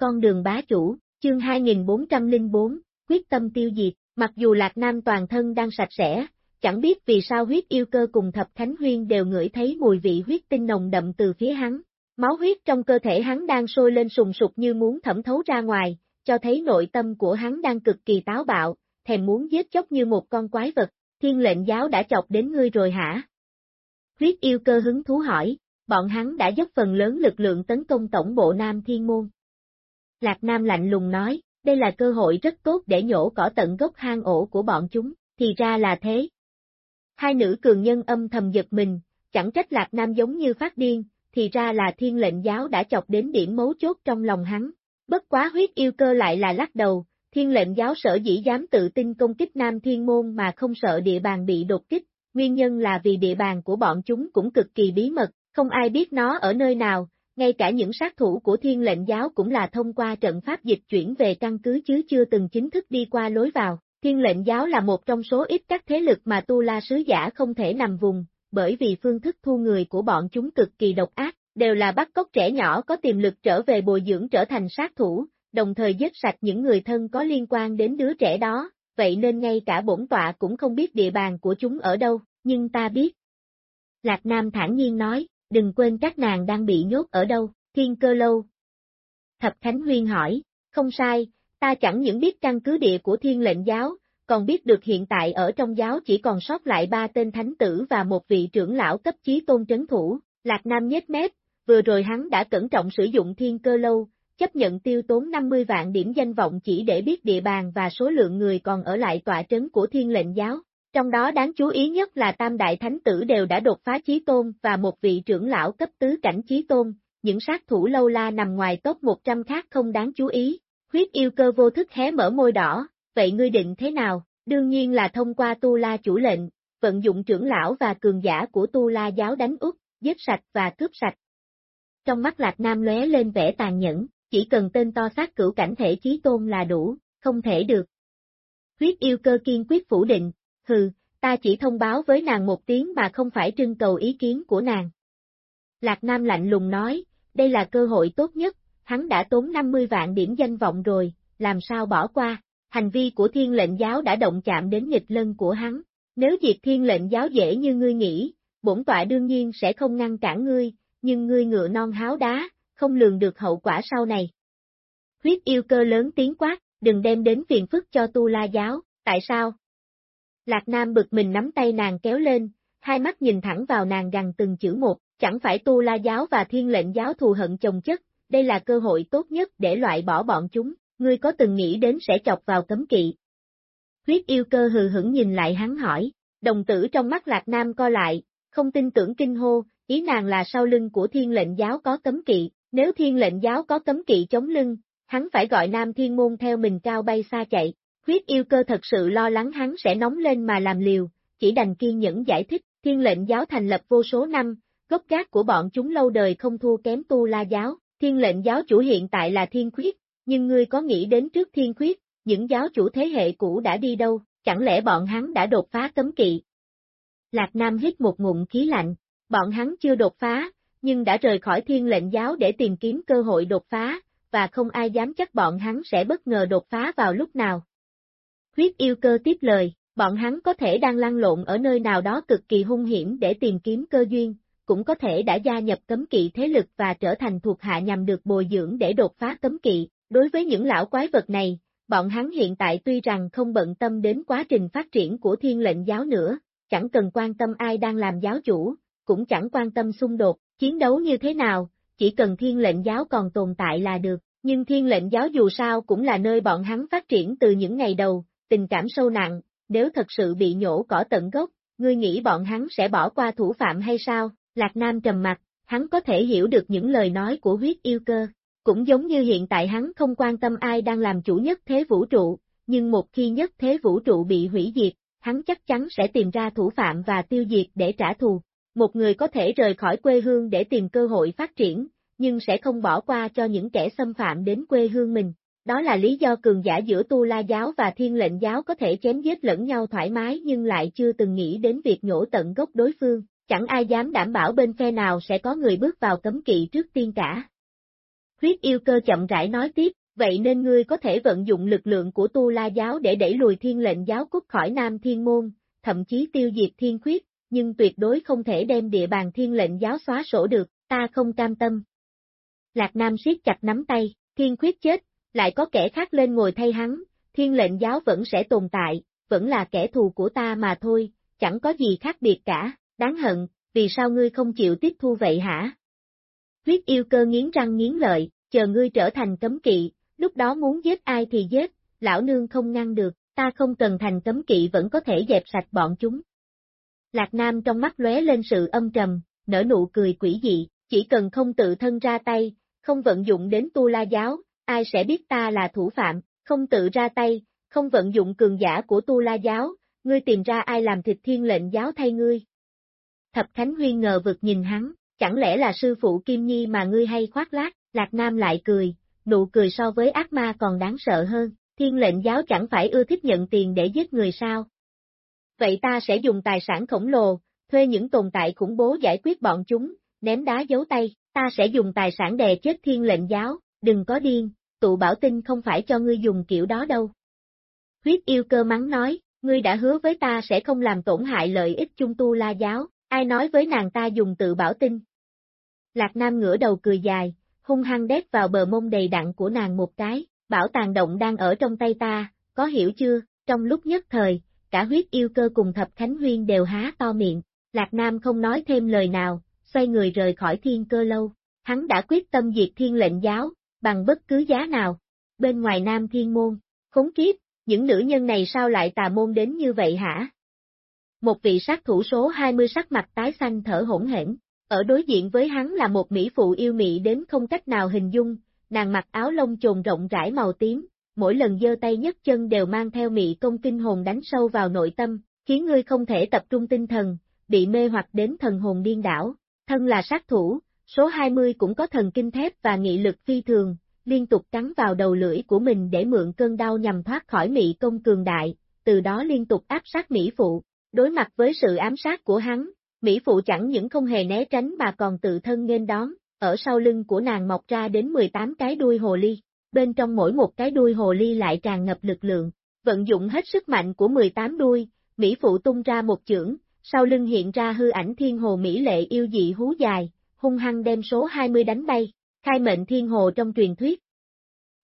con đường bá chủ, chương 2404, quyết tâm tiêu diệt, mặc dù Lạc Nam toàn thân đang sạch sẽ, chẳng biết vì sao huyết yêu cơ cùng thập thánh huyên đều ngửi thấy mùi vị huyết tinh nồng đậm từ phía hắn. Máu huyết trong cơ thể hắn đang sôi lên sùng sục như muốn thẩm thấu ra ngoài, cho thấy nội tâm của hắn đang cực kỳ táo bạo, thèm muốn giết chóc như một con quái vật, thiên lệnh giáo đã chọc đến ngươi rồi hả? Huyết yêu cơ hứng thú hỏi, bọn hắn đã dốc phần lớn lực lượng tấn công tổng bộ Nam Thiên Môn. Lạc Nam lạnh lùng nói, đây là cơ hội rất tốt để nhổ cỏ tận gốc hang ổ của bọn chúng, thì ra là thế. Hai nữ cường nhân âm thầm giật mình, chẳng trách Lạc Nam giống như phát điên, thì ra là thiên lệnh giáo đã chọc đến điểm mấu chốt trong lòng hắn. Bất quá huyết yêu cơ lại là lắc đầu, thiên lệnh giáo sở dĩ dám tự tin công kích Nam Thiên Môn mà không sợ địa bàn bị đột kích, nguyên nhân là vì địa bàn của bọn chúng cũng cực kỳ bí mật, không ai biết nó ở nơi nào, ngay cả những sát thủ của thiên lệnh giáo cũng là thông qua trận pháp dịch chuyển về căn cứ chứ chưa từng chính thức đi qua lối vào. Thiên lệnh giáo là một trong số ít các thế lực mà Tu La Sứ Giả không thể nằm vùng, bởi vì phương thức thu người của bọn chúng cực kỳ độc ác, đều là bắt cóc trẻ nhỏ có tiềm lực trở về bồi dưỡng trở thành sát thủ, đồng thời giết sạch những người thân có liên quan đến đứa trẻ đó, vậy nên ngay cả bổn tọa cũng không biết địa bàn của chúng ở đâu, nhưng ta biết. Lạc Nam thản nhiên nói, đừng quên các nàng đang bị nhốt ở đâu, thiên cơ lâu. Thập Khánh Huyên hỏi, không sai, ta chẳng những biết căn cứ địa của thiên lệnh giáo, còn biết được hiện tại ở trong giáo chỉ còn sót lại ba tên thánh tử và một vị trưởng lão cấp chí tôn trấn thủ, Lạc Nam nhếch mép, vừa rồi hắn đã cẩn trọng sử dụng thiên cơ lâu, chấp nhận tiêu tốn 50 vạn điểm danh vọng chỉ để biết địa bàn và số lượng người còn ở lại tọa trấn của thiên lệnh giáo. Trong đó đáng chú ý nhất là tam đại thánh tử đều đã đột phá chí tôn và một vị trưởng lão cấp tứ cảnh chí tôn, những sát thủ lâu la nằm ngoài top 100 khác không đáng chú ý. Huyết yêu cơ vô thức hé mở môi đỏ, vậy ngươi định thế nào? Đương nhiên là thông qua tu la chủ lệnh, vận dụng trưởng lão và cường giả của tu la giáo đánh út, giết sạch và cướp sạch. Trong mắt Lạc Nam lóe lên vẻ tàn nhẫn, chỉ cần tên to sát cửu cảnh thể chí tôn là đủ, không thể được. Huyết yêu cơ kiên quyết phủ định, hừ, ta chỉ thông báo với nàng một tiếng mà không phải trưng cầu ý kiến của nàng. Lạc Nam lạnh lùng nói, đây là cơ hội tốt nhất, hắn đã tốn 50 vạn điểm danh vọng rồi, làm sao bỏ qua, hành vi của thiên lệnh giáo đã động chạm đến nghịch lân của hắn, nếu diệt thiên lệnh giáo dễ như ngươi nghĩ, bổn tọa đương nhiên sẽ không ngăn cản ngươi, nhưng ngươi ngựa non háo đá, không lường được hậu quả sau này. Huyết yêu cơ lớn tiếng quát, đừng đem đến phiền phức cho tu la giáo, tại sao? Lạc Nam bực mình nắm tay nàng kéo lên, hai mắt nhìn thẳng vào nàng gần từng chữ một, chẳng phải tu la giáo và thiên lệnh giáo thù hận chồng chất, đây là cơ hội tốt nhất để loại bỏ bọn chúng, ngươi có từng nghĩ đến sẽ chọc vào cấm kỵ. Huyết yêu cơ hừ hững nhìn lại hắn hỏi, đồng tử trong mắt Lạc Nam co lại, không tin tưởng kinh hô, ý nàng là sau lưng của thiên lệnh giáo có cấm kỵ, nếu thiên lệnh giáo có cấm kỵ chống lưng, hắn phải gọi Nam Thiên Môn theo mình cao bay xa chạy. Huyết yêu cơ thật sự lo lắng hắn sẽ nóng lên mà làm liều, chỉ đành kiên nhẫn giải thích, thiên lệnh giáo thành lập vô số năm, gốc gác của bọn chúng lâu đời không thua kém tu la giáo, thiên lệnh giáo chủ hiện tại là thiên khuyết, nhưng ngươi có nghĩ đến trước thiên khuyết, những giáo chủ thế hệ cũ đã đi đâu, chẳng lẽ bọn hắn đã đột phá cấm kỵ? Lạc Nam hít một ngụm khí lạnh, bọn hắn chưa đột phá, nhưng đã rời khỏi thiên lệnh giáo để tìm kiếm cơ hội đột phá, và không ai dám chắc bọn hắn sẽ bất ngờ đột phá vào lúc nào. Huyết yêu cơ tiếp lời, bọn hắn có thể đang lăn lộn ở nơi nào đó cực kỳ hung hiểm để tìm kiếm cơ duyên, cũng có thể đã gia nhập cấm kỵ thế lực và trở thành thuộc hạ nhằm được bồi dưỡng để đột phá cấm kỵ. Đối với những lão quái vật này, bọn hắn hiện tại tuy rằng không bận tâm đến quá trình phát triển của thiên lệnh giáo nữa, chẳng cần quan tâm ai đang làm giáo chủ, cũng chẳng quan tâm xung đột, chiến đấu như thế nào, chỉ cần thiên lệnh giáo còn tồn tại là được, nhưng thiên lệnh giáo dù sao cũng là nơi bọn hắn phát triển từ những ngày đầu, tình cảm sâu nặng, nếu thật sự bị nhổ cỏ tận gốc, ngươi nghĩ bọn hắn sẽ bỏ qua thủ phạm hay sao? Lạc Nam trầm mặt, hắn có thể hiểu được những lời nói của huyết yêu cơ. Cũng giống như hiện tại hắn không quan tâm ai đang làm chủ nhất thế vũ trụ, nhưng một khi nhất thế vũ trụ bị hủy diệt, hắn chắc chắn sẽ tìm ra thủ phạm và tiêu diệt để trả thù. Một người có thể rời khỏi quê hương để tìm cơ hội phát triển, nhưng sẽ không bỏ qua cho những kẻ xâm phạm đến quê hương mình. Đó là lý do cường giả giữa Tu La giáo và Thiên lệnh giáo có thể chém giết lẫn nhau thoải mái nhưng lại chưa từng nghĩ đến việc nhổ tận gốc đối phương, chẳng ai dám đảm bảo bên phe nào sẽ có người bước vào cấm kỵ trước tiên cả. Huyết yêu cơ chậm rãi nói tiếp, vậy nên ngươi có thể vận dụng lực lượng của tu la giáo để đẩy lùi thiên lệnh giáo cút khỏi Nam Thiên Môn, thậm chí tiêu diệt thiên khuyết, nhưng tuyệt đối không thể đem địa bàn thiên lệnh giáo xóa sổ được, ta không cam tâm. Lạc Nam siết chặt nắm tay, thiên khuyết chết, lại có kẻ khác lên ngồi thay hắn, thiên lệnh giáo vẫn sẽ tồn tại, vẫn là kẻ thù của ta mà thôi, chẳng có gì khác biệt cả, đáng hận, vì sao ngươi không chịu tiếp thu vậy hả? Huyết yêu cơ nghiến răng nghiến lợi, chờ ngươi trở thành cấm kỵ, lúc đó muốn giết ai thì giết, lão nương không ngăn được, ta không cần thành cấm kỵ vẫn có thể dẹp sạch bọn chúng. Lạc Nam trong mắt lóe lên sự âm trầm, nở nụ cười quỷ dị, chỉ cần không tự thân ra tay, không vận dụng đến tu la giáo, ai sẽ biết ta là thủ phạm, không tự ra tay, không vận dụng cường giả của tu la giáo, ngươi tìm ra ai làm thịt thiên lệnh giáo thay ngươi. Thập Khánh Huyên ngờ vực nhìn hắn, chẳng lẽ là sư phụ Kim Nhi mà ngươi hay khoác lác, Lạc Nam lại cười, nụ cười so với ác ma còn đáng sợ hơn, thiên lệnh giáo chẳng phải ưa thích nhận tiền để giết người sao. Vậy ta sẽ dùng tài sản khổng lồ, thuê những tồn tại khủng bố giải quyết bọn chúng, ném đá giấu tay, ta sẽ dùng tài sản đè chết thiên lệnh giáo, đừng có điên, tụ bảo tinh không phải cho ngươi dùng kiểu đó đâu. Huyết yêu cơ mắng nói, ngươi đã hứa với ta sẽ không làm tổn hại lợi ích chung tu la giáo, ai nói với nàng ta dùng tự bảo tinh. Lạc Nam ngửa đầu cười dài, hung hăng đét vào bờ mông đầy đặn của nàng một cái, bảo tàng động đang ở trong tay ta, có hiểu chưa, trong lúc nhất thời, cả huyết yêu cơ cùng thập khánh huyên đều há to miệng, Lạc Nam không nói thêm lời nào, xoay người rời khỏi thiên cơ lâu, hắn đã quyết tâm diệt thiên lệnh giáo, bằng bất cứ giá nào, bên ngoài Nam Thiên Môn, khốn kiếp, những nữ nhân này sao lại tà môn đến như vậy hả? Một vị sát thủ số 20 sắc mặt tái xanh thở hỗn hển, ở đối diện với hắn là một mỹ phụ yêu mị đến không cách nào hình dung, nàng mặc áo lông trồn rộng rãi màu tím, mỗi lần giơ tay nhấc chân đều mang theo mị công kinh hồn đánh sâu vào nội tâm, khiến ngươi không thể tập trung tinh thần, bị mê hoặc đến thần hồn điên đảo. Thân là sát thủ, số 20 cũng có thần kinh thép và nghị lực phi thường, liên tục cắn vào đầu lưỡi của mình để mượn cơn đau nhằm thoát khỏi mị công cường đại, từ đó liên tục áp sát Mỹ Phụ. Đối mặt với sự ám sát của hắn, Mỹ Phụ chẳng những không hề né tránh mà còn tự thân nghênh đón, ở sau lưng của nàng mọc ra đến 18 cái đuôi hồ ly, bên trong mỗi một cái đuôi hồ ly lại tràn ngập lực lượng, vận dụng hết sức mạnh của 18 đuôi, Mỹ Phụ tung ra một chưởng, sau lưng hiện ra hư ảnh thiên hồ Mỹ lệ yêu dị hú dài, hung hăng đem số 20 đánh bay, khai mệnh thiên hồ trong truyền thuyết.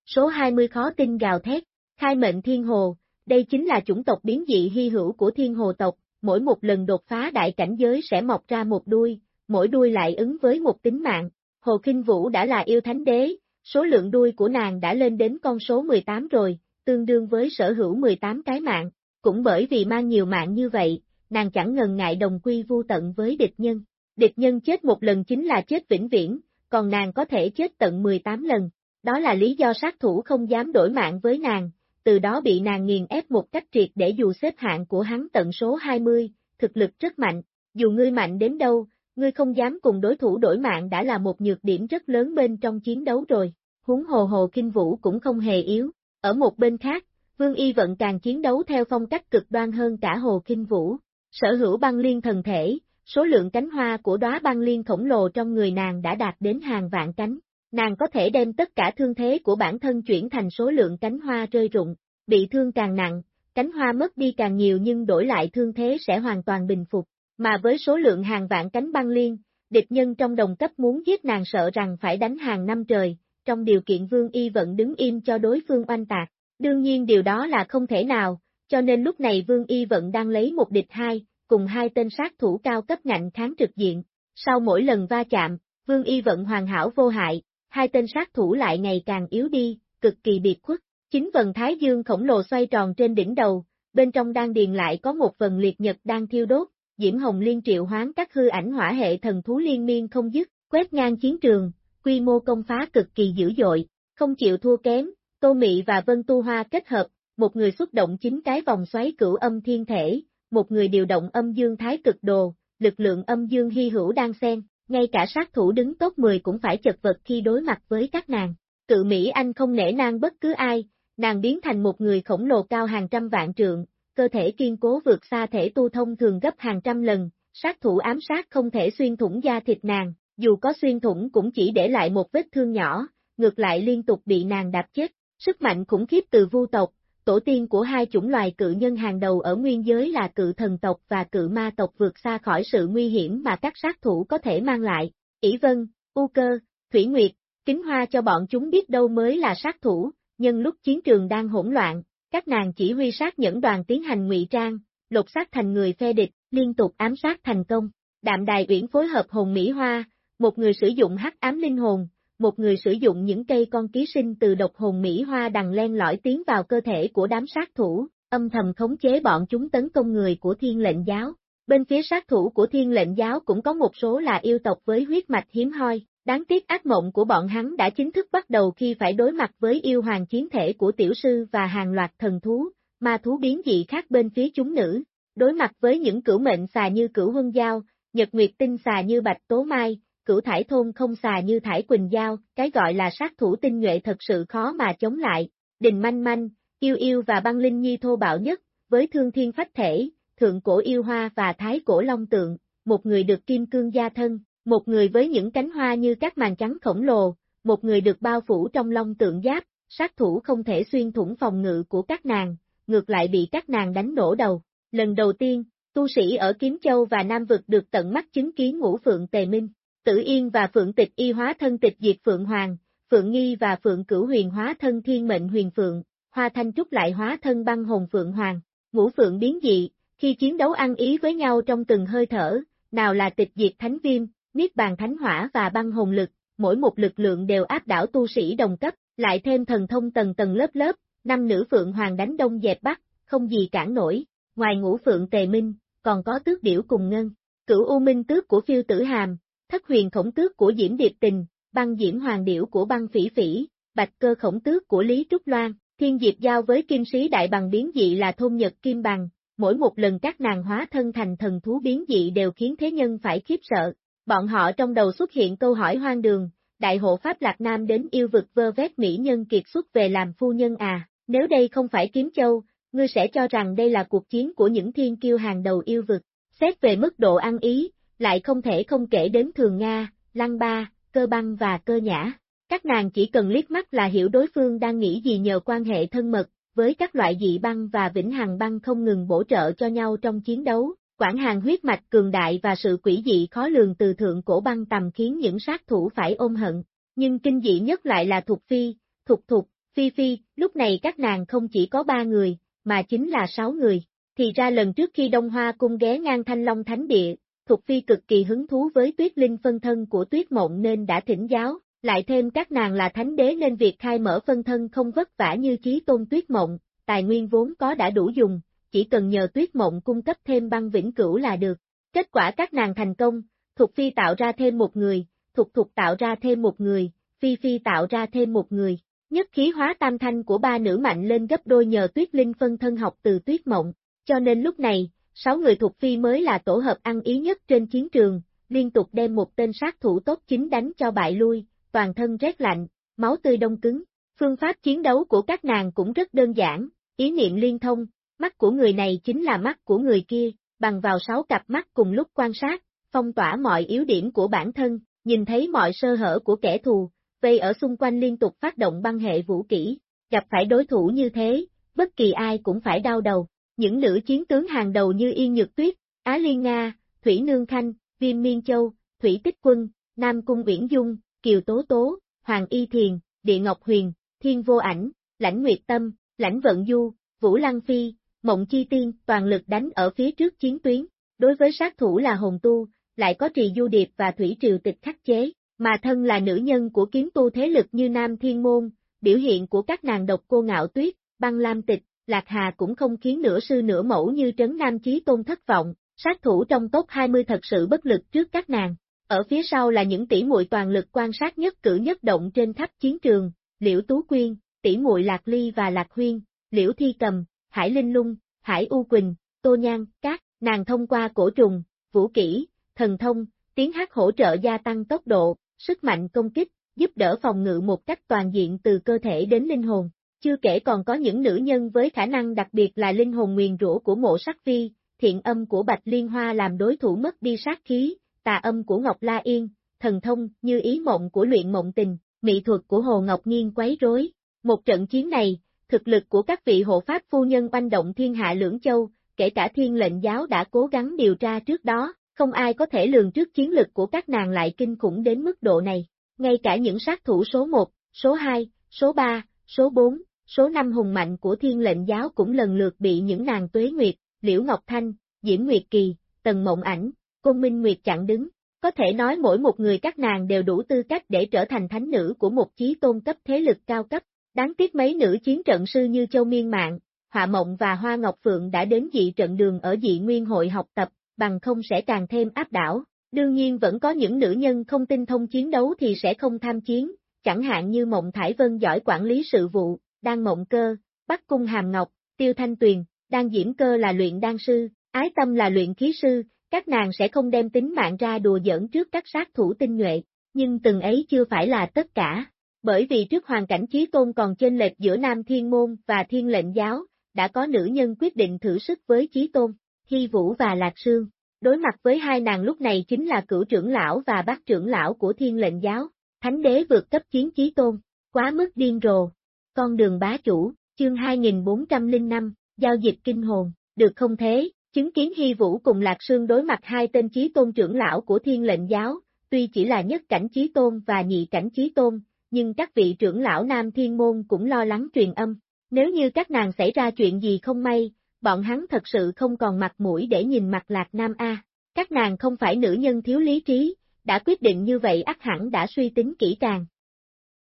Số 20 khó tin gào thét, khai mệnh thiên hồ, đây chính là chủng tộc biến dị hy hữu của thiên hồ tộc, mỗi một lần đột phá đại cảnh giới sẽ mọc ra một đuôi, mỗi đuôi lại ứng với một tính mạng. Hồ Kinh Vũ đã là yêu thánh đế, số lượng đuôi của nàng đã lên đến con số 18 rồi, tương đương với sở hữu 18 cái mạng, cũng bởi vì mang nhiều mạng như vậy, nàng chẳng ngần ngại đồng quy vu tận với địch nhân. Địch nhân chết một lần chính là chết vĩnh viễn, còn nàng có thể chết tận 18 lần. Đó là lý do sát thủ không dám đổi mạng với nàng, từ đó bị nàng nghiền ép một cách triệt để dù xếp hạng của hắn tận số 20, thực lực rất mạnh, dù ngươi mạnh đến đâu, ngươi không dám cùng đối thủ đổi mạng đã là một nhược điểm rất lớn bên trong chiến đấu rồi, huống hồ hồ kinh vũ cũng không hề yếu, ở một bên khác, Vương Y Vận càng chiến đấu theo phong cách cực đoan hơn cả hồ kinh vũ, sở hữu băng liên thần thể, số lượng cánh hoa của đóa băng liên khổng lồ trong người nàng đã đạt đến hàng vạn cánh, nàng có thể đem tất cả thương thế của bản thân chuyển thành số lượng cánh hoa rơi rụng, bị thương càng nặng, cánh hoa mất đi càng nhiều nhưng đổi lại thương thế sẽ hoàn toàn bình phục, mà với số lượng hàng vạn cánh băng liên, địch nhân trong đồng cấp muốn giết nàng sợ rằng phải đánh hàng năm trời, trong điều kiện Vương Y vẫn đứng im cho đối phương oanh tạc, đương nhiên điều đó là không thể nào, cho nên lúc này Vương Y vẫn đang lấy một địch hai, cùng hai tên sát thủ cao cấp ngạnh kháng trực diện, sau mỗi lần va chạm, Vương Y vận hoàn hảo vô hại, hai tên sát thủ lại ngày càng yếu đi, cực kỳ biệt khuất. Chính vần Thái Dương khổng lồ xoay tròn trên đỉnh đầu, bên trong đang điền lại có một vần liệt nhật đang thiêu đốt, Diễm Hồng liên triệu hoán các hư ảnh hỏa hệ thần thú liên miên không dứt, quét ngang chiến trường, quy mô công phá cực kỳ dữ dội, không chịu thua kém, Tô Mị và Vân Tu Hoa kết hợp, một người xuất động chính cái vòng xoáy cửu âm thiên thể, một người điều động âm dương thái cực đồ, lực lượng âm dương hy hữu đang xen, ngay cả sát thủ đứng top 10 cũng phải chật vật khi đối mặt với các nàng. Cự Mỹ Anh không nể nang bất cứ ai, nàng biến thành một người khổng lồ cao hàng trăm vạn trượng, cơ thể kiên cố vượt xa thể tu thông thường gấp hàng trăm lần, sát thủ ám sát không thể xuyên thủng da thịt nàng, dù có xuyên thủng cũng chỉ để lại một vết thương nhỏ, ngược lại liên tục bị nàng đạp chết. Sức mạnh khủng khiếp từ vu tộc, tổ tiên của hai chủng loài cự nhân hàng đầu ở nguyên giới là cự thần tộc và cự ma tộc vượt xa khỏi sự nguy hiểm mà các sát thủ có thể mang lại. ỷ Vân, U Cơ, Thủy Nguyệt, Kính Hoa cho bọn chúng biết đâu mới là sát thủ, nhân lúc chiến trường đang hỗn loạn, các nàng chỉ huy sát nhẫn đoàn tiến hành ngụy trang, lột xác thành người phe địch, liên tục ám sát thành công. Đạm Đài Uyển phối hợp hồn Mỹ Hoa, một người sử dụng hắc ám linh hồn, một người sử dụng những cây con ký sinh từ độc hồn Mỹ Hoa đằng len lỏi tiến vào cơ thể của đám sát thủ, âm thầm khống chế bọn chúng tấn công người của thiên lệnh giáo. Bên phía sát thủ của thiên lệnh giáo cũng có một số là yêu tộc với huyết mạch hiếm hoi, đáng tiếc ác mộng của bọn hắn đã chính thức bắt đầu khi phải đối mặt với yêu hoàng chiến thể của tiểu sư và hàng loạt thần thú, ma thú biến dị khác bên phía chúng nữ. Đối mặt với những cửu mệnh xà như cửu huân giao, nhật nguyệt tinh xà như bạch tố mai, cửu thải thôn không xà như thải quỳnh giao, cái gọi là sát thủ tinh nhuệ thật sự khó mà chống lại. Đình manh manh, yêu yêu và băng linh nhi thô bạo nhất, với thương thiên phách thể, thượng cổ yêu hoa và thái cổ long tượng, một người được kim cương gia thân, một người với những cánh hoa như các màn trắng khổng lồ, một người được bao phủ trong long tượng giáp, sát thủ không thể xuyên thủng phòng ngự của các nàng, ngược lại bị các nàng đánh nổ đầu. Lần đầu tiên, tu sĩ ở Kiếm Châu và Nam Vực được tận mắt chứng kiến ngũ phượng tề minh, Tử Yên và Phượng Tịch y hóa thân tịch diệt Phượng Hoàng, Phượng Nghi và Phượng Cửu huyền hóa thân thiên mệnh huyền Phượng, Hoa Thanh Trúc lại hóa thân băng hồn Phượng Hoàng, ngũ Phượng biến dị, khi chiến đấu ăn ý với nhau trong từng hơi thở, nào là tịch diệt thánh viêm, niết bàn thánh hỏa và băng hồn lực, mỗi một lực lượng đều áp đảo tu sĩ đồng cấp, lại thêm thần thông tầng tầng lớp lớp, năm nữ Phượng Hoàng đánh đông dẹp bắc, không gì cản nổi, ngoài ngũ Phượng Tề Minh, còn có tước điểu cùng ngân, cửu U Minh tước của phiêu tử hàm, thất huyền khổng tước của Diễm Điệp Tình, băng Diễm Hoàng Điểu của băng Phỉ Phỉ, bạch cơ khổng tước của Lý Trúc Loan, thiên diệp giao với kim sĩ đại bằng biến dị là thôn nhật kim bằng, mỗi một lần các nàng hóa thân thành thần thú biến dị đều khiến thế nhân phải khiếp sợ. Bọn họ trong đầu xuất hiện câu hỏi hoang đường, đại hộ Pháp Lạc Nam đến yêu vực vơ vét mỹ nhân kiệt xuất về làm phu nhân à, nếu đây không phải kiếm châu, ngươi sẽ cho rằng đây là cuộc chiến của những thiên kiêu hàng đầu yêu vực. Xét về mức độ ăn ý, lại không thể không kể đến Thường Nga, Lăng Ba, Cơ Băng và Cơ Nhã. Các nàng chỉ cần liếc mắt là hiểu đối phương đang nghĩ gì nhờ quan hệ thân mật, với các loại dị băng và vĩnh hằng băng không ngừng bổ trợ cho nhau trong chiến đấu. Quảng hàng huyết mạch cường đại và sự quỷ dị khó lường từ thượng cổ băng tầm khiến những sát thủ phải ôm hận. Nhưng kinh dị nhất lại là Thục Phi, Thục Thục, Phi Phi, lúc này các nàng không chỉ có ba người, mà chính là sáu người. Thì ra lần trước khi Đông Hoa cung ghé ngang Thanh Long Thánh Địa, Thục Phi cực kỳ hứng thú với tuyết linh phân thân của tuyết mộng nên đã thỉnh giáo, lại thêm các nàng là thánh đế nên việc khai mở phân thân không vất vả như chí tôn tuyết mộng, tài nguyên vốn có đã đủ dùng, chỉ cần nhờ tuyết mộng cung cấp thêm băng vĩnh cửu là được. Kết quả các nàng thành công, Thục Phi tạo ra thêm một người, Thục Thục tạo ra thêm một người, Phi Phi tạo ra thêm một người. Nhất khí hóa tam thanh của ba nữ mạnh lên gấp đôi nhờ tuyết linh phân thân học từ tuyết mộng, cho nên lúc này, sáu người thuộc phi mới là tổ hợp ăn ý nhất trên chiến trường, liên tục đem một tên sát thủ tốt chính đánh cho bại lui, toàn thân rét lạnh, máu tươi đông cứng. Phương pháp chiến đấu của các nàng cũng rất đơn giản, ý niệm liên thông, mắt của người này chính là mắt của người kia, bằng vào sáu cặp mắt cùng lúc quan sát, phong tỏa mọi yếu điểm của bản thân, nhìn thấy mọi sơ hở của kẻ thù, vây ở xung quanh liên tục phát động băng hệ vũ kỹ, gặp phải đối thủ như thế, bất kỳ ai cũng phải đau đầu. Những nữ chiến tướng hàng đầu như Yên Nhược Tuyết, Á Liên Nga, Thủy Nương Khanh, Viêm Miên Châu, Thủy Tích Quân, Nam Cung Uyển Dung, Kiều Tố Tố, Hoàng Y Thiền, Địa Ngọc Huyền, Thiên Vô Ảnh, Lãnh Nguyệt Tâm, Lãnh Vận Du, Vũ Lăng Phi, Mộng Chi Tiên toàn lực đánh ở phía trước chiến tuyến. Đối với sát thủ là Hồn Tu, lại có Trì Du Điệp và Thủy Triều Tịch khắc chế, mà thân là nữ nhân của kiếm tu thế lực như Nam Thiên Môn, biểu hiện của các nàng độc cô ngạo tuyết, băng lam tịch, Lạc Hà cũng không khiến nửa sư nửa mẫu như Trấn Nam Chí Tôn thất vọng, sát thủ trong top 20 thật sự bất lực trước các nàng. Ở phía sau là những tỷ muội toàn lực quan sát nhất cử nhất động trên khắp chiến trường, Liễu Tú Quyên, tỷ muội Lạc Ly và Lạc Huyên, Liễu Thi Cầm, Hải Linh Lung, Hải U Quỳnh, Tô Nhan, các nàng thông qua cổ trùng, vũ kỹ, thần thông, tiếng hát hỗ trợ gia tăng tốc độ, sức mạnh công kích, giúp đỡ phòng ngự một cách toàn diện từ cơ thể đến linh hồn. Chưa kể còn có những nữ nhân với khả năng đặc biệt là linh hồn nguyền rủa của mộ sắc vi, thiện âm của Bạch Liên Hoa làm đối thủ mất đi sát khí, tà âm của Ngọc La Yên, thần thông như ý mộng của luyện mộng tình, mỹ thuật của Hồ Ngọc Nghiên quấy rối. Một trận chiến này, thực lực của các vị hộ pháp phu nhân oanh động thiên hạ lưỡng châu, kể cả thiên lệnh giáo đã cố gắng điều tra trước đó, không ai có thể lường trước chiến lực của các nàng lại kinh khủng đến mức độ này. Ngay cả những sát thủ số 1, số 2, số 3, số 4, số 5 hùng mạnh của thiên lệnh giáo cũng lần lượt bị những nàng tuế nguyệt, Liễu Ngọc Thanh, Diễm Nguyệt Kỳ, Tần Mộng Ảnh, Côn Minh Nguyệt chặn đứng. Có thể nói mỗi một người các nàng đều đủ tư cách để trở thành thánh nữ của một chí tôn cấp thế lực cao cấp. Đáng tiếc mấy nữ chiến trận sư như Châu Miên Mạng, Họa Mộng và Hoa Ngọc Phượng đã đến dị trận đường ở dị nguyên hội học tập, bằng không sẽ càng thêm áp đảo. Đương nhiên vẫn có những nữ nhân không tinh thông chiến đấu thì sẽ không tham chiến, chẳng hạn như Mộng Thải Vân giỏi quản lý sự vụ, Đan Mộng Cơ, Bắc Cung Hàm Ngọc, Tiêu Thanh Tuyền, Đan Diễm Cơ là luyện đan sư, Ái Tâm là luyện khí sư, các nàng sẽ không đem tính mạng ra đùa giỡn trước các sát thủ tinh nhuệ, nhưng từng ấy chưa phải là tất cả. Bởi vì trước hoàn cảnh chí tôn còn chênh lệch giữa Nam Thiên Môn và Thiên lệnh giáo, đã có nữ nhân quyết định thử sức với chí tôn, Hy Vũ và Lạc Sương. Đối mặt với hai nàng lúc này chính là cửu trưởng lão và bác trưởng lão của thiên lệnh giáo, thánh đế vượt cấp chiến chí tôn, quá mức điên rồ. Con đường bá chủ, chương 2405, giao dịch kinh hồn, được không thế, chứng kiến Hy Vũ cùng Lạc Sương đối mặt hai tên chí tôn trưởng lão của thiên lệnh giáo, tuy chỉ là nhất cảnh chí tôn và nhị cảnh chí tôn, nhưng các vị trưởng lão Nam Thiên Môn cũng lo lắng truyền âm. Nếu như các nàng xảy ra chuyện gì không may, bọn hắn thật sự không còn mặt mũi để nhìn mặt Lạc Nam A. Các nàng không phải nữ nhân thiếu lý trí, đã quyết định như vậy ắt hẳn đã suy tính kỹ càng.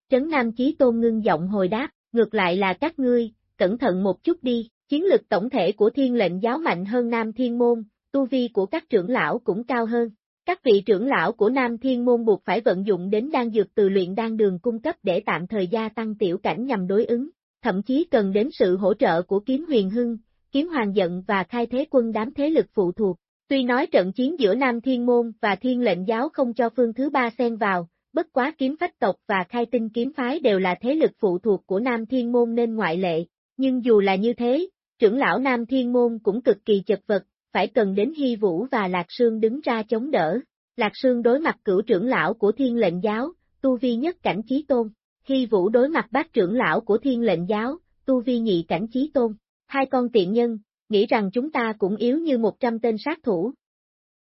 Trấn Nam Chí Tôn ngưng giọng hồi đáp, ngược lại là các ngươi, cẩn thận một chút đi, chiến lực tổng thể của thiên lệnh giáo mạnh hơn Nam Thiên Môn, tu vi của các trưởng lão cũng cao hơn. Các vị trưởng lão của Nam Thiên Môn buộc phải vận dụng đến đan dược từ luyện đan đường cung cấp để tạm thời gia tăng tiểu cảnh nhằm đối ứng, thậm chí cần đến sự hỗ trợ của kiếm huyền hưng, kiếm hoàng giận và khai thế quân đám thế lực phụ thuộc. Tuy nói trận chiến giữa Nam Thiên Môn và Thiên lệnh giáo không cho phương thứ ba xen vào, bất quá kiếm phách tộc và khai tinh kiếm phái đều là thế lực phụ thuộc của Nam Thiên Môn nên ngoại lệ, nhưng dù là như thế, trưởng lão Nam Thiên Môn cũng cực kỳ chật vật, phải cần đến Hy Vũ và Lạc Sương đứng ra chống đỡ. Lạc Sương đối mặt cửu trưởng lão của Thiên lệnh giáo, tu vi nhất cảnh chí tôn, Hy Vũ đối mặt bác trưởng lão của Thiên lệnh giáo, tu vi nhị cảnh chí tôn. Hai con tiện nhân, nghĩ rằng chúng ta cũng yếu như một trăm tên sát thủ.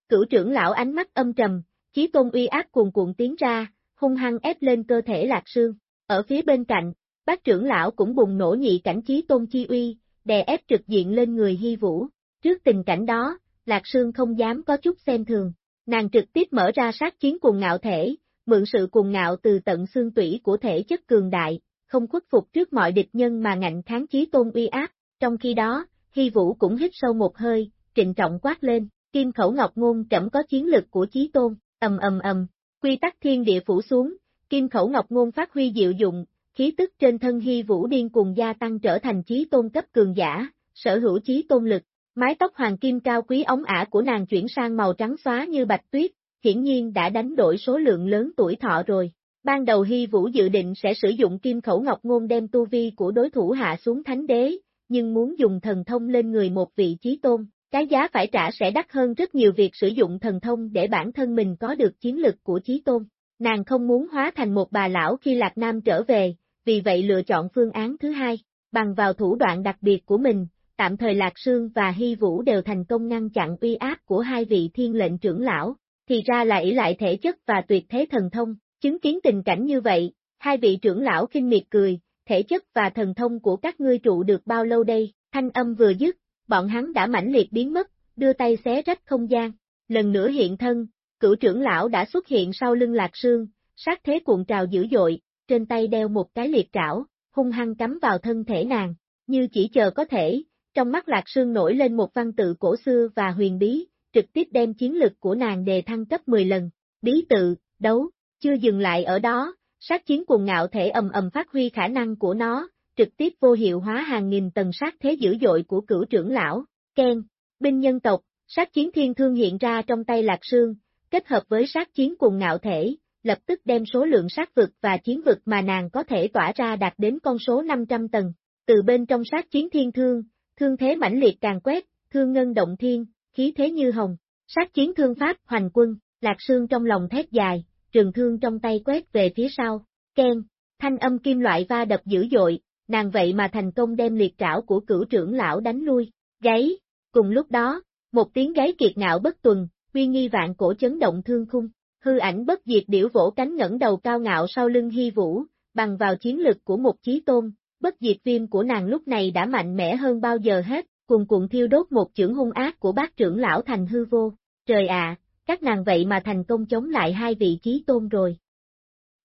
Cửu trưởng lão ánh mắt âm trầm, chí tôn uy áp cuồn cuộn tiến ra, hung hăng ép lên cơ thể lạc sương. Ở phía bên cạnh, bác trưởng lão cũng bùng nổ nhị cảnh chí tôn chi uy, đè ép trực diện lên người hy vũ. Trước tình cảnh đó, lạc sương không dám có chút xem thường. Nàng trực tiếp mở ra sát chiến cuồng ngạo thể, mượn sự cuồng ngạo từ tận xương tủy của thể chất cường đại, không khuất phục trước mọi địch nhân mà ngạnh kháng chí tôn uy áp, trong khi đó, Hy Vũ cũng hít sâu một hơi, trịnh trọng quát lên, kim khẩu ngọc ngôn chậm có chiến lực của chí tôn, ầm ầm ầm, quy tắc thiên địa phủ xuống, kim khẩu ngọc ngôn phát huy diệu dụng, khí tức trên thân Hy Vũ điên cuồng gia tăng trở thành chí tôn cấp cường giả, sở hữu chí tôn lực, mái tóc hoàng kim cao quý ống ả của nàng chuyển sang màu trắng xóa như bạch tuyết, hiển nhiên đã đánh đổi số lượng lớn tuổi thọ rồi. Ban đầu Hy Vũ dự định sẽ sử dụng kim khẩu ngọc ngôn đem tu vi của đối thủ hạ xuống thánh đế, nhưng muốn dùng thần thông lên người một vị trí tôn, cái giá phải trả sẽ đắt hơn rất nhiều việc sử dụng thần thông để bản thân mình có được chiến lực của trí tôn. Nàng không muốn hóa thành một bà lão khi Lạc Nam trở về, vì vậy lựa chọn phương án thứ hai, bằng vào thủ đoạn đặc biệt của mình, tạm thời Lạc Sương và Hy Vũ đều thành công ngăn chặn uy áp của hai vị thiên lệnh trưởng lão, thì ra là ỷ lại thể chất và tuyệt thế thần thông, chứng kiến tình cảnh như vậy, hai vị trưởng lão kinh miệt cười, thể chất và thần thông của các ngươi trụ được bao lâu đây, thanh âm vừa dứt, bọn hắn đã mãnh liệt biến mất, đưa tay xé rách không gian, lần nữa hiện thân, cửu trưởng lão đã xuất hiện sau lưng lạc sương, sát thế cuộn trào dữ dội, trên tay đeo một cái liệt trảo, hung hăng cắm vào thân thể nàng, như chỉ chờ có thể, trong mắt lạc sương nổi lên một văn tự cổ xưa và huyền bí, trực tiếp đem chiến lực của nàng đề thăng cấp 10 lần, bí tự, đấu, chưa dừng lại ở đó, sát chiến cuồng ngạo thể ầm ầm phát huy khả năng của nó, trực tiếp vô hiệu hóa hàng nghìn tầng sát thế dữ dội của cửu trưởng lão, Ken, binh nhân tộc, sát chiến thiên thương hiện ra trong tay lạc sương, kết hợp với sát chiến cuồng ngạo thể, lập tức đem số lượng sát vực và chiến vực mà nàng có thể tỏa ra đạt đến con số 500 tầng. Từ bên trong sát chiến thiên thương, thương thế mãnh liệt càng quét, thương ngân động thiên, khí thế như hồng, sát chiến thương pháp hoành quân, lạc sương trong lòng thét dài, trường thương trong tay quét về phía sau, Ken, thanh âm kim loại va đập dữ dội, nàng vậy mà thành công đem liệt trảo của cửu trưởng lão đánh lui. Gáy, cùng lúc đó, một tiếng gáy kiệt ngạo bất tuần, uy nghi vạn cổ chấn động thương khung, hư ảnh bất diệt điểu vỗ cánh ngẩng đầu cao ngạo sau lưng hy vũ, bằng vào chiến lực của một chí tôn, bất diệt viêm của nàng lúc này đã mạnh mẽ hơn bao giờ hết, cùng cuộn thiêu đốt một chưởng hung ác của bác trưởng lão thành hư vô. Trời ạ, các nàng vậy mà thành công chống lại hai vị trí tôn rồi.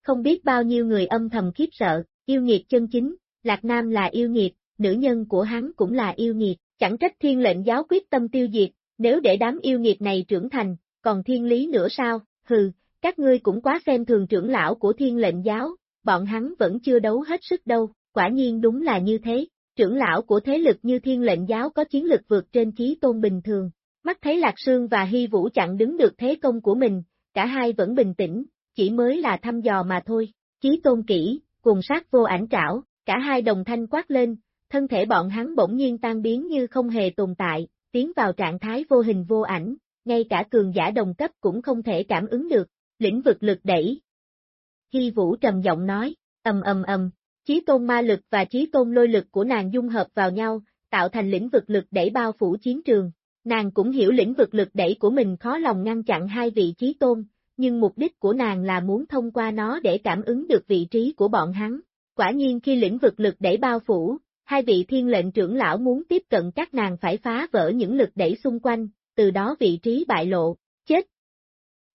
Không biết bao nhiêu người âm thầm khiếp sợ, yêu nghiệt chân chính, Lạc Nam là yêu nghiệt, nữ nhân của hắn cũng là yêu nghiệt, chẳng trách thiên lệnh giáo quyết tâm tiêu diệt, nếu để đám yêu nghiệt này trưởng thành, còn thiên lý nữa sao, hừ, các ngươi cũng quá xem thường trưởng lão của thiên lệnh giáo, bọn hắn vẫn chưa đấu hết sức đâu, quả nhiên đúng là như thế, trưởng lão của thế lực như thiên lệnh giáo có chiến lực vượt trên trí tôn bình thường. Mắt thấy Lạc Sương và Hy Vũ chặn đứng được thế công của mình, cả hai vẫn bình tĩnh, chỉ mới là thăm dò mà thôi. Chí tôn kỹ, cùng sát vô ảnh trảo, cả hai đồng thanh quát lên, thân thể bọn hắn bỗng nhiên tan biến như không hề tồn tại, tiến vào trạng thái vô hình vô ảnh, ngay cả cường giả đồng cấp cũng không thể cảm ứng được, lĩnh vực lực đẩy. Hy Vũ trầm giọng nói, ầm ầm ầm, Chí tôn ma lực và chí tôn lôi lực của nàng dung hợp vào nhau, tạo thành lĩnh vực lực đẩy bao phủ chiến trường. Nàng cũng hiểu lĩnh vực lực đẩy của mình khó lòng ngăn chặn hai vị trí tôn, nhưng mục đích của nàng là muốn thông qua nó để cảm ứng được vị trí của bọn hắn. Quả nhiên khi lĩnh vực lực đẩy bao phủ, hai vị thiên lệnh trưởng lão muốn tiếp cận các nàng phải phá vỡ những lực đẩy xung quanh, từ đó vị trí bại lộ, chết.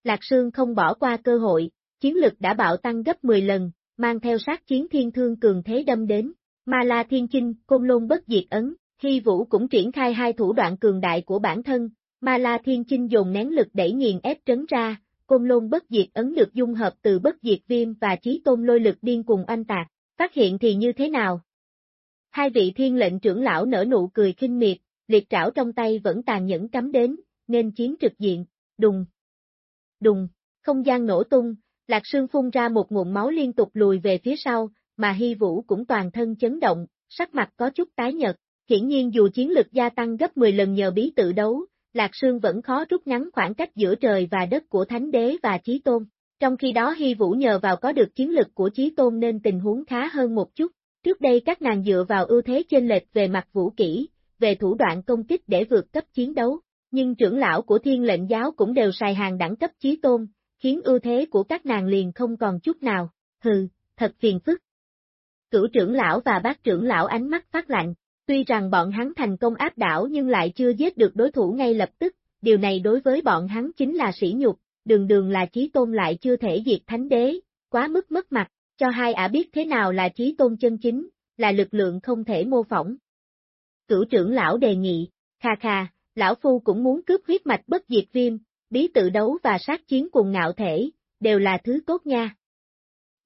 Lạc Sương không bỏ qua cơ hội, chiến lực đã bạo tăng gấp 10 lần, mang theo sát chiến thiên thương cường thế đâm đến. Ma La Thiên Chinh, Côn Lôn bất diệt ấn, Hy Vũ cũng triển khai hai thủ đoạn cường đại của bản thân, Ma La Thiên Chinh dùng nén lực đẩy nghiền ép trấn ra, Côn Lôn bất diệt ấn được dung hợp từ bất diệt viêm và chí tôn lôi lực điên cùng anh tạc, phát hiện thì như thế nào? Hai vị thiên lệnh trưởng lão nở nụ cười khinh miệt, liệt trảo trong tay vẫn tàn nhẫn cắm đến, nên chiến trực diện, đùng, đùng, không gian nổ tung, Lạc Sương phun ra một nguồn máu liên tục lùi về phía sau, mà Hy Vũ cũng toàn thân chấn động, sắc mặt có chút tái nhợt. Hiển nhiên dù chiến lực gia tăng gấp 10 lần nhờ bí tự đấu, Lạc Sương vẫn khó rút ngắn khoảng cách giữa trời và đất của Thánh Đế và Chí Tôn. Trong khi đó Hy Vũ nhờ vào có được chiến lực của Chí Tôn nên tình huống khá hơn một chút. Trước đây các nàng dựa vào ưu thế trên lệch về mặt vũ kỹ, về thủ đoạn công kích để vượt cấp chiến đấu, nhưng trưởng lão của thiên lệnh giáo cũng đều xài hàng đẳng cấp Chí Tôn, khiến ưu thế của các nàng liền không còn chút nào, hừ, thật phiền phức. Cửu trưởng lão và bác trưởng lão ánh mắt phát lạnh, tuy rằng bọn hắn thành công áp đảo nhưng lại chưa giết được đối thủ ngay lập tức, điều này đối với bọn hắn chính là sỉ nhục, đường đường là chí tôn lại chưa thể diệt thánh đế, quá mức mất mặt, cho hai ả biết thế nào là chí tôn chân chính, là lực lượng không thể mô phỏng. Cửu trưởng lão đề nghị, kha kha, lão phu cũng muốn cướp huyết mạch bất diệt viêm, bí tự đấu và sát chiến cùng ngạo thể, đều là thứ tốt nha.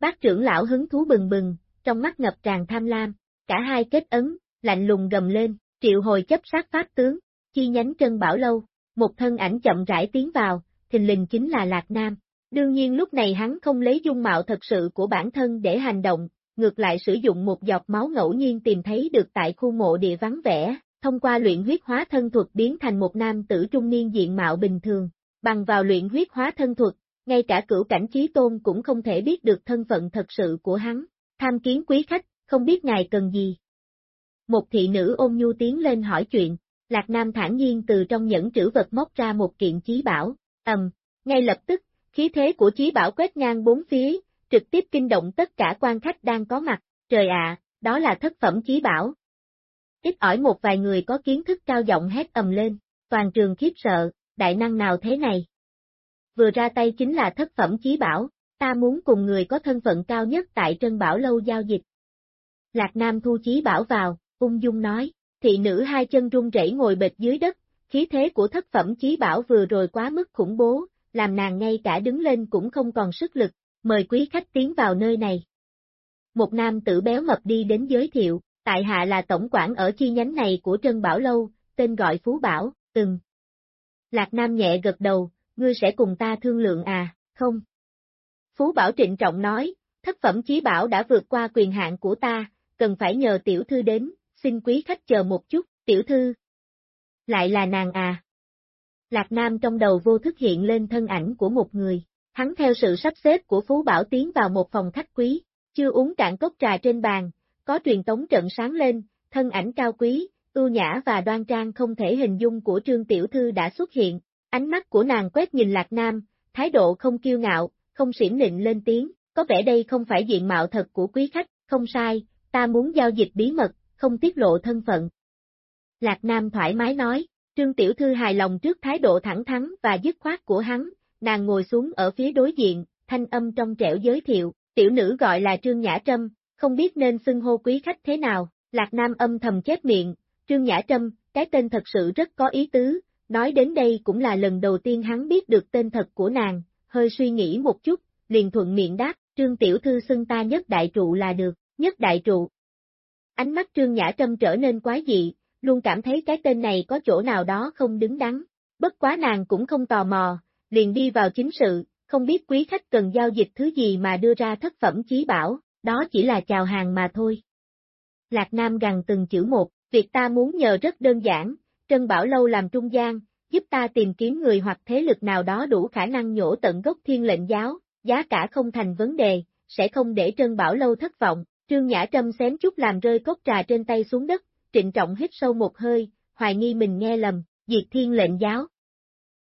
Bác trưởng lão hứng thú bừng bừng, trong mắt ngập tràn tham lam, cả hai kết ấn, lạnh lùng gầm lên, triệu hồi chấp sát pháp tướng, chi nhánh trân bảo lâu, một thân ảnh chậm rãi tiến vào, thình lình chính là Lạc Nam. Đương nhiên lúc này hắn không lấy dung mạo thật sự của bản thân để hành động, ngược lại sử dụng một giọt máu ngẫu nhiên tìm thấy được tại khu mộ địa vắng vẻ, thông qua luyện huyết hóa thân thuật biến thành một nam tử trung niên diện mạo bình thường, Bằng vào luyện huyết hóa thân thuật, ngay cả cửu cảnh trí tôn cũng không thể biết được thân phận thật sự của hắn. Tham kiến quý khách, không biết ngài cần gì. Một thị nữ ôn nhu tiến lên hỏi chuyện, Lạc Nam thản nhiên từ trong nhẫn trữ vật móc ra một kiện chí bảo, ầm, ngay lập tức, khí thế của chí bảo quét ngang bốn phía, trực tiếp kinh động tất cả quan khách đang có mặt, trời ạ, đó là thất phẩm chí bảo. Ít ỏi một vài người có kiến thức cao giọng hét ầm lên, toàn trường khiếp sợ, đại năng nào thế này? Vừa ra tay chính là thất phẩm chí bảo, ta muốn cùng người có thân phận cao nhất tại Trân Bảo Lâu giao dịch. Lạc Nam thu chí bảo vào, ung dung nói, thị nữ hai chân run rẩy ngồi bệt dưới đất, khí thế của thất phẩm chí bảo vừa rồi quá mức khủng bố, làm nàng ngay cả đứng lên cũng không còn sức lực, mời quý khách tiến vào nơi này. Một nam tử béo mập đi đến giới thiệu, tại hạ là tổng quản ở chi nhánh này của Trân Bảo Lâu, tên gọi Phú Bảo, từng, Lạc Nam nhẹ gật đầu, ngươi sẽ cùng ta thương lượng à, không? Phú Bảo trịnh trọng nói, thất phẩm chí bảo đã vượt qua quyền hạn của ta, cần phải nhờ tiểu thư đến, xin quý khách chờ một chút, tiểu thư. Lại là nàng à. Lạc Nam trong đầu vô thức hiện lên thân ảnh của một người, hắn theo sự sắp xếp của Phú Bảo tiến vào một phòng khách quý, chưa uống cạn cốc trà trên bàn, có truyền tống trận sáng lên, thân ảnh cao quý, ưu nhã và đoan trang không thể hình dung của Trương Tiểu Thư đã xuất hiện, ánh mắt của nàng quét nhìn Lạc Nam, thái độ không kiêu ngạo, không xỉm nịnh lên tiếng, có vẻ đây không phải diện mạo thật của quý khách, không sai, ta muốn giao dịch bí mật, không tiết lộ thân phận. Lạc Nam thoải mái nói, Trương Tiểu Thư hài lòng trước thái độ thẳng thắn và dứt khoát của hắn, nàng ngồi xuống ở phía đối diện, thanh âm trong trẻo giới thiệu, tiểu nữ gọi là Trương Nhã Trâm, không biết nên xưng hô quý khách thế nào, Lạc Nam âm thầm chép miệng, Trương Nhã Trâm, cái tên thật sự rất có ý tứ, nói đến đây cũng là lần đầu tiên hắn biết được tên thật của nàng, hơi suy nghĩ một chút, liền thuận miệng đáp, Trương Tiểu Thư xưng ta nhất đại trụ là được, nhất đại trụ. Ánh mắt Trương Nhã Trâm trở nên quái dị, luôn cảm thấy cái tên này có chỗ nào đó không đứng đắn. Bất quá nàng cũng không tò mò, liền đi vào chính sự, không biết quý khách cần giao dịch thứ gì mà đưa ra thất phẩm chí bảo, đó chỉ là chào hàng mà thôi. Lạc Nam gằn từng chữ một, việc ta muốn nhờ rất đơn giản, Trân Bảo Lâu làm trung gian, giúp ta tìm kiếm người hoặc thế lực nào đó đủ khả năng nhổ tận gốc thiên lệnh giáo, giá cả không thành vấn đề, sẽ không để Trân Bảo Lâu thất vọng. Trương Nhã Trâm xém chút làm rơi cốc trà trên tay xuống đất, trịnh trọng hít sâu một hơi, hoài nghi mình nghe lầm, diệt thiên lệnh giáo.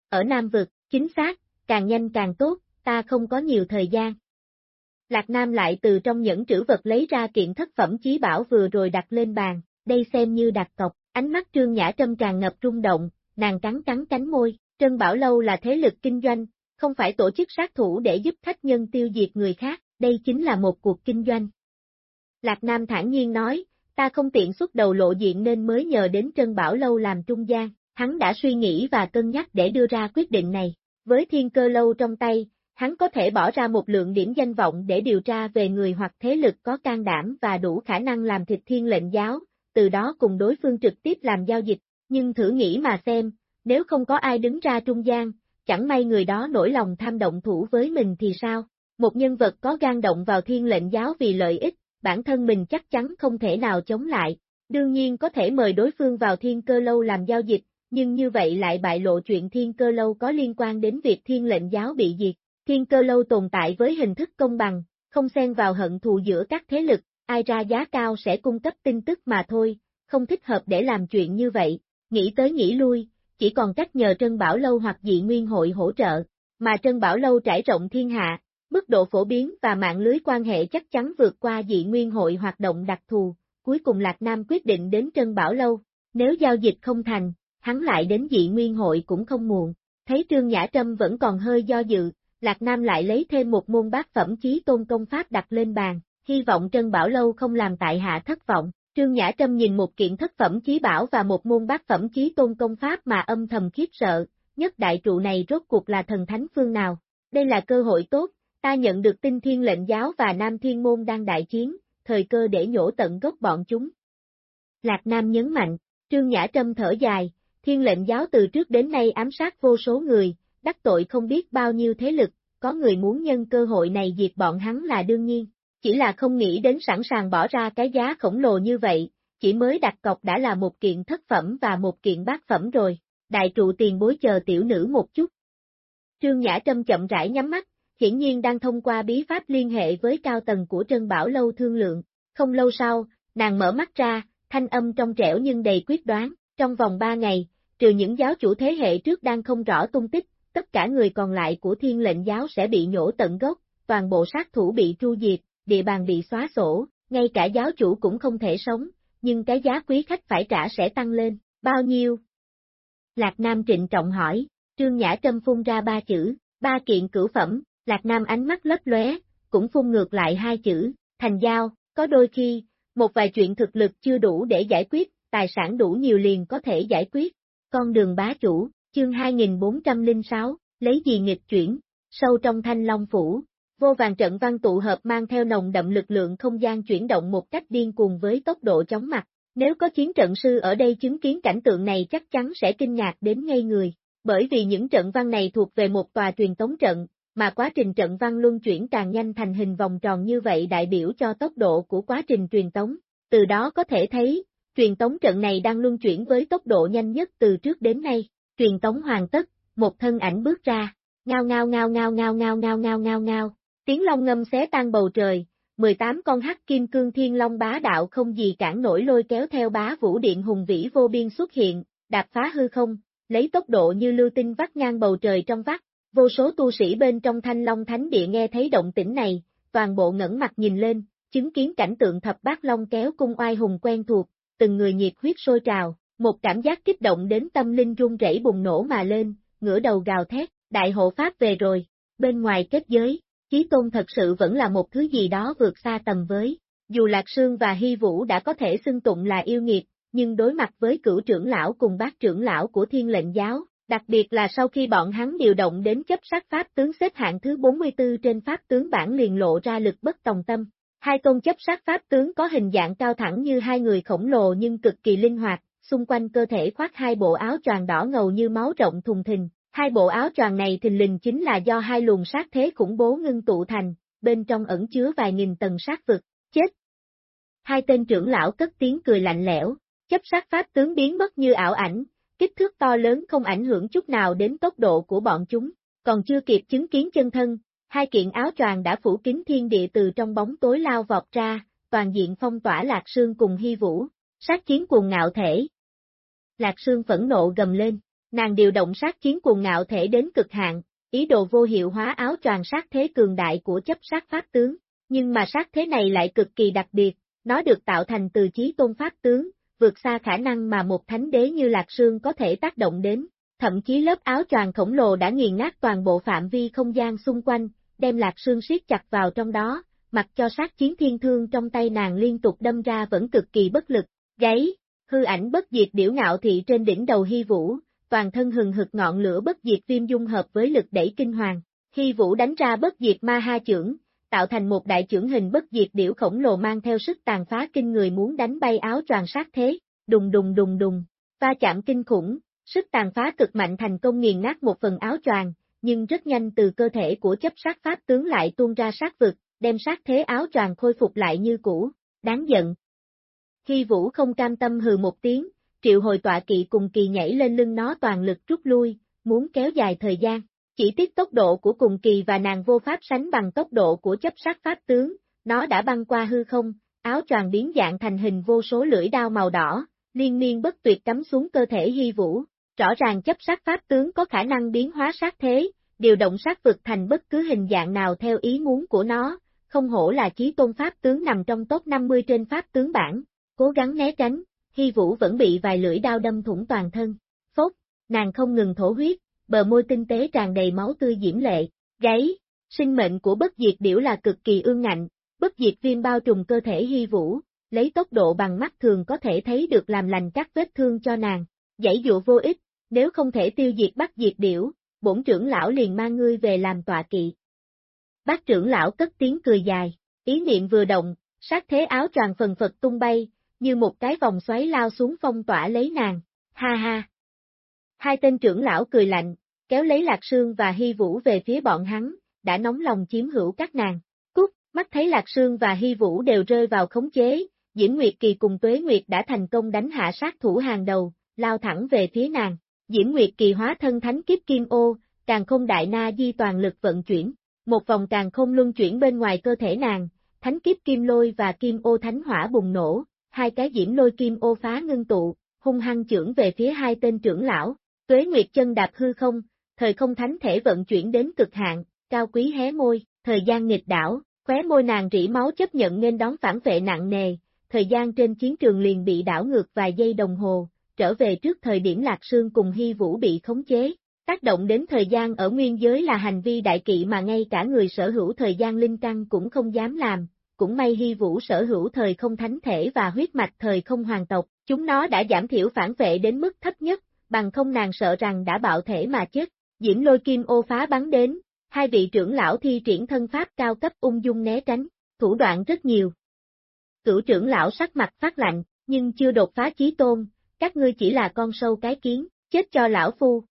Ở Nam Vực, chính xác, càng nhanh càng tốt, ta không có nhiều thời gian. Lạc Nam lại từ trong những trữ vật lấy ra kiện thất phẩm chí bảo vừa rồi đặt lên bàn, đây xem như đặt cọc, ánh mắt Trương Nhã Trâm tràn ngập rung động, nàng cắn cắn cánh môi, Trân Bảo Lâu là thế lực kinh doanh, không phải tổ chức sát thủ để giúp khách nhân tiêu diệt người khác, đây chính là một cuộc kinh doanh. Lạc Nam thản nhiên nói, ta không tiện xuất đầu lộ diện nên mới nhờ đến Trân Bảo Lâu làm trung gian, hắn đã suy nghĩ và cân nhắc để đưa ra quyết định này, với thiên cơ lâu trong tay, hắn có thể bỏ ra một lượng điểm danh vọng để điều tra về người hoặc thế lực có can đảm và đủ khả năng làm thịt thiên lệnh giáo, từ đó cùng đối phương trực tiếp làm giao dịch, nhưng thử nghĩ mà xem, nếu không có ai đứng ra trung gian, chẳng may người đó nổi lòng tham động thủ với mình thì sao? Một nhân vật có gan động vào thiên lệnh giáo vì lợi ích, bản thân mình chắc chắn không thể nào chống lại. Đương nhiên có thể mời đối phương vào thiên cơ lâu làm giao dịch, nhưng như vậy lại bại lộ chuyện thiên cơ lâu có liên quan đến việc thiên lệnh giáo bị diệt. Thiên cơ lâu tồn tại với hình thức công bằng, không xen vào hận thù giữa các thế lực, ai ra giá cao sẽ cung cấp tin tức mà thôi, không thích hợp để làm chuyện như vậy, nghĩ tới nghĩ lui, chỉ còn cách nhờ Trân Bảo Lâu hoặc dị nguyên hội hỗ trợ, mà Trân Bảo Lâu trải rộng thiên hạ, mức độ phổ biến và mạng lưới quan hệ chắc chắn vượt qua dị nguyên hội hoạt động đặc thù, cuối cùng Lạc Nam quyết định đến Trân Bảo Lâu, nếu giao dịch không thành, hắn lại đến dị nguyên hội cũng không muộn, thấy Trương Nhã Trâm vẫn còn hơi do dự, Lạc Nam lại lấy thêm một môn bát phẩm chí tôn công pháp đặt lên bàn, hy vọng Trân Bảo Lâu không làm tại hạ thất vọng. Trương Nhã Trâm nhìn một kiện thất phẩm chí bảo và một môn bát phẩm chí tôn công pháp mà âm thầm khiếp sợ, nhất đại trụ này rốt cuộc là thần thánh phương nào. Đây là cơ hội tốt, ta nhận được tin thiên lệnh giáo và Nam Thiên Môn đang đại chiến, thời cơ để nhổ tận gốc bọn chúng. Lạc Nam nhấn mạnh, Trương Nhã Trâm thở dài, thiên lệnh giáo từ trước đến nay ám sát vô số người, đắc tội không biết bao nhiêu thế lực, có người muốn nhân cơ hội này diệt bọn hắn là đương nhiên, chỉ là không nghĩ đến sẵn sàng bỏ ra cái giá khổng lồ như vậy, chỉ mới đặt cọc đã là một kiện thất phẩm và một kiện bát phẩm rồi, đại trụ tiền bối chờ tiểu nữ một chút. Trương Nhã Trâm chậm rãi nhắm mắt, hiển nhiên đang thông qua bí pháp liên hệ với cao tầng của Trân Bảo Lâu thương lượng, không lâu sau, nàng mở mắt ra, thanh âm trong trẻo nhưng đầy quyết đoán, trong vòng ba ngày, trừ những giáo chủ thế hệ trước đang không rõ tung tích, tất cả người còn lại của thiên lệnh giáo sẽ bị nhổ tận gốc, toàn bộ sát thủ bị tru diệt, địa bàn bị xóa sổ, ngay cả giáo chủ cũng không thể sống, nhưng cái giá quý khách phải trả sẽ tăng lên, bao nhiêu? Lạc Nam trịnh trọng hỏi, Trương Nhã Trâm phun ra ba chữ, ba kiện cửu phẩm, Lạc Nam ánh mắt lấp lóe, cũng phun ngược lại hai chữ, thành giao, có đôi khi, một vài chuyện thực lực chưa đủ để giải quyết, tài sản đủ nhiều liền có thể giải quyết. Con đường bá chủ, chương 2406, lấy gì nghịch chuyển, sâu trong thanh long phủ, vô vàng trận văn tụ hợp mang theo nồng đậm lực lượng không gian chuyển động một cách điên cuồng với tốc độ chóng mặt. Nếu có chiến trận sư ở đây chứng kiến cảnh tượng này chắc chắn sẽ kinh ngạc đến ngây người, bởi vì những trận văn này thuộc về một tòa truyền tống trận, mà quá trình trận văn luân chuyển càng nhanh thành hình vòng tròn như vậy đại biểu cho tốc độ của quá trình truyền tống. Từ đó có thể thấy, truyền tống trận này đang luân chuyển với tốc độ nhanh nhất từ trước đến nay. Truyền tống hoàn tất, một thân ảnh bước ra, ngao ngao ngao ngao ngao ngao ngao ngao ngao ngao, tiếng long ngâm xé tan bầu trời, 18 con hắc kim cương thiên long bá đạo không gì cản nổi lôi kéo theo bá vũ điện hùng vĩ vô biên xuất hiện, đạp phá hư không, lấy tốc độ như lưu tinh vắt ngang bầu trời trong vắt, vô số tu sĩ bên trong thanh long thánh địa nghe thấy động tĩnh này, toàn bộ ngẩng mặt nhìn lên, chứng kiến cảnh tượng thập bát long kéo cung oai hùng quen thuộc, từng người nhiệt huyết sôi trào, một cảm giác kích động đến tâm linh run rẩy bùng nổ mà lên, ngửa đầu gào thét, đại hộ pháp về rồi, bên ngoài kết giới, Chí Tôn thật sự vẫn là một thứ gì đó vượt xa tầm với. Dù Lạc Sương và Hy Vũ đã có thể xưng tụng là yêu nghiệt, nhưng đối mặt với cửu trưởng lão cùng bác trưởng lão của thiên lệnh giáo, đặc biệt là sau khi bọn hắn điều động đến chấp sát pháp tướng xếp hạng thứ 44 trên pháp tướng bản liền lộ ra lực bất tòng tâm. Hai tôn chấp sát pháp tướng có hình dạng cao thẳng như hai người khổng lồ nhưng cực kỳ linh hoạt, xung quanh cơ thể khoác hai bộ áo choàng đỏ ngầu như máu rộng thùng thình, Hai bộ áo choàng này thình lình chính là do hai luồng sát thế khủng bố ngưng tụ thành, bên trong ẩn chứa vài nghìn tầng sát vực, chết. Hai tên trưởng lão cất tiếng cười lạnh lẽo, chấp sát pháp tướng biến mất như ảo ảnh, kích thước to lớn không ảnh hưởng chút nào đến tốc độ của bọn chúng, còn chưa kịp chứng kiến chân thân, hai kiện áo choàng đã phủ kín thiên địa từ trong bóng tối lao vọt ra, toàn diện phong tỏa Lạc Sương cùng Hy Vũ, sát chiến cuồng ngạo thể. Lạc Sương phẫn nộ gầm lên, Nàng điều động sát chiến cuồng ngạo thể đến cực hạn, ý đồ vô hiệu hóa áo choàng sát thế cường đại của chấp sát pháp tướng, nhưng mà sát thế này lại cực kỳ đặc biệt, nó được tạo thành từ chí tôn pháp tướng, vượt xa khả năng mà một thánh đế như Lạc Sương có thể tác động đến, thậm chí lớp áo choàng khổng lồ đã nghiền nát toàn bộ phạm vi không gian xung quanh, đem Lạc Sương siết chặt vào trong đó, mặc cho sát chiến thiên thương trong tay nàng liên tục đâm ra vẫn cực kỳ bất lực, gáy, hư ảnh bất diệt điểu ngạo thị trên đỉnh đầu hy vũ, toàn thân hừng hực ngọn lửa bất diệt viêm dung hợp với lực đẩy kinh hoàng. hy Vũ đánh ra bất diệt ma ha trưởng, tạo thành một đại trưởng hình bất diệt điểu khổng lồ mang theo sức tàn phá kinh người muốn đánh bay áo choàng sát thế, đùng đùng đùng đùng, va chạm kinh khủng, sức tàn phá cực mạnh thành công nghiền nát một phần áo choàng, nhưng rất nhanh từ cơ thể của chấp sát pháp tướng lại tuôn ra sát vực, đem sát thế áo choàng khôi phục lại như cũ, đáng giận. Khi Vũ không cam tâm hừ một tiếng, triệu hồi tọa kỵ cùng kỳ nhảy lên lưng nó toàn lực rút lui, muốn kéo dài thời gian. Chỉ tiếc tốc độ của cùng kỳ và nàng vô pháp sánh bằng tốc độ của chấp sát pháp tướng, nó đã băng qua hư không, áo choàng biến dạng thành hình vô số lưỡi đao màu đỏ, liên miên bất tuyệt cắm xuống cơ thể hy vũ. Rõ ràng chấp sát pháp tướng có khả năng biến hóa sát thế, điều động sát vực thành bất cứ hình dạng nào theo ý muốn của nó, không hổ là chí tôn pháp tướng nằm trong top 50 trên pháp tướng bản, cố gắng né tránh, Hy Vũ vẫn bị vài lưỡi đao đâm thủng toàn thân. Phốt, nàng không ngừng thổ huyết, bờ môi tinh tế tràn đầy máu tươi diễm lệ, gáy, sinh mệnh của bất diệt điểu là cực kỳ ương ngạnh, bất diệt viêm bao trùm cơ thể Hy Vũ, lấy tốc độ bằng mắt thường có thể thấy được làm lành các vết thương cho nàng, dãy dụ vô ích, nếu không thể tiêu diệt bắt diệt điểu, bổn trưởng lão liền mang ngươi về làm tọa kỵ. Bác trưởng lão cất tiếng cười dài, ý niệm vừa động, sát thế áo choàng phần phật tung bay, như một cái vòng xoáy lao xuống phong tỏa lấy nàng, ha ha. Hai tên trưởng lão cười lạnh, kéo lấy Lạc Sương và Hy Vũ về phía bọn hắn, đã nóng lòng chiếm hữu các nàng. Cút, mắt thấy Lạc Sương và Hy Vũ đều rơi vào khống chế, Diễm Nguyệt Kỳ cùng Tuế Nguyệt đã thành công đánh hạ sát thủ hàng đầu, lao thẳng về phía nàng. Diễm Nguyệt Kỳ hóa thân thánh kiếp kim ô, càng không đại na di toàn lực vận chuyển, một vòng càng không luân chuyển bên ngoài cơ thể nàng, thánh kiếp kim lôi và kim ô thánh hỏa bùng nổ, hai cái diễm lôi kim ô phá ngưng tụ, hung hăng trưởng về phía hai tên trưởng lão, tuế nguyệt chân đạp hư không, thời không thánh thể vận chuyển đến cực hạn, cao quý hé môi, thời gian nghịch đảo, khóe môi nàng rỉ máu chấp nhận nên đón phản vệ nặng nề, thời gian trên chiến trường liền bị đảo ngược vài giây đồng hồ, trở về trước thời điểm Lạc Sương cùng Hy Vũ bị khống chế. Tác động đến thời gian ở nguyên giới là hành vi đại kỵ mà ngay cả người sở hữu thời gian linh căn cũng không dám làm, cũng may hy vũ sở hữu thời không thánh thể và huyết mạch thời không hoàng tộc, chúng nó đã giảm thiểu phản vệ đến mức thấp nhất, bằng không nàng sợ rằng đã bạo thể mà chết. Diễm lôi kim ô phá bắn đến, hai vị trưởng lão thi triển thân pháp cao cấp ung dung né tránh, thủ đoạn rất nhiều. Cửu trưởng lão sắc mặt phát lạnh, nhưng chưa đột phá chí tôn, các ngươi chỉ là con sâu cái kiến, chết cho lão phu.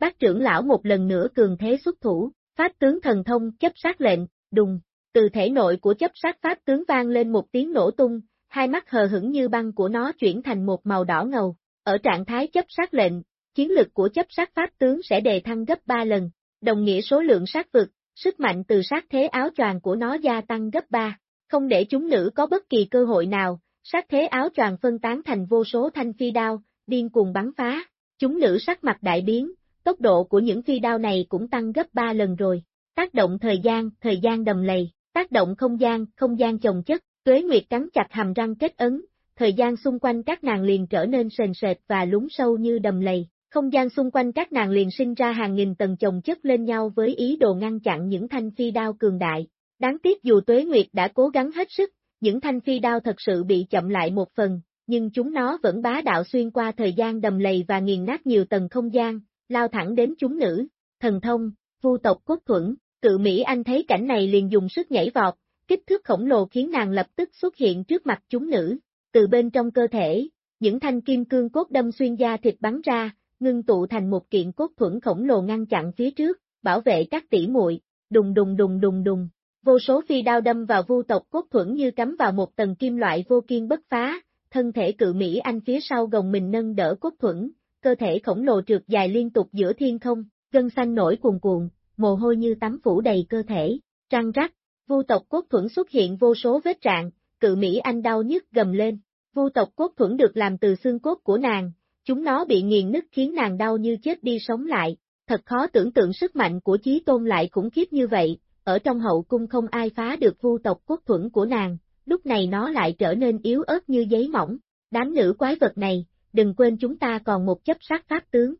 Bác trưởng lão một lần nữa cường thế xuất thủ, pháp tướng thần thông chấp sát lệnh, đùng, từ thể nội của chấp sát pháp tướng vang lên một tiếng nổ tung, hai mắt hờ hững như băng của nó chuyển thành một màu đỏ ngầu. Ở trạng thái chấp sát lệnh, chiến lực của chấp sát pháp tướng sẽ đề thăng gấp 3 lần, đồng nghĩa số lượng sát vực, sức mạnh từ sát thế áo choàng của nó gia tăng gấp 3. Không để chúng nữ có bất kỳ cơ hội nào, sát thế áo choàng phân tán thành vô số thanh phi đao, điên cuồng bắn phá. Chúng nữ sắc mặt đại biến, tốc độ của những phi đao này cũng tăng gấp 3 lần rồi. Tác động thời gian, thời gian đầm lầy, tác động không gian, không gian chồng chất, tuế nguyệt cắn chặt hàm răng kết ấn, thời gian xung quanh các nàng liền trở nên sền sệt và lún sâu như đầm lầy. Không gian xung quanh các nàng liền sinh ra hàng nghìn tầng chồng chất lên nhau với ý đồ ngăn chặn những thanh phi đao cường đại. Đáng tiếc dù Tuế Nguyệt đã cố gắng hết sức, những thanh phi đao thật sự bị chậm lại một phần, nhưng chúng nó vẫn bá đạo xuyên qua thời gian đầm lầy và nghiền nát nhiều tầng không gian, lao thẳng đến chúng nữ. Thần thông, vu tộc cốt thuẫn, cự Mỹ Anh thấy cảnh này liền dùng sức nhảy vọt, kích thước khổng lồ khiến nàng lập tức xuất hiện trước mặt chúng nữ. Từ bên trong cơ thể, những thanh kim cương cốt đâm xuyên da thịt bắn ra, ngưng tụ thành một kiện cốt thuẫn khổng lồ ngăn chặn phía trước, bảo vệ các tỷ muội. Đùng đùng đùng đùng đùng, vô số phi đao đâm vào vu tộc cốt thuẫn như cắm vào một tầng kim loại vô kiên bất phá, thân thể cự Mỹ Anh phía sau gồng mình nâng đỡ cốt thuẫn, cơ thể khổng lồ trượt dài liên tục giữa thiên không, gân xanh nổi cuồn cuộn, mồ hôi như tắm phủ đầy cơ thể, trăng rắc, vu tộc cốt thuẫn xuất hiện vô số vết trạng, cự Mỹ Anh đau nhức gầm lên, vu tộc cốt thuẫn được làm từ xương cốt của nàng, chúng nó bị nghiền nứt khiến nàng đau như chết đi sống lại, thật khó tưởng tượng sức mạnh của chí tôn lại khủng khiếp như vậy, ở trong hậu cung không ai phá được vu tộc cốt thuẫn của nàng, lúc này nó lại trở nên yếu ớt như giấy mỏng, đám nữ quái vật này, đừng quên chúng ta còn một chấp sát pháp tướng.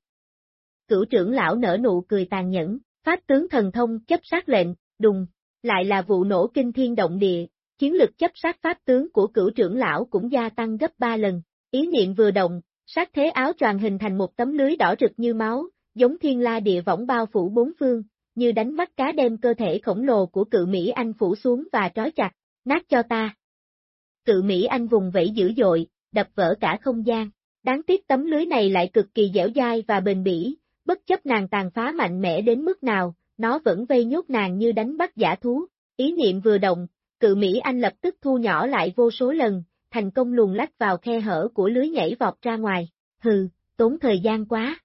Cửu trưởng lão nở nụ cười tàn nhẫn, pháp tướng thần thông chấp sát lệnh, đùng, lại là vụ nổ kinh thiên động địa, chiến lực chấp sát pháp tướng của cửu trưởng lão cũng gia tăng gấp 3 lần, ý niệm vừa động, sát thế áo choàng hình thành một tấm lưới đỏ rực như máu, giống thiên la địa võng bao phủ bốn phương, như đánh mắt cá đem cơ thể khổng lồ của cự Mỹ Anh phủ xuống và trói chặt, nát cho ta. Cự Mỹ Anh vùng vẫy dữ dội, đập vỡ cả không gian, đáng tiếc tấm lưới này lại cực kỳ dẻo dai và bền bỉ, bất chấp nàng tàn phá mạnh mẽ đến mức nào, nó vẫn vây nhốt nàng như đánh bắt giả thú, ý niệm vừa động, cự Mỹ Anh lập tức thu nhỏ lại vô số lần, thành công luồn lách vào khe hở của lưới nhảy vọt ra ngoài, hừ, tốn thời gian quá.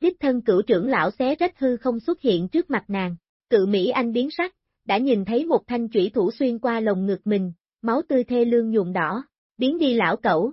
Đích thân cửu trưởng lão xé rách hư không xuất hiện trước mặt nàng, cự Mỹ Anh biến sắc, đã nhìn thấy một thanh chủy thủ xuyên qua lồng ngực mình, máu tươi thê lương nhuộm đỏ, biến đi lão cẩu.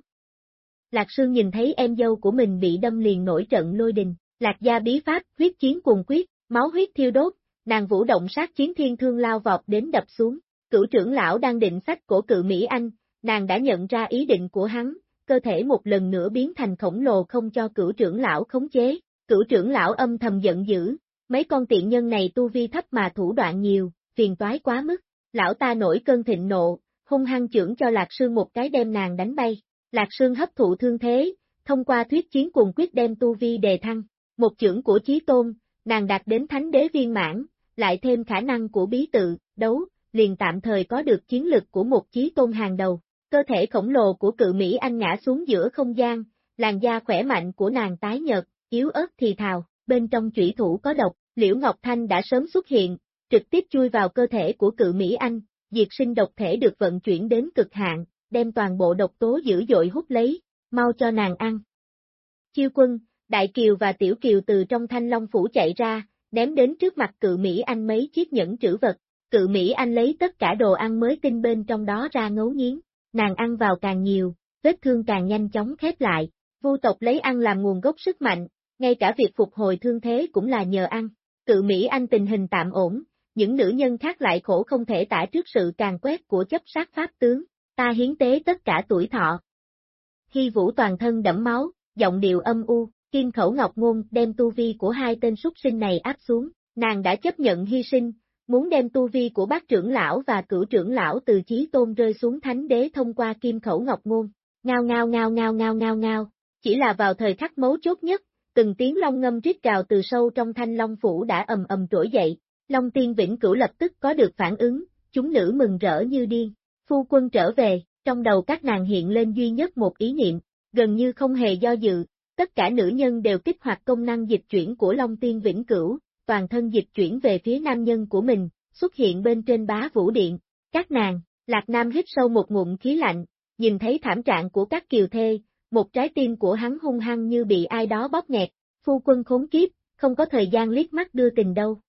Lạc Sương nhìn thấy em dâu của mình bị đâm liền nổi trận lôi đình, lạc gia bí pháp, huyết chiến cuồng quyết, máu huyết thiêu đốt, nàng vũ động sát chiến thiên thương lao vọt đến đập xuống, cửu trưởng lão đang định sách cổ cự Mỹ Anh, nàng đã nhận ra ý định của hắn, cơ thể một lần nữa biến thành khổng lồ không cho cửu trưởng lão khống chế, cửu trưởng lão âm thầm giận dữ, mấy con tiện nhân này tu vi thấp mà thủ đoạn nhiều, phiền toái quá mức, lão ta nổi cơn thịnh nộ, hung hăng trưởng cho Lạc Sương một cái đem nàng đánh bay, Lạc Sương hấp thụ thương thế, thông qua thuyết chiến cùng quyết đem tu vi đề thăng, một trưởng của Chí Tôn, nàng đạt đến thánh đế viên mãn, lại thêm khả năng của bí tự, đấu, liền tạm thời có được chiến lực của một Chí Tôn hàng đầu. Cơ thể khổng lồ của cự Mỹ Anh ngã xuống giữa không gian, làn da khỏe mạnh của nàng tái nhợt, yếu ớt thì thào, bên trong chủy thủ có độc, Liễu Ngọc Thanh đã sớm xuất hiện, trực tiếp chui vào cơ thể của cự Mỹ Anh, diệt sinh độc thể được vận chuyển đến cực hạn, đem toàn bộ độc tố dữ dội hút lấy, mau cho nàng ăn. Chiêu quân, Đại Kiều và Tiểu Kiều từ trong thanh long phủ chạy ra, ném đến trước mặt cự Mỹ Anh mấy chiếc nhẫn trữ vật, cự Mỹ Anh lấy tất cả đồ ăn mới tinh bên trong đó ra ngấu nghiến, nàng ăn vào càng nhiều, vết thương càng nhanh chóng khép lại, vu tộc lấy ăn làm nguồn gốc sức mạnh, ngay cả việc phục hồi thương thế cũng là nhờ ăn. Cự Mỹ Anh tình hình tạm ổn, những nữ nhân khác lại khổ không thể tả trước sự càng quét của chấp sát pháp tướng, ta hiến tế tất cả tuổi thọ. Hy vũ toàn thân đẫm máu, giọng điệu âm u, kim khẩu ngọc ngôn đem tu vi của hai tên súc sinh này áp xuống, nàng đã chấp nhận hy sinh, muốn đem tu vi của bác trưởng lão và cửu trưởng lão từ chí tôn rơi xuống thánh đế thông qua kim khẩu ngọc ngôn, ngao ngao ngao ngao ngao ngao ngao, chỉ là vào thời khắc mấu chốt nhất, từng tiếng long ngâm rít gào từ sâu trong thanh long phủ đã ầm ầm trỗi dậy, long tiên vĩnh cửu lập tức có được phản ứng, chúng nữ mừng rỡ như điên, phu quân trở về, trong đầu các nàng hiện lên duy nhất một ý niệm, gần như không hề do dự, tất cả nữ nhân đều kích hoạt công năng dịch chuyển của Long Tiên Vĩnh Cửu, toàn thân dịch chuyển về phía nam nhân của mình, xuất hiện bên trên bá vũ điện. Các nàng, Lạc Nam hít sâu một ngụm khí lạnh, nhìn thấy thảm trạng của các kiều thê, một trái tim của hắn hung hăng như bị ai đó bóp nghẹt, phu quân khốn kiếp, không có thời gian liếc mắt đưa tình đâu.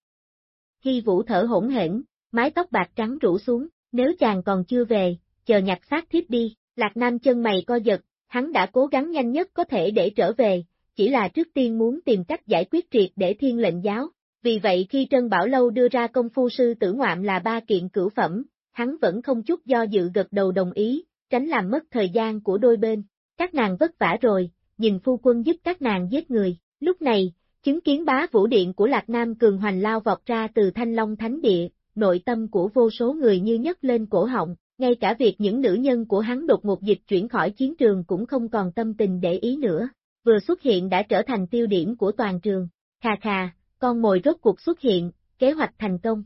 khi vũ thở hỗn hển, mái tóc bạc trắng rủ xuống, nếu chàng còn chưa về, chờ nhặt xác thiếp đi, Lạc Nam chân mày co giật, hắn đã cố gắng nhanh nhất có thể để trở về, chỉ là trước tiên muốn tìm cách giải quyết triệt để thiên lệnh giáo. Vì vậy khi Trân Bảo Lâu đưa ra công phu sư tử ngoạm là ba kiện cửu phẩm, hắn vẫn không chút do dự gật đầu đồng ý, tránh làm mất thời gian của đôi bên. Các nàng vất vả rồi, nhìn phu quân giúp các nàng giết người. Lúc này, chứng kiến bá vũ điện của Lạc Nam cường hoành lao vọt ra từ Thanh Long Thánh Địa, nội tâm của vô số người như nhấc lên cổ họng, ngay cả việc những nữ nhân của hắn đột ngột dịch chuyển khỏi chiến trường cũng không còn tâm tình để ý nữa. Vừa xuất hiện đã trở thành tiêu điểm của toàn trường. Khà khà, con mồi rốt cuộc xuất hiện, kế hoạch thành công.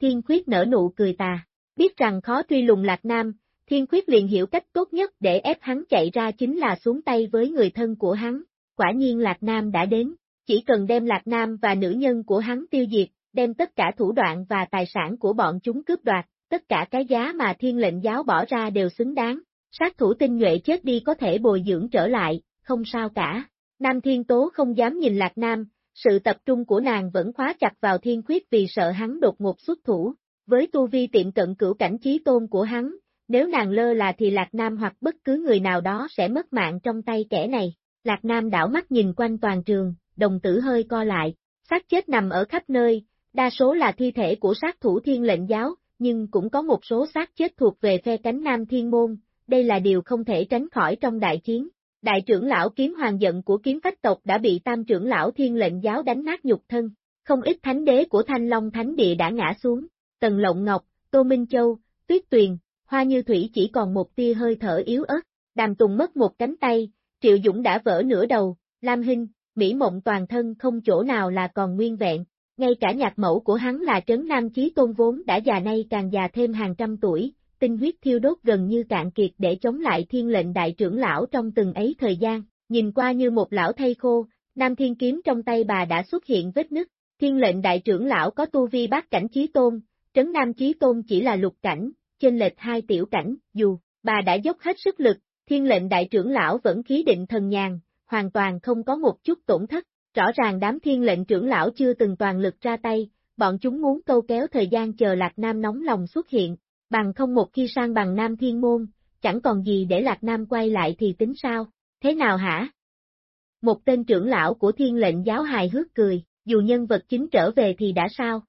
Thiên khuyết nở nụ cười tà, biết rằng khó truy lùng Lạc Nam, Thiên khuyết liền hiểu cách tốt nhất để ép hắn chạy ra chính là xuống tay với người thân của hắn. Quả nhiên Lạc Nam đã đến, chỉ cần đem Lạc Nam và nữ nhân của hắn tiêu diệt, đem tất cả thủ đoạn và tài sản của bọn chúng cướp đoạt, tất cả cái giá mà thiên lệnh giáo bỏ ra đều xứng đáng. Sát thủ tinh nhuệ chết đi có thể bồi dưỡng trở lại, không sao cả. Nam Thiên Tố không dám nhìn Lạc Nam, sự tập trung của nàng vẫn khóa chặt vào thiên khuyết vì sợ hắn đột ngột xuất thủ. Với tu vi tiệm cận cửu cảnh trí tôn của hắn, nếu nàng lơ là thì Lạc Nam hoặc bất cứ người nào đó sẽ mất mạng trong tay kẻ này. Lạc Nam đảo mắt nhìn quanh toàn trường, đồng tử hơi co lại, xác chết nằm ở khắp nơi, đa số là thi thể của sát thủ thiên lệnh giáo, nhưng cũng có một số xác chết thuộc về phe cánh Nam Thiên Môn, đây là điều không thể tránh khỏi trong đại chiến. Đại trưởng lão kiếm hoàng giận của kiếm phách tộc đã bị tam trưởng lão thiên lệnh giáo đánh nát nhục thân, không ít thánh đế của Thanh Long Thánh Địa đã ngã xuống, Tần Lộng Ngọc, Tô Minh Châu, Tuyết Tuyền, Hoa Như Thủy chỉ còn một tia hơi thở yếu ớt, Đàm Tùng mất một cánh tay, Triệu Dũng đã vỡ nửa đầu, Lam Hinh, Mỹ Mộng toàn thân không chỗ nào là còn nguyên vẹn, ngay cả nhạc mẫu của hắn là Trấn Nam Chí Tôn vốn đã già nay càng già thêm hàng trăm tuổi, tinh huyết thiêu đốt gần như cạn kiệt để chống lại thiên lệnh đại trưởng lão trong từng ấy thời gian, nhìn qua như một lão thay khô, Nam Thiên Kiếm trong tay bà đã xuất hiện vết nứt, thiên lệnh đại trưởng lão có tu vi bát cảnh Chí Tôn, Trấn Nam Chí Tôn chỉ là lục cảnh, trên lệch hai tiểu cảnh, dù, bà đã dốc hết sức lực, thiên lệnh đại trưởng lão vẫn khí định thần nhàn, hoàn toàn không có một chút tổn thất, rõ ràng đám thiên lệnh trưởng lão chưa từng toàn lực ra tay, bọn chúng muốn câu kéo thời gian chờ Lạc Nam nóng lòng xuất hiện, bằng không một khi sang bằng Nam Thiên Môn, chẳng còn gì để Lạc Nam quay lại thì tính sao, thế nào hả? Một tên trưởng lão của thiên lệnh giáo hài hước cười, dù nhân vật chính trở về thì đã sao?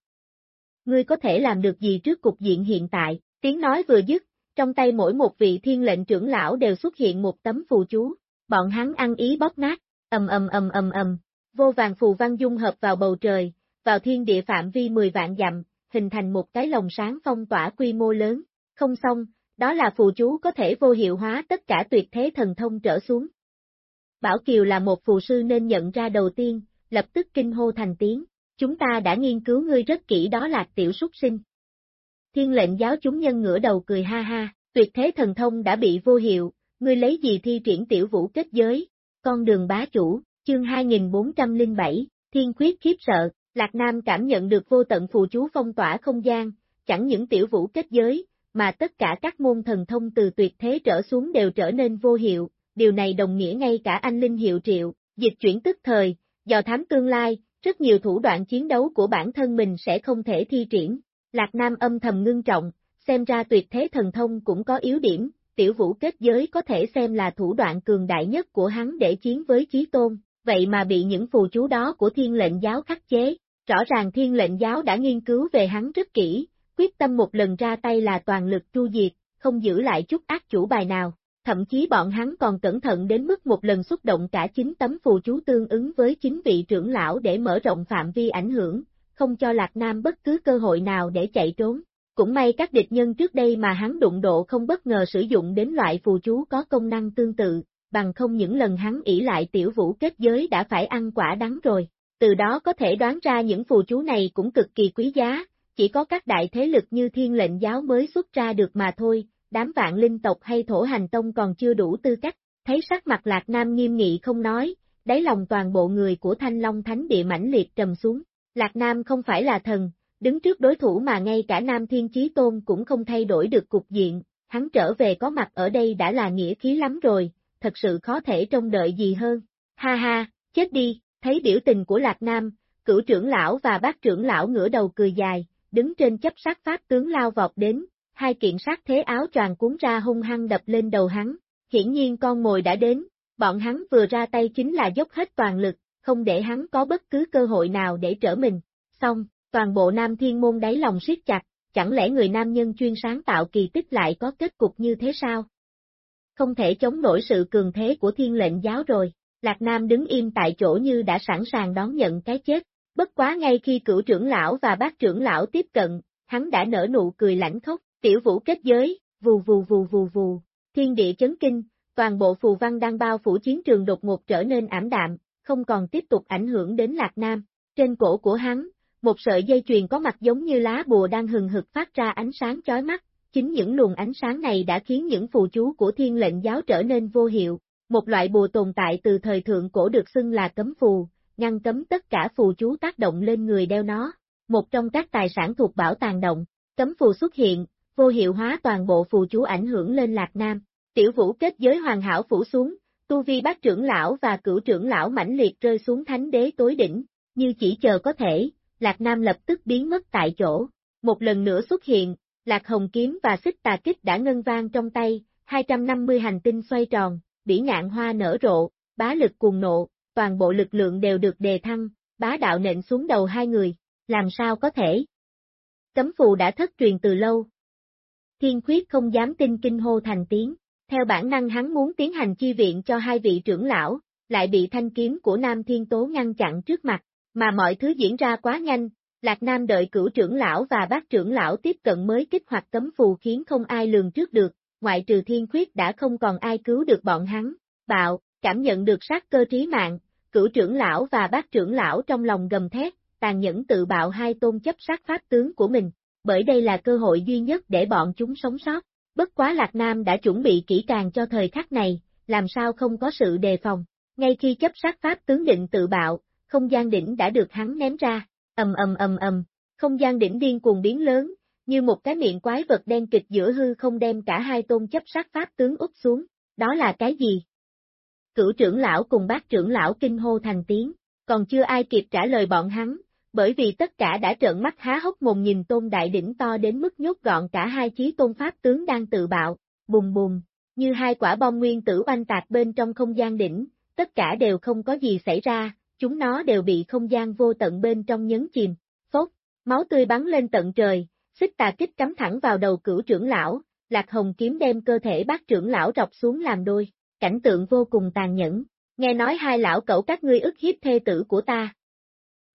Ngươi có thể làm được gì trước cục diện hiện tại, Tiếng nói vừa dứt, trong tay mỗi một vị thiên lệnh trưởng lão đều xuất hiện một tấm phù chú, bọn hắn ăn ý bóp nát, ầm ầm ầm ầm ầm, vô vàng phù văn dung hợp vào bầu trời, vào thiên địa phạm vi 10 vạn dặm, hình thành một cái lồng sáng phong tỏa quy mô lớn, không xong, đó là phù chú có thể vô hiệu hóa tất cả tuyệt thế thần thông trở xuống. Bảo Kiều là một phù sư nên nhận ra đầu tiên, lập tức kinh hô thành tiếng, chúng ta đã nghiên cứu ngươi rất kỹ đó là tiểu súc sinh, Thiên lệnh giáo chúng nhân ngửa đầu cười ha ha, tuyệt thế thần thông đã bị vô hiệu, ngươi lấy gì thi triển tiểu vũ kết giới, con đường bá chủ, chương 2407, thiên khuyết khiếp sợ, Lạc Nam cảm nhận được vô tận phù chú phong tỏa không gian, chẳng những tiểu vũ kết giới, mà tất cả các môn thần thông từ tuyệt thế trở xuống đều trở nên vô hiệu, điều này đồng nghĩa ngay cả anh linh hiệu triệu, dịch chuyển tức thời, do thám tương lai, rất nhiều thủ đoạn chiến đấu của bản thân mình sẽ không thể thi triển, Lạc Nam âm thầm ngưng trọng, xem ra tuyệt thế thần thông cũng có yếu điểm, tiểu vũ kết giới có thể xem là thủ đoạn cường đại nhất của hắn để chiến với chí tôn, vậy mà bị những phù chú đó của thiên lệnh giáo khắc chế, rõ ràng thiên lệnh giáo đã nghiên cứu về hắn rất kỹ, quyết tâm một lần ra tay là toàn lực tru diệt, không giữ lại chút ác chủ bài nào, thậm chí bọn hắn còn cẩn thận đến mức một lần xúc động cả chín tấm phù chú tương ứng với chính vị trưởng lão để mở rộng phạm vi ảnh hưởng, không cho Lạc Nam bất cứ cơ hội nào để chạy trốn. Cũng may các địch nhân trước đây mà hắn đụng độ không bất ngờ sử dụng đến loại phù chú có công năng tương tự, bằng không những lần hắn ỷ lại tiểu vũ kết giới đã phải ăn quả đắng rồi. Từ đó có thể đoán ra những phù chú này cũng cực kỳ quý giá, chỉ có các đại thế lực như thiên lệnh giáo mới xuất ra được mà thôi, đám vạn linh tộc hay thổ hành tông còn chưa đủ tư cách. Thấy sắc mặt Lạc Nam nghiêm nghị không nói, đáy lòng toàn bộ người của Thanh Long Thánh Địa mãnh liệt trầm xuống. Lạc Nam không phải là thần, đứng trước đối thủ mà ngay cả Nam Thiên Chí Tôn cũng không thay đổi được cục diện, hắn trở về có mặt ở đây đã là nghĩa khí lắm rồi, thật sự khó thể trông đợi gì hơn. Ha ha, chết đi, thấy biểu tình của Lạc Nam, cửu trưởng lão và bác trưởng lão ngửa đầu cười dài, đứng trên chấp sát pháp tướng lao vọt đến, hai kiện sát thế áo choàng cuốn ra hung hăng đập lên đầu hắn. Hiển nhiên con mồi đã đến, bọn hắn vừa ra tay chính là dốc hết toàn lực, không để hắn có bất cứ cơ hội nào để trở mình. Xong, toàn bộ Nam Thiên Môn đáy lòng siết chặt, chẳng lẽ người nam nhân chuyên sáng tạo kỳ tích lại có kết cục như thế sao? Không thể chống nổi sự cường thế của thiên lệnh giáo rồi, Lạc Nam đứng im tại chỗ như đã sẵn sàng đón nhận cái chết, bất quá ngay khi cửu trưởng lão và bác trưởng lão tiếp cận, hắn đã nở nụ cười lãnh khốc, tiểu vũ kết giới, vù vù vù vù vù, thiên địa chấn kinh, toàn bộ phù văn đang bao phủ chiến trường đột ngột trở nên ảm đạm, không còn tiếp tục ảnh hưởng đến Lạc Nam. Trên cổ của hắn, một sợi dây chuyền có mặt giống như lá bùa đang hừng hực phát ra ánh sáng chói mắt, chính những luồng ánh sáng này đã khiến những phù chú của thiên lệnh giáo trở nên vô hiệu. Một loại bùa tồn tại từ thời thượng cổ được xưng là cấm phù, ngăn cấm tất cả phù chú tác động lên người đeo nó. Một trong các tài sản thuộc bảo tàng động, cấm phù xuất hiện, vô hiệu hóa toàn bộ phù chú ảnh hưởng lên Lạc Nam. Tiểu vũ kết giới hoàn hảo phủ xuống, tu vi bác trưởng lão và cửu trưởng lão mãnh liệt rơi xuống thánh đế tối đỉnh, như chỉ chờ có thể, Lạc Nam lập tức biến mất tại chỗ. Một lần nữa xuất hiện, Lạc Hồng Kiếm và xích tà kích đã ngân vang trong tay, 250 hành tinh xoay tròn, bỉ ngạn hoa nở rộ, bá lực cuồng nộ, toàn bộ lực lượng đều được đề thăng, bá đạo nện xuống đầu hai người, làm sao có thể? Cấm phù đã thất truyền từ lâu. Thiên khuyết không dám tin kinh hô thành tiếng, theo bản năng hắn muốn tiến hành chi viện cho hai vị trưởng lão, lại bị thanh kiếm của Nam Thiên Tố ngăn chặn trước mặt, mà mọi thứ diễn ra quá nhanh, Lạc Nam đợi cửu trưởng lão và bác trưởng lão tiếp cận mới kích hoạt cấm phù khiến không ai lường trước được, ngoại trừ thiên khuyết đã không còn ai cứu được bọn hắn. Bạo, cảm nhận được sát cơ trí mạng, cửu trưởng lão và bác trưởng lão trong lòng gầm thét, tàn nhẫn tự bạo hai tôn chấp sát pháp tướng của mình, bởi đây là cơ hội duy nhất để bọn chúng sống sót. Bất quá Lạc Nam đã chuẩn bị kỹ càng cho thời khắc này, làm sao không có sự đề phòng. Ngay khi chấp sát pháp tướng định tự bạo, không gian đỉnh đã được hắn ném ra, ầm ầm ầm ầm, không gian đỉnh điên cuồng biến lớn, như một cái miệng quái vật đen kịch giữa hư không đem cả hai tôn chấp sát pháp tướng úp xuống, đó là cái gì? Cửu trưởng lão cùng bác trưởng lão kinh hô thành tiếng, còn chưa ai kịp trả lời bọn hắn, bởi vì tất cả đã trợn mắt há hốc mồm nhìn tôn đại đỉnh to đến mức nhốt gọn cả hai chí tôn pháp tướng đang tự bạo, bùng bùng, như hai quả bom nguyên tử oanh tạc bên trong không gian đỉnh, tất cả đều không có gì xảy ra, chúng nó đều bị không gian vô tận bên trong nhấn chìm, phốt, máu tươi bắn lên tận trời, xích tà kích cắm thẳng vào đầu cửu trưởng lão, lạc hồng kiếm đem cơ thể bác trưởng lão rọc xuống làm đôi, cảnh tượng vô cùng tàn nhẫn, nghe nói hai lão cẩu các ngươi ức hiếp thê tử của ta.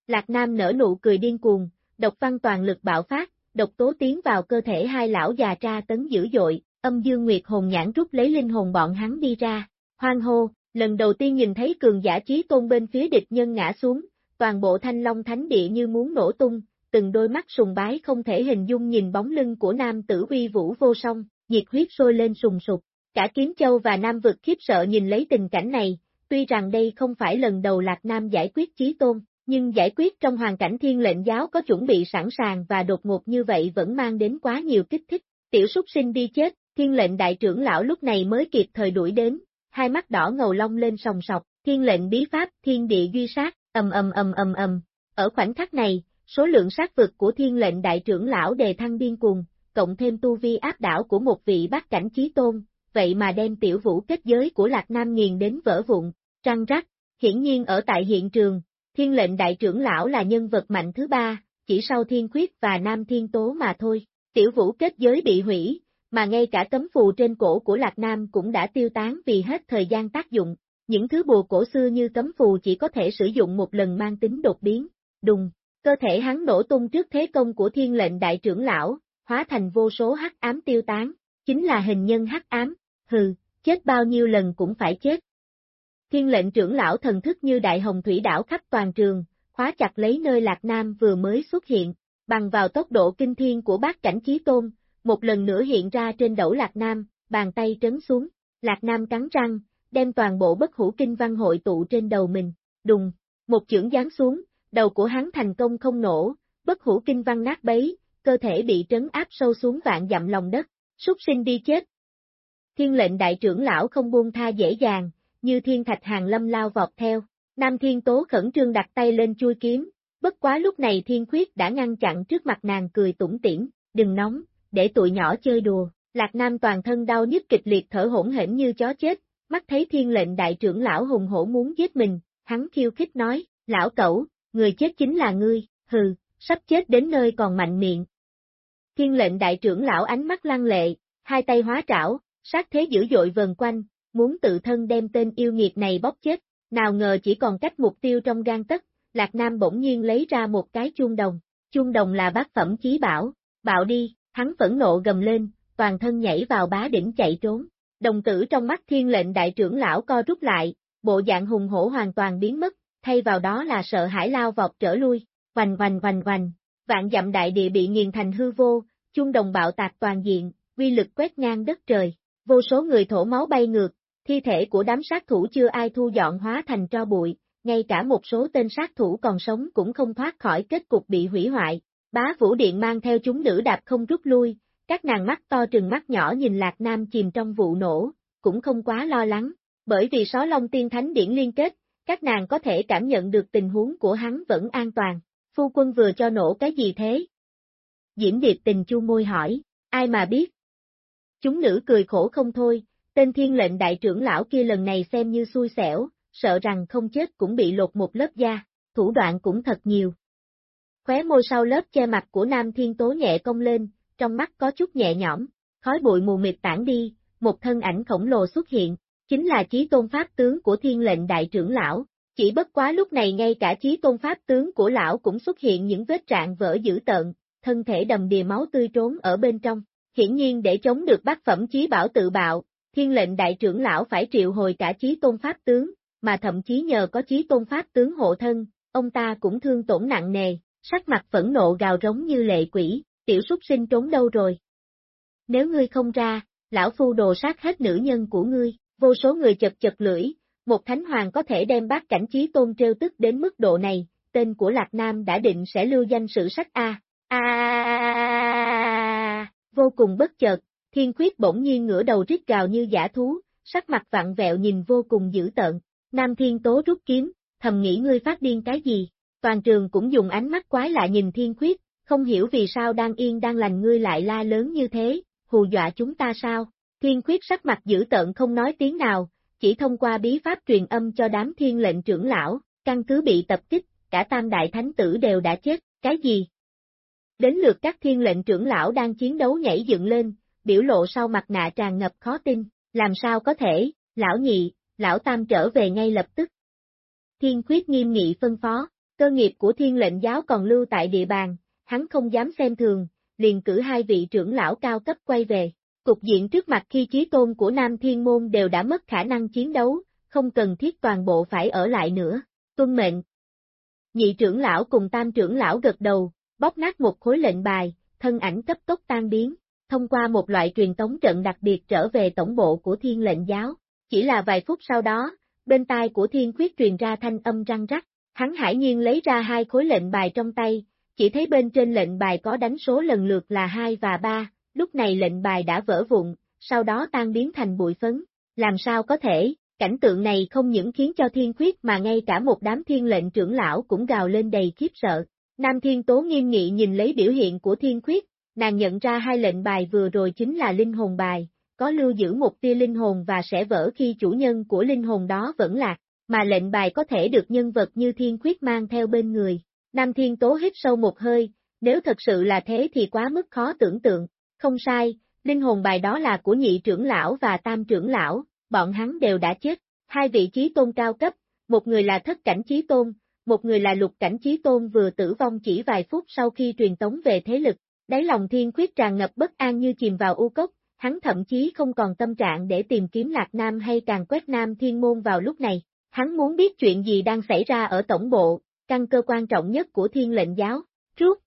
Lạc Nam nở nụ cười điên cuồng, độc văn toàn lực bạo phát, độc tố tiến vào cơ thể hai lão già tra tấn dữ dội, âm dương nguyệt hồn nhãn rút lấy linh hồn bọn hắn đi ra, hoang hô, lần đầu tiên nhìn thấy cường giả trí tôn bên phía địch nhân ngã xuống, toàn bộ thanh long thánh địa như muốn nổ tung, từng đôi mắt sùng bái không thể hình dung nhìn bóng lưng của nam tử uy vũ vô song, nhiệt huyết sôi lên sùng sục. Cả Kiếm Châu và Nam Vực khiếp sợ nhìn lấy tình cảnh này, tuy rằng đây không phải lần đầu Lạc Nam giải quyết chí tôn, nhưng giải quyết trong hoàn cảnh thiên lệnh giáo có chuẩn bị sẵn sàng và đột ngột như vậy vẫn mang đến quá nhiều kích thích. Tiểu súc sinh đi chết, thiên lệnh đại trưởng lão lúc này mới kịp thời đuổi đến, hai mắt đỏ ngầu long lên sòng sọc, thiên lệnh bí pháp, thiên địa duy sát, ầm ầm ầm ầm ầm. Ở khoảnh khắc này, số lượng sát vực của thiên lệnh đại trưởng lão đề thăng điên cuồng, cộng thêm tu vi áp đảo của một vị bát cảnh chí tôn, vậy mà đem tiểu vũ kết giới của Lạc Nam nghiền đến vỡ vụn, trăng rắc, hiển nhiên ở tại hiện trường, thiên lệnh đại trưởng lão là nhân vật mạnh thứ ba, chỉ sau thiên khuyết và nam thiên tố mà thôi, tiểu vũ kết giới bị hủy, mà ngay cả tấm phù trên cổ của Lạc Nam cũng đã tiêu tán vì hết thời gian tác dụng, những thứ bùa cổ xưa như cấm phù chỉ có thể sử dụng một lần mang tính đột biến, đùng, cơ thể hắn nổ tung trước thế công của thiên lệnh đại trưởng lão, hóa thành vô số hắc ám tiêu tán, chính là hình nhân hắc ám, hừ, chết bao nhiêu lần cũng phải chết. Thiên lệnh trưởng lão thần thức như đại hồng thủy đảo khắp toàn trường, khóa chặt lấy nơi Lạc Nam vừa mới xuất hiện, bằng vào tốc độ kinh thiên của bác cảnh chí tôn, một lần nữa hiện ra trên đẩu Lạc Nam, bàn tay trấn xuống, Lạc Nam cắn răng, đem toàn bộ bất hủ kinh văn hội tụ trên đầu mình, đùng, một chưởng giáng xuống, đầu của hắn thành công không nổ, bất hủ kinh văn nát bấy, cơ thể bị trấn áp sâu xuống vạn dặm lòng đất, súc sinh đi chết. Thiên lệnh đại trưởng lão không buông tha dễ dàng, như thiên thạch hàng lâm lao vọt theo, Nam Thiên Tố khẩn trương đặt tay lên chui kiếm, bất quá lúc này Thiên Khuyết đã ngăn chặn trước mặt nàng cười tủm tỉm, đừng nóng, để tụi nhỏ chơi đùa. Lạc Nam toàn thân đau nhức kịch liệt thở hỗn hển như chó chết, mắt thấy thiên lệnh đại trưởng lão hùng hổ muốn giết mình, hắn khiêu khích nói, lão cẩu, người chết chính là ngươi, hừ, sắp chết đến nơi còn mạnh miệng. Thiên lệnh đại trưởng lão ánh mắt lăng lệ, hai tay hóa trảo, sát thế dữ dội vần quanh, muốn tự thân đem tên yêu nghiệt này bóp chết, nào ngờ chỉ còn cách mục tiêu trong gan tất, Lạc Nam bỗng nhiên lấy ra một cái chuông đồng, chuông đồng là bát phẩm chí bảo, bạo đi, hắn phẫn nộ gầm lên, toàn thân nhảy vào bá đỉnh chạy trốn. Đồng tử trong mắt thiên lệnh đại trưởng lão co rút lại, bộ dạng hùng hổ hoàn toàn biến mất, thay vào đó là sợ hãi lao vọt trở lui, hoành hoành hoành hoành, vạn dặm đại địa bị nghiền thành hư vô, chung đồng bạo tạc toàn diện, uy lực quét ngang đất trời, vô số người thổ máu bay ngược, thi thể của đám sát thủ chưa ai thu dọn hóa thành tro bụi, ngay cả một số tên sát thủ còn sống cũng không thoát khỏi kết cục bị hủy hoại. Bá Vũ Điện mang theo chúng nữ đạp không rút lui, các nàng mắt to trừng mắt nhỏ nhìn Lạc Nam chìm trong vụ nổ, cũng không quá lo lắng, bởi vì Só Long Tiên Thánh Điển liên kết, các nàng có thể cảm nhận được tình huống của hắn vẫn an toàn. Phu quân vừa cho nổ cái gì thế? Diễm Điệp tình chu môi hỏi, ai mà biết? Chúng nữ cười khổ không thôi, tên thiên lệnh đại trưởng lão kia lần này xem như xui xẻo, sợ rằng không chết cũng bị lột một lớp da, thủ đoạn cũng thật nhiều. Khóe môi sau lớp che mặt của Nam Thiên Tố nhẹ cong lên, trong mắt có chút nhẹ nhõm, khói bụi mù mịt tản đi, một thân ảnh khổng lồ xuất hiện, chính là chí tôn pháp tướng của thiên lệnh đại trưởng lão. Chỉ bất quá lúc này ngay cả chí tôn pháp tướng của lão cũng xuất hiện những vết trạng vỡ dữ tợn, thân thể đầm đìa máu tươi trốn ở bên trong. Hiển nhiên để chống được bát phẩm chí bảo tự bạo, thiên lệnh đại trưởng lão phải triệu hồi cả chí tôn pháp tướng, mà thậm chí nhờ có chí tôn pháp tướng hộ thân, ông ta cũng thương tổn nặng nề, sắc mặt phẫn nộ gào rống như lệ quỷ, tiểu súc sinh trốn đâu rồi? Nếu ngươi không ra, lão phu đồ sát hết nữ nhân của ngươi, vô số người chật chật lưỡi, một thánh hoàng có thể đem bác cảnh trí tôn trêu tức đến mức độ này, tên của Lạc Nam đã định sẽ lưu danh sử sách A. A. Vô cùng bất chợt, thiên khuyết bỗng nhiên ngửa đầu rít gào như giả thú, sắc mặt vặn vẹo nhìn vô cùng dữ tợn. Nam Thiên Tố rút kiếm, thầm nghĩ ngươi phát điên cái gì, toàn trường cũng dùng ánh mắt quái lạ nhìn thiên khuyết, không hiểu vì sao đang yên đang lành ngươi lại la lớn như thế, hù dọa chúng ta sao? Thiên khuyết sắc mặt dữ tợn không nói tiếng nào, chỉ thông qua bí pháp truyền âm cho đám thiên lệnh trưởng lão, căn cứ bị tập kích, cả tam đại thánh tử đều đã chết, cái gì? Đến lượt các thiên lệnh trưởng lão đang chiến đấu nhảy dựng lên, biểu lộ sau mặt nạ tràn ngập khó tin, làm sao có thể, lão nhị, lão tam trở về ngay lập tức. Thiên khuyết nghiêm nghị phân phó, cơ nghiệp của thiên lệnh giáo còn lưu tại địa bàn, hắn không dám xem thường, liền cử hai vị trưởng lão cao cấp quay về. Cục diện trước mặt khi chí tôn của Nam Thiên Môn đều đã mất khả năng chiến đấu, không cần thiết toàn bộ phải ở lại nữa. Tuân mệnh. Nhị trưởng lão cùng tam trưởng lão gật đầu, bóp nát một khối lệnh bài, thân ảnh cấp tốc tan biến, thông qua một loại truyền tống trận đặc biệt trở về tổng bộ của thiên lệnh giáo. Chỉ là vài phút sau đó, bên tai của thiên khuyết truyền ra thanh âm răng rắc, hắn hải nhiên lấy ra hai khối lệnh bài trong tay, chỉ thấy bên trên lệnh bài có đánh số lần lượt là 2 và 3, lúc này lệnh bài đã vỡ vụn, sau đó tan biến thành bụi phấn. Làm sao có thể, cảnh tượng này không những khiến cho thiên khuyết mà ngay cả một đám thiên lệnh trưởng lão cũng gào lên đầy khiếp sợ. Nam Thiên Tố nghiêm nghị nhìn lấy biểu hiện của thiên khuyết, nàng nhận ra hai lệnh bài vừa rồi chính là linh hồn bài, có lưu giữ một tia linh hồn và sẽ vỡ khi chủ nhân của linh hồn đó vẫn lạc, mà lệnh bài có thể được nhân vật như thiên khuyết mang theo bên người. Nam Thiên Tố hít sâu một hơi, nếu thật sự là thế thì quá mức khó tưởng tượng, không sai, linh hồn bài đó là của nhị trưởng lão và tam trưởng lão, bọn hắn đều đã chết, hai vị trí tôn cao cấp, một người là thất cảnh trí tôn, một người là lục cảnh trí tôn vừa tử vong chỉ vài phút sau khi truyền tống về thế lực, đáy lòng thiên khuyết tràn ngập bất an như chìm vào u cốc, hắn thậm chí không còn tâm trạng để tìm kiếm Lạc Nam hay càng quét Nam Thiên Môn vào lúc này, hắn muốn biết chuyện gì đang xảy ra ở tổng bộ, căn cơ quan trọng nhất của thiên lệnh giáo, rút.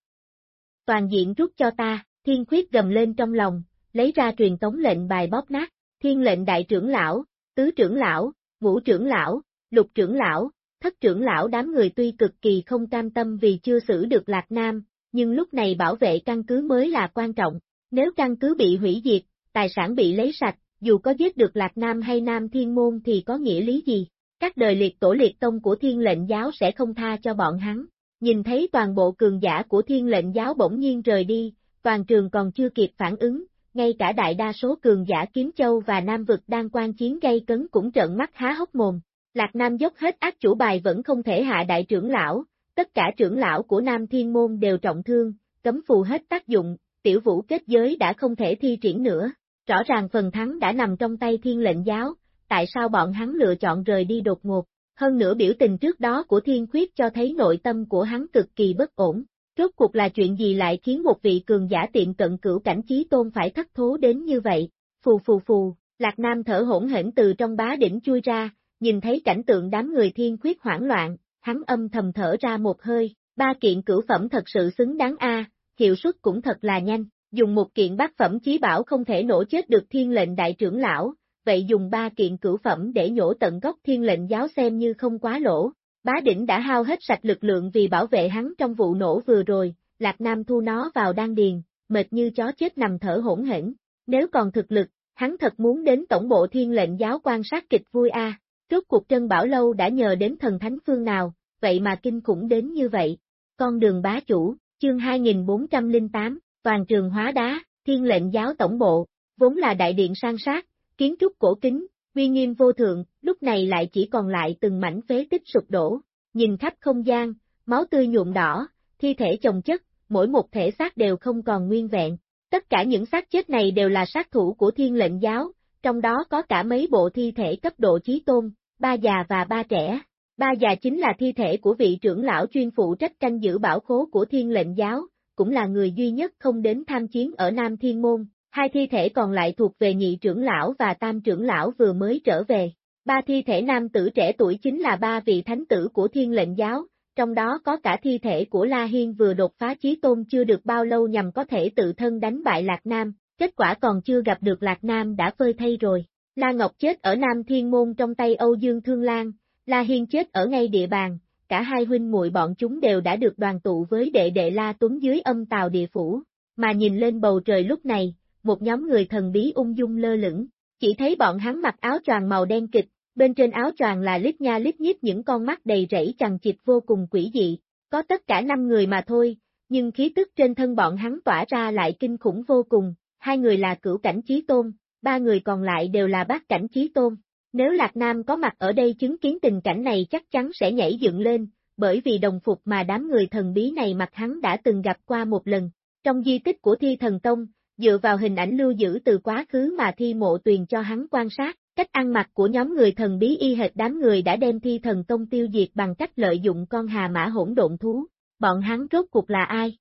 Toàn diện rút cho ta, thiên khuyết gầm lên trong lòng, lấy ra truyền tống lệnh bài bóp nát, thiên lệnh đại trưởng lão, tứ trưởng lão, ngũ trưởng lão, lục trưởng lão, thất trưởng lão đám người tuy cực kỳ không cam tâm vì chưa xử được Lạc Nam, nhưng lúc này bảo vệ căn cứ mới là quan trọng, nếu căn cứ bị hủy diệt, tài sản bị lấy sạch, dù có giết được Lạc Nam hay Nam Thiên Môn thì có nghĩa lý gì? các đời liệt tổ liệt tông của thiên lệnh giáo sẽ không tha cho bọn hắn. Nhìn thấy toàn bộ cường giả của thiên lệnh giáo bỗng nhiên rời đi, toàn trường còn chưa kịp phản ứng, ngay cả đại đa số cường giả kiếm châu và nam vực đang quan chiến gây cấn cũng trợn mắt há hốc mồm. Lạc Nam dốc hết ác chủ bài vẫn không thể hạ đại trưởng lão, tất cả trưởng lão của Nam Thiên Môn đều trọng thương, cấm phù hết tác dụng, tiểu vũ kết giới đã không thể thi triển nữa. Rõ ràng phần thắng đã nằm trong tay thiên lệnh giáo, tại sao bọn hắn lựa chọn rời đi đột ngột. Hơn nữa biểu tình trước đó của thiên khuyết cho thấy nội tâm của hắn cực kỳ bất ổn. Rốt cuộc là chuyện gì lại khiến một vị cường giả tiệm cận cửu cảnh trí tôn phải thất thố đến như vậy? Phù phù phù, Lạc Nam thở hỗn hển từ trong bá đỉnh chui ra, nhìn thấy cảnh tượng đám người thiên khuyết hoảng loạn, hắn âm thầm thở ra một hơi, ba kiện cửu phẩm thật sự xứng đáng a, hiệu suất cũng thật là nhanh, dùng một kiện bát phẩm chí bảo không thể nổ chết được thiên lệnh đại trưởng lão, vậy dùng ba kiện cửu phẩm để nhổ tận gốc thiên lệnh giáo xem như không quá lỗ. Bá đỉnh đã hao hết sạch lực lượng vì bảo vệ hắn trong vụ nổ vừa rồi, Lạc Nam thu nó vào đan điền, mệt như chó chết nằm thở hỗn hển. Nếu còn thực lực, hắn thật muốn đến tổng bộ thiên lệnh giáo quan sát kịch vui a. Rốt cuộc Trân Bảo Lâu đã nhờ đến thần thánh phương nào, vậy mà kinh khủng đến như vậy. Con đường bá chủ, chương 2408, toàn trường hóa đá, thiên lệnh giáo tổng bộ, vốn là đại điện sang sát, kiến trúc cổ kính, uy nghiêm vô thượng, lúc này lại chỉ còn lại từng mảnh phế tích sụp đổ. Nhìn khắp không gian, máu tươi nhuộm đỏ, thi thể chồng chất, mỗi một thể xác đều không còn nguyên vẹn. Tất cả những xác chết này đều là sát thủ của thiên lệnh giáo, trong đó có cả mấy bộ thi thể cấp độ chí tôn, ba già và ba trẻ. Ba già chính là thi thể của vị trưởng lão chuyên phụ trách canh giữ bảo khố của thiên lệnh giáo, cũng là người duy nhất không đến tham chiến ở Nam Thiên Môn. Hai thi thể còn lại thuộc về nhị trưởng lão và tam trưởng lão vừa mới trở về. Ba thi thể nam tử trẻ tuổi chính là ba vị thánh tử của thiên lệnh giáo, trong đó có cả thi thể của La Hiên vừa đột phá chí tôn chưa được bao lâu nhằm có thể tự thân đánh bại Lạc Nam, kết quả còn chưa gặp được Lạc Nam đã phơi thay rồi. La Ngọc chết ở Nam Thiên Môn trong tay Âu Dương Thương Lan, La Hiên chết ở ngay địa bàn, cả hai huynh muội bọn chúng đều đã được đoàn tụ với đệ đệ La Tuấn dưới âm tàu địa phủ, mà nhìn lên bầu trời lúc này, một nhóm người thần bí ung dung lơ lửng, chỉ thấy bọn hắn mặc áo choàng màu đen kịch, bên trên áo choàng là lít nha lít nhít những con mắt đầy rẫy chằng chịt vô cùng quỷ dị, có tất cả năm người mà thôi, nhưng khí tức trên thân bọn hắn tỏa ra lại kinh khủng vô cùng, hai người là cửu cảnh chí tôn, ba người còn lại đều là bát cảnh chí tôn. Nếu Lạc Nam có mặt ở đây chứng kiến tình cảnh này chắc chắn sẽ nhảy dựng lên, bởi vì đồng phục mà đám người thần bí này mặc hắn đã từng gặp qua một lần. Trong di tích của Thi Thần Tông, dựa vào hình ảnh lưu giữ từ quá khứ mà Thi Mộ Tuyền cho hắn quan sát, cách ăn mặc của nhóm người thần bí y hệt đám người đã đem Thi Thần Tông tiêu diệt bằng cách lợi dụng con hà mã hỗn độn thú. Bọn hắn rốt cuộc là ai?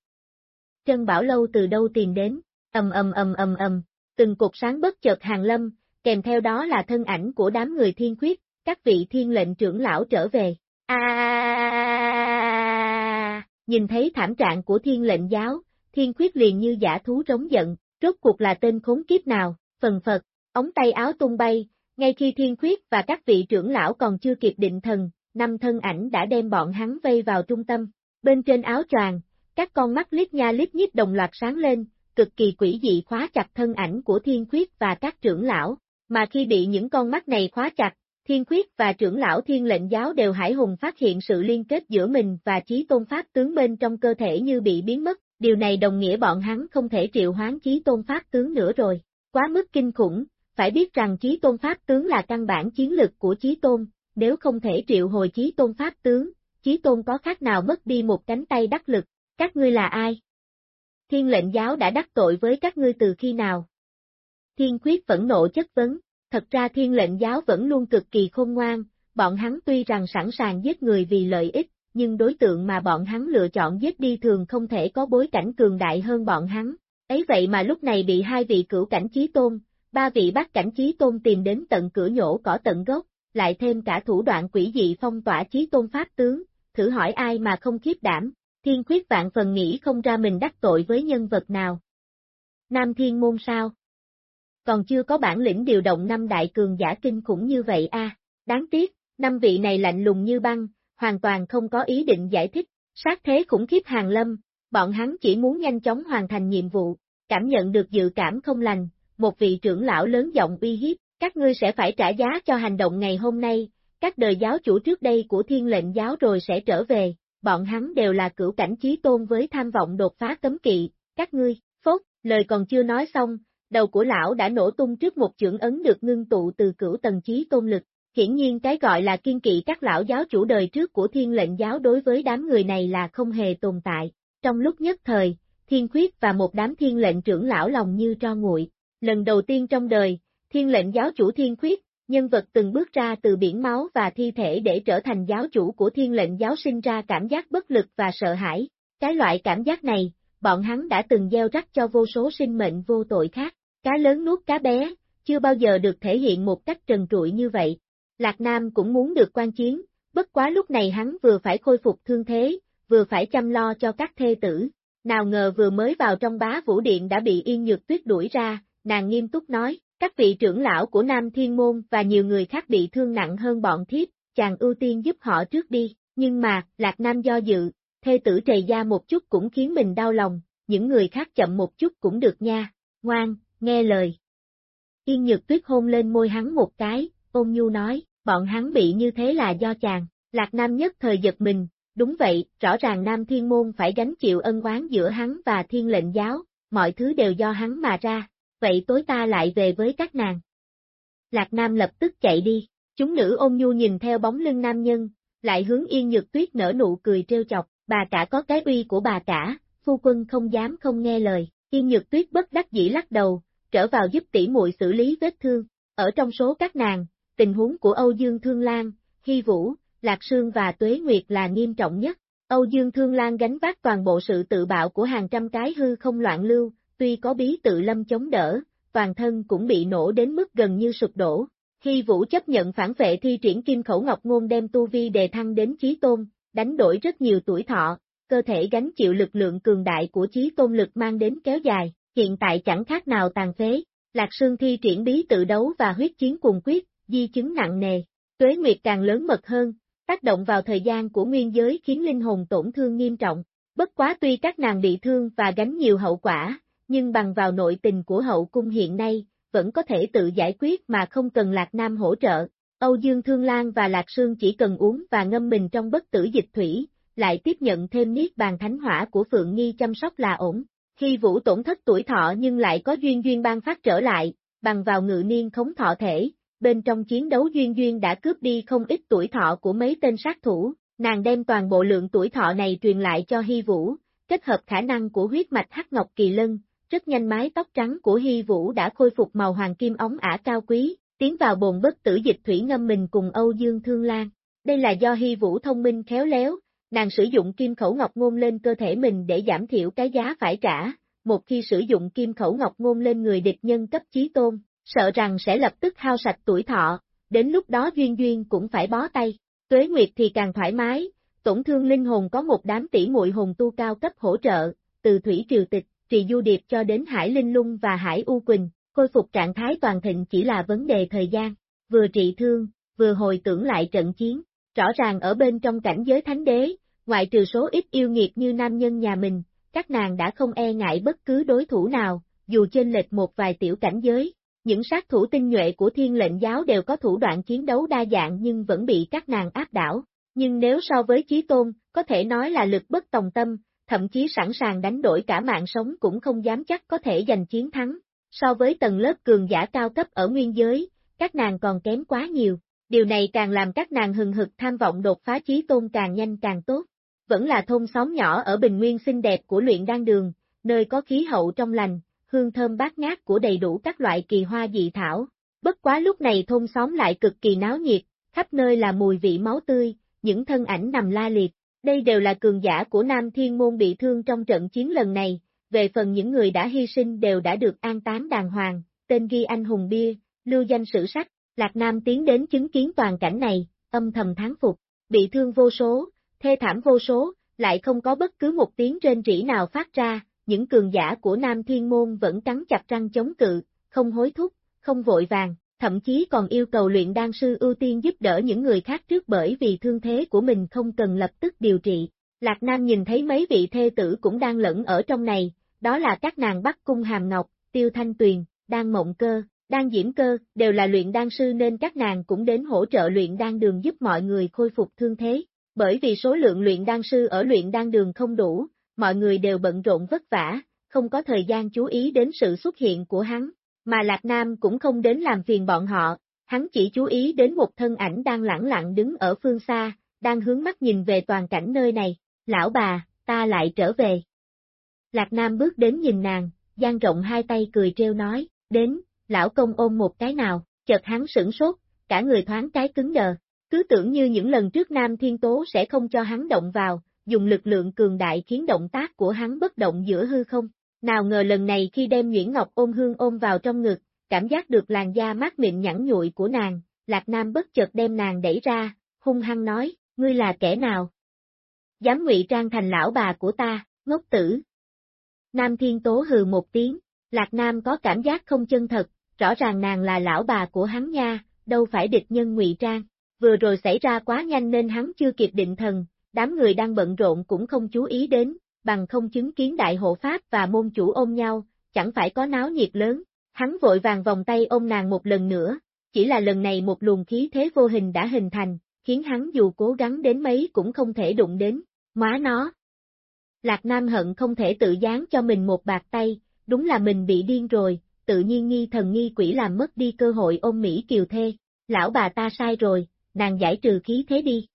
Trân Bảo Lâu từ đâu tìm đến? Ầm ầm ầm ầm ầm, từng cục sáng bất chợt hàng lâm, kèm theo đó là thân ảnh của đám người thiên khuyết, các vị thiên lệnh trưởng lão trở về. À! Nhìn thấy thảm trạng của thiên lệnh giáo, thiên khuyết liền như giả thú rống giận, rốt cuộc là tên khốn kiếp nào, phần phật, ống tay áo tung bay, ngay khi thiên khuyết và các vị trưởng lão còn chưa kịp định thần, năm thân ảnh đã đem bọn hắn vây vào trung tâm, bên trên áo choàng, các con mắt liếc nha liếc nhít đồng loạt sáng lên, cực kỳ quỷ dị khóa chặt thân ảnh của thiên khuyết và các trưởng lão, mà khi bị những con mắt này khóa chặt, Thiên Khuyết và trưởng lão Thiên lệnh giáo đều hải hùng phát hiện sự liên kết giữa mình và trí tôn pháp tướng bên trong cơ thể như bị biến mất, điều này đồng nghĩa bọn hắn không thể triệu hoán chí tôn pháp tướng nữa rồi. Quá mức kinh khủng, phải biết rằng chí tôn pháp tướng là căn bản chiến lực của chí tôn, nếu không thể triệu hồi chí tôn pháp tướng, chí tôn có khác nào mất đi một cánh tay đắc lực, các ngươi là ai? Thiên lệnh giáo đã đắc tội với các ngươi từ khi nào? Thiên khuyết phẫn nộ chất vấn, thật ra thiên lệnh giáo vẫn luôn cực kỳ khôn ngoan, bọn hắn tuy rằng sẵn sàng giết người vì lợi ích, nhưng đối tượng mà bọn hắn lựa chọn giết đi thường không thể có bối cảnh cường đại hơn bọn hắn. Ấy vậy mà lúc này bị hai vị cửu cảnh chí tôn, ba vị bắt cảnh chí tôn tìm đến tận cửa nhổ cỏ tận gốc, lại thêm cả thủ đoạn quỷ dị phong tỏa chí tôn pháp tướng, thử hỏi ai mà không khiếp đảm, thiên khuyết vạn phần nghĩ không ra mình đắc tội với nhân vật nào. Nam thiên môn sao? còn chưa có bản lĩnh điều động năm đại cường giả kinh khủng như vậy a. À, đáng tiếc, năm vị này lạnh lùng như băng, hoàn toàn không có ý định giải thích, sát thế khủng khiếp hàng lâm, bọn hắn chỉ muốn nhanh chóng hoàn thành nhiệm vụ, cảm nhận được dự cảm không lành, một vị trưởng lão lớn giọng uy hiếp, các ngươi sẽ phải trả giá cho hành động ngày hôm nay, các đời giáo chủ trước đây của thiên lệnh giáo rồi sẽ trở về, bọn hắn đều là cửu cảnh trí tôn với tham vọng đột phá cấm kỵ, các ngươi, phốt, Lời còn chưa nói xong, đầu của lão đã nổ tung trước một chưởng ấn được ngưng tụ từ cửu tầng chí tôn lực. Hiển nhiên cái gọi là kiên kỵ các lão giáo chủ đời trước của thiên lệnh giáo đối với đám người này là không hề tồn tại. Trong lúc nhất thời, thiên khuyết và một đám thiên lệnh trưởng lão lòng như tro nguội. Lần đầu tiên trong đời, thiên lệnh giáo chủ thiên khuyết, nhân vật từng bước ra từ biển máu và thi thể để trở thành giáo chủ của thiên lệnh giáo sinh ra cảm giác bất lực và sợ hãi. Cái loại cảm giác này, bọn hắn đã từng gieo rắc cho vô số sinh mệnh vô tội khác. Cá lớn nuốt cá bé, chưa bao giờ được thể hiện một cách trần trụi như vậy. Lạc Nam cũng muốn được quan chiến, bất quá lúc này hắn vừa phải khôi phục thương thế, vừa phải chăm lo cho các thê tử. Nào ngờ vừa mới vào trong bá vũ điện đã bị Yên Nhược Tuyết đuổi ra, nàng nghiêm túc nói, các vị trưởng lão của Nam Thiên Môn và nhiều người khác bị thương nặng hơn bọn thiếp, chàng ưu tiên giúp họ trước đi, nhưng mà, Lạc Nam do dự, thê tử trầy ra một chút cũng khiến mình đau lòng, những người khác chậm một chút cũng được nha, ngoan, nghe lời. Yên Nhược Tuyết hôn lên môi hắn một cái, ôn nhu nói, bọn hắn bị như thế là do chàng, Lạc Nam nhất thời giật mình, đúng vậy, rõ ràng Nam Thiên Môn phải gánh chịu ân oán giữa hắn và thiên lệnh giáo, mọi thứ đều do hắn mà ra, vậy tối ta lại về với các nàng. Lạc Nam lập tức chạy đi, chúng nữ ôn nhu nhìn theo bóng lưng nam nhân, lại hướng yên nhược tuyết nở nụ cười trêu chọc, bà cả có cái uy của bà cả, phu quân không dám không nghe lời, yên nhược tuyết bất đắc dĩ lắc đầu, trở vào giúp tỷ muội xử lý vết thương, ở trong số các nàng, tình huống của Âu Dương Thương Lan, Hy Vũ, Lạc Sương và Tuế Nguyệt là nghiêm trọng nhất. Âu Dương Thương Lan gánh vác toàn bộ sự tự bạo của hàng trăm cái hư không loạn lưu, tuy có bí tự lâm chống đỡ, toàn thân cũng bị nổ đến mức gần như sụp đổ. Hy Vũ chấp nhận phản vệ thi triển kim khẩu ngọc ngôn đem tu vi đề thăng đến chí tôn, đánh đổi rất nhiều tuổi thọ, cơ thể gánh chịu lực lượng cường đại của chí tôn lực mang đến kéo dài, hiện tại chẳng khác nào tàn phế. Lạc Sương thi triển bí tự đấu và huyết chiến cùng quyết, di chứng nặng nề. Tuế Nguyệt càng lớn mật hơn, tác động vào thời gian của nguyên giới khiến linh hồn tổn thương nghiêm trọng. Bất quá tuy các nàng bị thương và gánh nhiều hậu quả, nhưng bằng vào nội tình của hậu cung hiện nay, vẫn có thể tự giải quyết mà không cần Lạc Nam hỗ trợ. Âu Dương Thương Lan và Lạc Sương chỉ cần uống và ngâm mình trong bất tử dịch thủy, lại tiếp nhận thêm niết bàn thánh hỏa của Phượng Nghi chăm sóc là ổn. Khi vũ tổn thất tuổi thọ nhưng lại có duyên duyên ban phát trở lại, bằng vào ngự niên khống thọ thể, bên trong chiến đấu duyên duyên đã cướp đi không ít tuổi thọ của mấy tên sát thủ, nàng đem toàn bộ lượng tuổi thọ này truyền lại cho Hy Vũ, kết hợp khả năng của huyết mạch hắc ngọc kỳ lân, rất nhanh mái tóc trắng của Hy Vũ đã khôi phục màu hoàng kim ống ả cao quý, tiến vào bồn bất tử dịch thủy ngâm mình cùng Âu Dương Thương Lan. Đây là do Hy Vũ thông minh khéo léo, nàng sử dụng kim khẩu ngọc ngôn lên cơ thể mình để giảm thiểu cái giá phải trả, một khi sử dụng kim khẩu ngọc ngôn lên người địch nhân cấp chí tôn, sợ rằng sẽ lập tức hao sạch tuổi thọ, đến lúc đó Duyên Duyên cũng phải bó tay. Tuế Nguyệt thì càng thoải mái, tổn thương linh hồn có một đám tỷ muội hồn tu cao cấp hỗ trợ, từ Thủy Triều Tịch, Trì Du Điệp cho đến Hải Linh Lung và Hải U Quỳnh, khôi phục trạng thái toàn thịnh chỉ là vấn đề thời gian, vừa trị thương, vừa hồi tưởng lại trận chiến. Rõ ràng ở bên trong cảnh giới thánh đế, ngoại trừ số ít yêu nghiệt như nam nhân nhà mình, các nàng đã không e ngại bất cứ đối thủ nào, dù trên lệch một vài tiểu cảnh giới. Những sát thủ tinh nhuệ của thiên lệnh giáo đều có thủ đoạn chiến đấu đa dạng nhưng vẫn bị các nàng áp đảo. Nhưng nếu so với Chí Tôn, có thể nói là lực bất tòng tâm, thậm chí sẵn sàng đánh đổi cả mạng sống cũng không dám chắc có thể giành chiến thắng. So với tầng lớp cường giả cao cấp ở nguyên giới, các nàng còn kém quá nhiều. Điều này càng làm các nàng hừng hực tham vọng đột phá Chí Tôn càng nhanh càng tốt. Vẫn là thôn xóm nhỏ ở Bình Nguyên xinh đẹp của luyện đan đường, nơi có khí hậu trong lành, hương thơm bát ngát của đầy đủ các loại kỳ hoa dị thảo. Bất quá lúc này thôn xóm lại cực kỳ náo nhiệt, khắp nơi là mùi vị máu tươi, những thân ảnh nằm la liệt. Đây đều là cường giả của Nam Thiên Môn bị thương trong trận chiến lần này, về phần những người đã hy sinh đều đã được an táng đàng hoàng, tên ghi anh hùng bia, lưu danh sử sách, Lạc Nam tiến đến chứng kiến toàn cảnh này, âm thầm tháng phục, bị thương vô số, thê thảm vô số, lại không có bất cứ một tiếng trên rỉ nào phát ra, những cường giả của Nam Thiên Môn vẫn cắn chặt răng chống cự, không hối thúc, không vội vàng, thậm chí còn yêu cầu luyện đan sư ưu tiên giúp đỡ những người khác trước bởi vì thương thế của mình không cần lập tức điều trị. Lạc Nam nhìn thấy mấy vị thê tử cũng đang lẫn ở trong này, đó là các nàng Bắc Cung Hàm Ngọc, Tiêu Thanh Tuyền, Đan Mộng Cơ, Đan Diễm Cơ, đều là luyện đan sư nên các nàng cũng đến hỗ trợ luyện đan đường giúp mọi người khôi phục thương thế. Bởi vì số lượng luyện đan sư ở luyện đan đường không đủ, mọi người đều bận rộn vất vả, không có thời gian chú ý đến sự xuất hiện của hắn, mà Lạc Nam cũng không đến làm phiền bọn họ, hắn chỉ chú ý đến một thân ảnh đang lẳng lặng đứng ở phương xa, đang hướng mắt nhìn về toàn cảnh nơi này, lão bà, ta lại trở về. Lạc Nam bước đến nhìn nàng, dang rộng hai tay cười treo nói, đến, lão công ôm một cái nào, chợt hắn sửng sốt, cả người thoáng cái cứng đờ, cứ tưởng như những lần trước Nam Thiên Tố sẽ không cho hắn động vào, dùng lực lượng cường đại khiến động tác của hắn bất động giữa hư không. Nào ngờ lần này khi đem Nguyễn Ngọc ôm hương ôm vào trong ngực, cảm giác được làn da mát mịn nhẵn nhụi của nàng, Lạc Nam bất chợt đem nàng đẩy ra, hung hăng nói, ngươi là kẻ nào? Dám ngụy trang thành lão bà của ta, ngốc tử. Nam Thiên Tố hừ một tiếng, Lạc Nam có cảm giác không chân thật, rõ ràng nàng là lão bà của hắn nha, đâu phải địch nhân ngụy trang. Vừa rồi xảy ra quá nhanh nên hắn chưa kịp định thần, đám người đang bận rộn cũng không chú ý đến, bằng không chứng kiến đại hộ pháp và môn chủ ôm nhau, chẳng phải có náo nhiệt lớn. Hắn vội vàng vòng tay ôm nàng một lần nữa, chỉ là lần này một luồng khí thế vô hình đã hình thành, khiến hắn dù cố gắng đến mấy cũng không thể đụng đến, má nó. Lạc Nam hận không thể tự dán cho mình một bạc tay, đúng là mình bị điên rồi, tự nhiên nghi thần nghi quỷ làm mất đi cơ hội ôm Mỹ Kiều Thê, lão bà ta sai rồi, nàng giải trừ khí thế đi.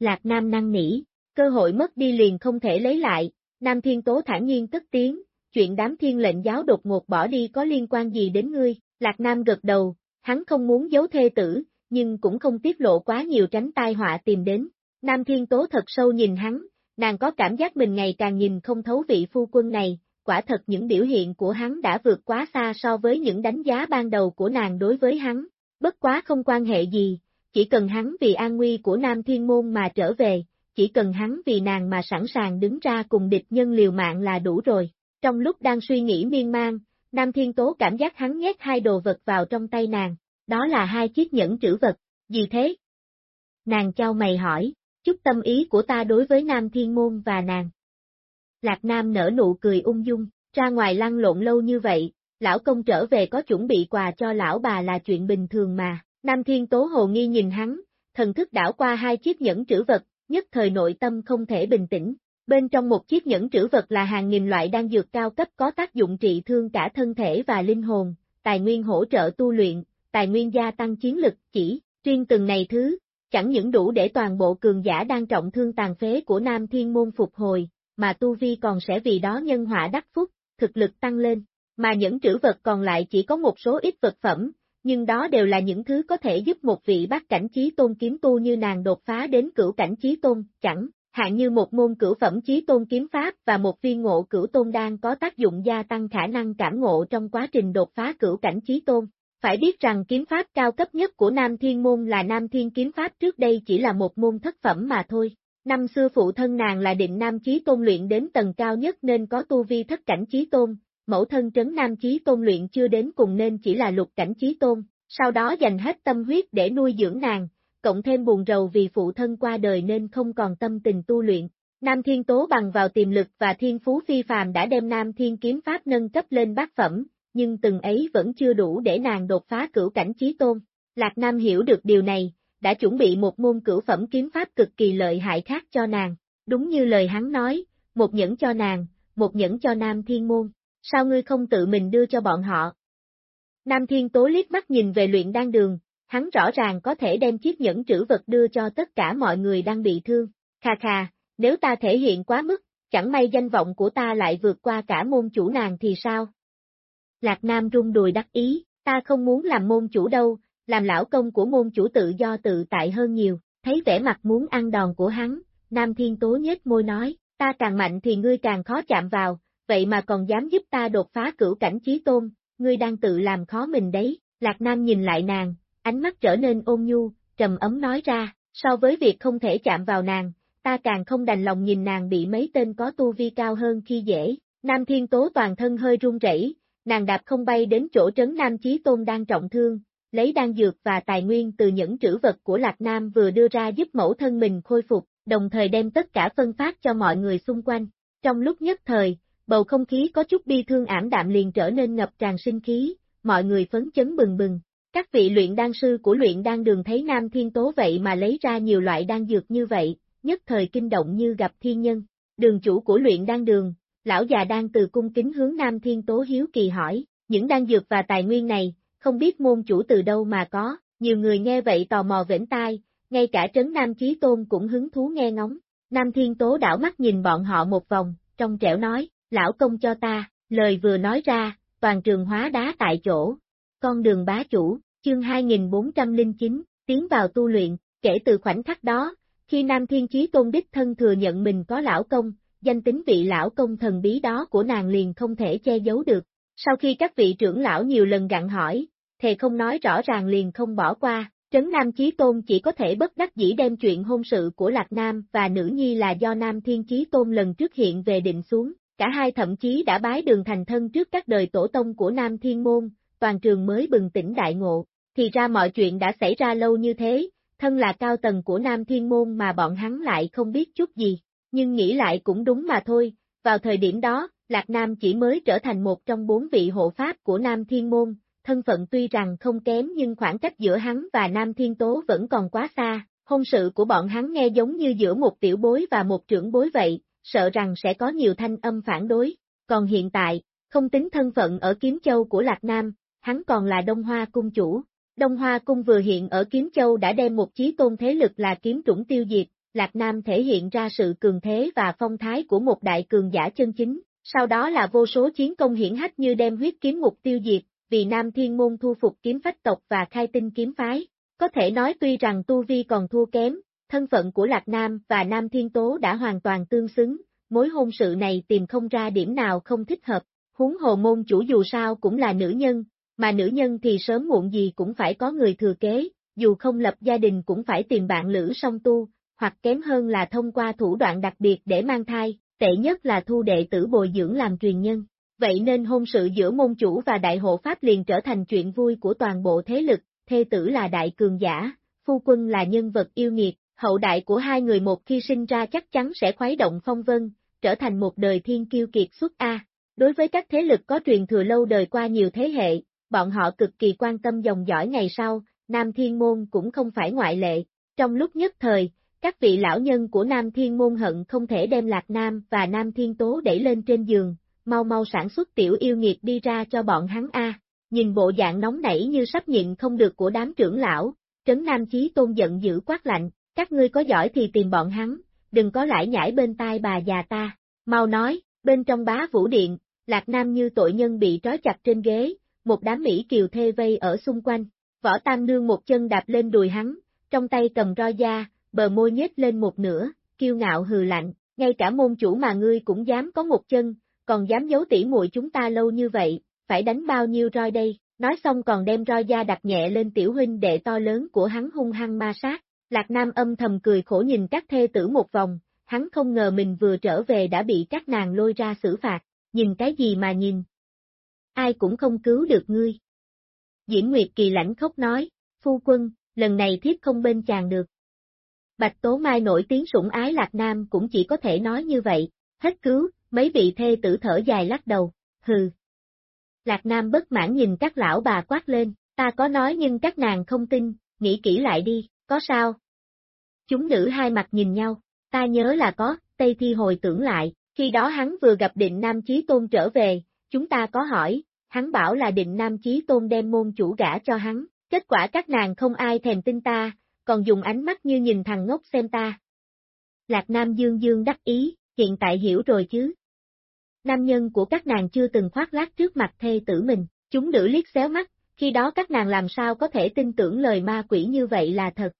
Lạc Nam năng nỉ, cơ hội mất đi liền không thể lấy lại, Nam Thiên Tố thản nhiên tức tiếng, chuyện đám thiên lệnh giáo đột ngột bỏ đi có liên quan gì đến ngươi, Lạc Nam gật đầu, hắn không muốn giấu thê tử, nhưng cũng không tiết lộ quá nhiều tránh tai họa tìm đến. Nam Thiên Tố thật sâu nhìn hắn, nàng có cảm giác mình ngày càng nhìn không thấu vị phu quân này, quả thật những biểu hiện của hắn đã vượt quá xa so với những đánh giá ban đầu của nàng đối với hắn, bất quá không quan hệ gì, chỉ cần hắn vì an nguy của Nam Thiên Môn mà trở về, chỉ cần hắn vì nàng mà sẵn sàng đứng ra cùng địch nhân liều mạng là đủ rồi. Trong lúc đang suy nghĩ miên man, Nam Thiên Tố cảm giác hắn nhét hai đồ vật vào trong tay nàng, đó là hai chiếc nhẫn trữ vật, gì thế? Nàng trao mày hỏi, chút tâm ý của ta đối với Nam Thiên Môn và nàng. Lạc Nam nở nụ cười ung dung, ra ngoài lăn lộn lâu như vậy, lão công trở về có chuẩn bị quà cho lão bà là chuyện bình thường mà. Nam Thiên Tố hồ nghi nhìn hắn, thần thức đảo qua hai chiếc nhẫn trữ vật, nhất thời nội tâm không thể bình tĩnh. Bên trong một chiếc nhẫn trữ vật là hàng nghìn loại đan dược cao cấp có tác dụng trị thương cả thân thể và linh hồn, tài nguyên hỗ trợ tu luyện, tài nguyên gia tăng chiến lực chỉ, riêng từng này thứ, chẳng những đủ để toàn bộ cường giả đang trọng thương tàn phế của Nam Thiên Môn phục hồi, mà Tu Vi còn sẽ vì đó nhân họa đắc phúc, thực lực tăng lên, mà những trữ vật còn lại chỉ có một số ít vật phẩm, nhưng đó đều là những thứ có thể giúp một vị bác cảnh trí tôn kiếm tu như nàng đột phá đến cửu cảnh trí tôn, chẳng hạn như một môn cửu phẩm trí tôn kiếm pháp và một viên ngộ cửu tôn đan có tác dụng gia tăng khả năng cảm ngộ trong quá trình đột phá cửu cảnh trí tôn. Phải biết rằng kiếm pháp cao cấp nhất của Nam Thiên Môn là Nam Thiên Kiếm Pháp trước đây chỉ là một môn thất phẩm mà thôi. Năm xưa phụ thân nàng là định Nam Chí Tôn luyện đến tầng cao nhất nên có tu vi thất cảnh Chí Tôn, mẫu thân trấn Nam Chí Tôn luyện chưa đến cùng nên chỉ là lục cảnh Chí Tôn, sau đó dành hết tâm huyết để nuôi dưỡng nàng, cộng thêm buồn rầu vì phụ thân qua đời nên không còn tâm tình tu luyện. Nam Thiên Tố bằng vào tiềm lực và thiên phú phi phàm đã đem Nam Thiên Kiếm Pháp nâng cấp lên bát phẩm, nhưng từng ấy vẫn chưa đủ để nàng đột phá cửu cảnh chí tôn. Lạc Nam hiểu được điều này, đã chuẩn bị một môn cửu phẩm kiếm pháp cực kỳ lợi hại khác cho nàng. Đúng như lời hắn nói, một nhẫn cho nàng, một nhẫn cho Nam Thiên Môn, sao ngươi không tự mình đưa cho bọn họ? Nam Thiên Tố liếc mắt nhìn về luyện đan đường, hắn rõ ràng có thể đem chiếc nhẫn trữ vật đưa cho tất cả mọi người đang bị thương. Kha kha, nếu ta thể hiện quá mức, chẳng may danh vọng của ta lại vượt qua cả môn chủ nàng thì sao? Lạc Nam rung đùi đắc ý, ta không muốn làm môn chủ đâu, làm lão công của môn chủ tự do tự tại hơn nhiều, thấy vẻ mặt muốn ăn đòn của hắn, Nam Thiên Tố nhếch môi nói, ta càng mạnh thì ngươi càng khó chạm vào, vậy mà còn dám giúp ta đột phá cửu cảnh chí tôn, ngươi đang tự làm khó mình đấy, Lạc Nam nhìn lại nàng, ánh mắt trở nên ôn nhu, trầm ấm nói ra, so với việc không thể chạm vào nàng, ta càng không đành lòng nhìn nàng bị mấy tên có tu vi cao hơn khi dễ, Nam Thiên Tố toàn thân hơi run rẩy, nàng đạp không bay đến chỗ trấn Nam Chí Tôn đang trọng thương, lấy đan dược và tài nguyên từ những trữ vật của Lạc Nam vừa đưa ra giúp mẫu thân mình khôi phục, đồng thời đem tất cả phân phát cho mọi người xung quanh. Trong lúc nhất thời, bầu không khí có chút bi thương ảm đạm liền trở nên ngập tràn sinh khí, mọi người phấn chấn bừng bừng. Các vị luyện đan sư của luyện đan đường thấy Nam Thiên Tố vậy mà lấy ra nhiều loại đan dược như vậy, nhất thời kinh động như gặp thiên nhân. Đường chủ của luyện đan đường, lão già đang từ cung kính hướng Nam Thiên Tố hiếu kỳ hỏi, những đan dược và tài nguyên này, không biết môn chủ từ đâu mà có, nhiều người nghe vậy tò mò vểnh tai, ngay cả trấn Nam Chí Tôn cũng hứng thú nghe ngóng. Nam Thiên Tố đảo mắt nhìn bọn họ một vòng, trong trẻo nói, lão công cho ta, lời vừa nói ra, toàn trường hóa đá tại chỗ. Con đường bá chủ, chương 2409, tiến vào tu luyện, kể từ khoảnh khắc đó, khi Nam Thiên Chí Tôn đích thân thừa nhận mình có lão công, danh tính vị lão công thần bí đó của nàng liền không thể che giấu được. Sau khi các vị trưởng lão nhiều lần gặn hỏi, thề không nói rõ ràng liền không bỏ qua, Trấn Nam Chí Tôn chỉ có thể bất đắc dĩ đem chuyện hôn sự của Lạc Nam và nữ nhi là do Nam Thiên Chí Tôn lần trước hiện về định xuống, cả hai thậm chí đã bái đường thành thân trước các đời tổ tông của Nam Thiên Môn, toàn trường mới bừng tỉnh đại ngộ, thì ra mọi chuyện đã xảy ra lâu như thế, thân là cao tầng của Nam Thiên Môn mà bọn hắn lại không biết chút gì, nhưng nghĩ lại cũng đúng mà thôi, vào thời điểm đó, Lạc Nam chỉ mới trở thành một trong bốn vị hộ pháp của Nam Thiên Môn, thân phận tuy rằng không kém nhưng khoảng cách giữa hắn và Nam Thiên Tố vẫn còn quá xa, hôn sự của bọn hắn nghe giống như giữa một tiểu bối và một trưởng bối vậy, sợ rằng sẽ có nhiều thanh âm phản đối, còn hiện tại, không tính thân phận ở Kiếm Châu của Lạc Nam, hắn còn là Đông Hoa Cung chủ. Đông Hoa Cung vừa hiện ở Kiếm Châu đã đem một chí tôn thế lực là kiếm trũng tiêu diệt, Lạc Nam thể hiện ra sự cường thế và phong thái của một đại cường giả chân chính, sau đó là vô số chiến công hiển hách như đem huyết kiếm mục tiêu diệt, vì Nam Thiên Môn thu phục kiếm phách tộc và khai tinh kiếm phái. Có thể nói tuy rằng Tu Vi còn thua kém, thân phận của Lạc Nam và Nam Thiên Tố đã hoàn toàn tương xứng, mối hôn sự này tìm không ra điểm nào không thích hợp, huống hồ môn chủ dù sao cũng là nữ nhân, mà nữ nhân thì sớm muộn gì cũng phải có người thừa kế, dù không lập gia đình cũng phải tìm bạn lữ song tu, hoặc kém hơn là thông qua thủ đoạn đặc biệt để mang thai, tệ nhất là thu đệ tử bồi dưỡng làm truyền nhân. Vậy nên hôn sự giữa môn chủ và đại hộ pháp liền trở thành chuyện vui của toàn bộ thế lực, thê tử là đại cường giả, phu quân là nhân vật yêu nghiệt, hậu đại của hai người một khi sinh ra chắc chắn sẽ khuấy động phong vân, trở thành một đời thiên kiêu kiệt xuất A. Đối với các thế lực có truyền thừa lâu đời qua nhiều thế hệ, bọn họ cực kỳ quan tâm dòng dõi ngày sau, Nam Thiên Môn cũng không phải ngoại lệ. Trong lúc nhất thời, các vị lão nhân của Nam Thiên Môn hận không thể đem Lạc Nam và Nam Thiên Tố đẩy lên trên giường, mau mau sản xuất tiểu yêu nghiệt đi ra cho bọn hắn A. Nhìn bộ dạng nóng nảy như sắp nhịn không được của đám trưởng lão, Trấn Nam Chí Tôn giận dữ quát lạnh, các ngươi có giỏi thì tìm bọn hắn, đừng có lãi nhảy bên tai bà già ta. Mau nói, bên trong bá vũ điện, Lạc Nam như tội nhân bị trói chặt trên ghế, một đám Mỹ kiều thê vây ở xung quanh. Võ Tam Nương một chân đạp lên đùi hắn, trong tay cầm roi da, bờ môi nhếch lên một nửa, kiêu ngạo hừ lạnh, ngay cả môn chủ mà ngươi cũng dám có một chân, còn dám giấu tỉ muội chúng ta lâu như vậy, phải đánh bao nhiêu roi đây, nói xong còn đem roi da đặt nhẹ lên tiểu huynh đệ to lớn của hắn hung hăng ma sát. Lạc Nam âm thầm cười khổ nhìn các thê tử một vòng, hắn không ngờ mình vừa trở về đã bị các nàng lôi ra xử phạt, nhìn cái gì mà nhìn. Ai cũng không cứu được ngươi. Diễm Nguyệt Kỳ lãnh khóc nói, phu quân, lần này thiếp không bên chàng được. Bạch Tố Mai nổi tiếng sủng ái Lạc Nam cũng chỉ có thể nói như vậy, hết cứu, mấy vị thê tử thở dài lắc đầu, hừ. Lạc Nam bất mãn nhìn các lão bà quát lên, ta có nói nhưng các nàng không tin, nghĩ kỹ lại đi, có sao? Chúng nữ hai mặt nhìn nhau, ta nhớ là có, Tây Thi hồi tưởng lại, khi đó hắn vừa gặp định Nam Chí Tôn trở về, chúng ta có hỏi, hắn bảo là định Nam Chí Tôn đem môn chủ gả cho hắn, kết quả các nàng không ai thèm tin ta, còn dùng ánh mắt như nhìn thằng ngốc xem ta. Lạc Nam Dương Dương đắc ý, hiện tại hiểu rồi chứ. Nam nhân của các nàng chưa từng khoác lác trước mặt thê tử mình, chúng nữ liếc xéo mắt, khi đó các nàng làm sao có thể tin tưởng lời ma quỷ như vậy là thật.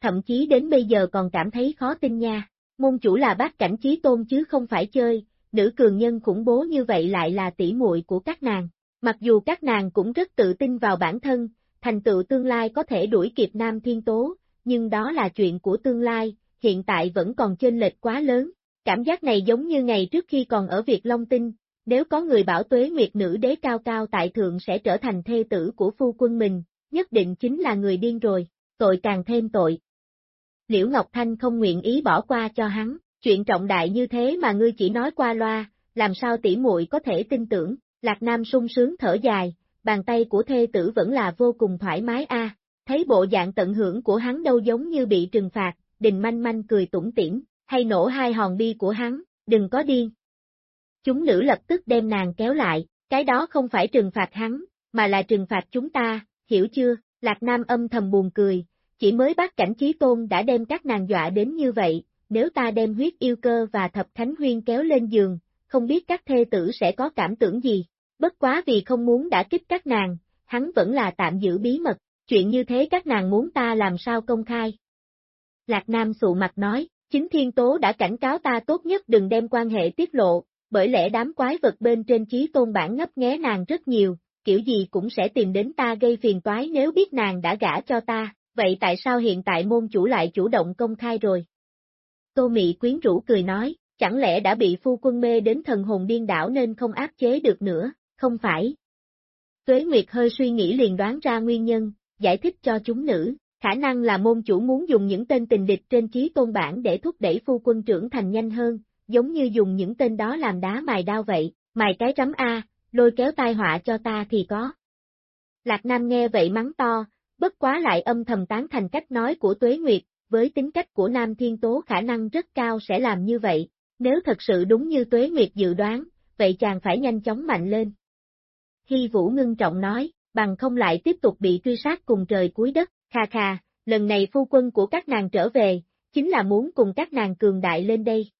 Thậm chí đến bây giờ còn cảm thấy khó tin nha, môn chủ là bác cảnh trí tôn chứ không phải chơi, nữ cường nhân khủng bố như vậy lại là tỷ muội của các nàng. Mặc dù các nàng cũng rất tự tin vào bản thân, thành tựu tương lai có thể đuổi kịp Nam Thiên Tố, nhưng đó là chuyện của tương lai, hiện tại vẫn còn chênh lệch quá lớn. Cảm giác này giống như ngày trước khi còn ở Việt Long Tinh, nếu có người bảo tuế nguyệt nữ đế cao cao tại thượng sẽ trở thành thê tử của phu quân mình, nhất định chính là người điên rồi, tội càng thêm tội. Liễu Ngọc Thanh không nguyện ý bỏ qua cho hắn, chuyện trọng đại như thế mà ngươi chỉ nói qua loa, làm sao tỷ muội có thể tin tưởng, Lạc Nam sung sướng thở dài, bàn tay của thê tử vẫn là vô cùng thoải mái a. thấy bộ dạng tận hưởng của hắn đâu giống như bị trừng phạt, đình manh manh cười tủm tỉm, hay nổ hai hòn bi của hắn, đừng có điên chúng nữ lập tức đem nàng kéo lại, cái đó không phải trừng phạt hắn, mà là trừng phạt chúng ta, hiểu chưa, Lạc Nam âm thầm buồn cười, chỉ mới bắt cảnh trí tôn đã đem các nàng dọa đến như vậy, nếu ta đem huyết yêu cơ và thập thánh huyên kéo lên giường, không biết các thê tử sẽ có cảm tưởng gì, bất quá vì không muốn đã kích các nàng, hắn vẫn là tạm giữ bí mật, chuyện như thế các nàng muốn ta làm sao công khai. Lạc Nam sụ mặt nói, chính thiên tố đã cảnh cáo ta tốt nhất đừng đem quan hệ tiết lộ, bởi lẽ đám quái vật bên trên chí tôn bản ngấp nghé nàng rất nhiều, kiểu gì cũng sẽ tìm đến ta gây phiền toái nếu biết nàng đã gả cho ta, vậy tại sao hiện tại môn chủ lại chủ động công khai rồi? Tô Mị quyến rũ cười nói, chẳng lẽ đã bị phu quân mê đến thần hồn điên đảo nên không áp chế được nữa, không phải. Tuế Nguyệt hơi suy nghĩ liền đoán ra nguyên nhân, giải thích cho chúng nữ, khả năng là môn chủ muốn dùng những tên tình địch trên trí tôn bản để thúc đẩy phu quân trưởng thành nhanh hơn, giống như dùng những tên đó làm đá mài đao vậy, mài cái rắm A, lôi kéo tai họa cho ta thì có. Lạc Nam nghe vậy mắng to, bất quá lại âm thầm tán thành cách nói của Tuế Nguyệt, với tính cách của Nam Thiên Tố khả năng rất cao sẽ làm như vậy, nếu thật sự đúng như Tuế Nguyệt dự đoán, vậy chàng phải nhanh chóng mạnh lên. Hy Vũ ngưng trọng nói, bằng không lại tiếp tục bị truy sát cùng trời cuối đất, kha kha, lần này phu quân của các nàng trở về, chính là muốn cùng các nàng cường đại lên đây.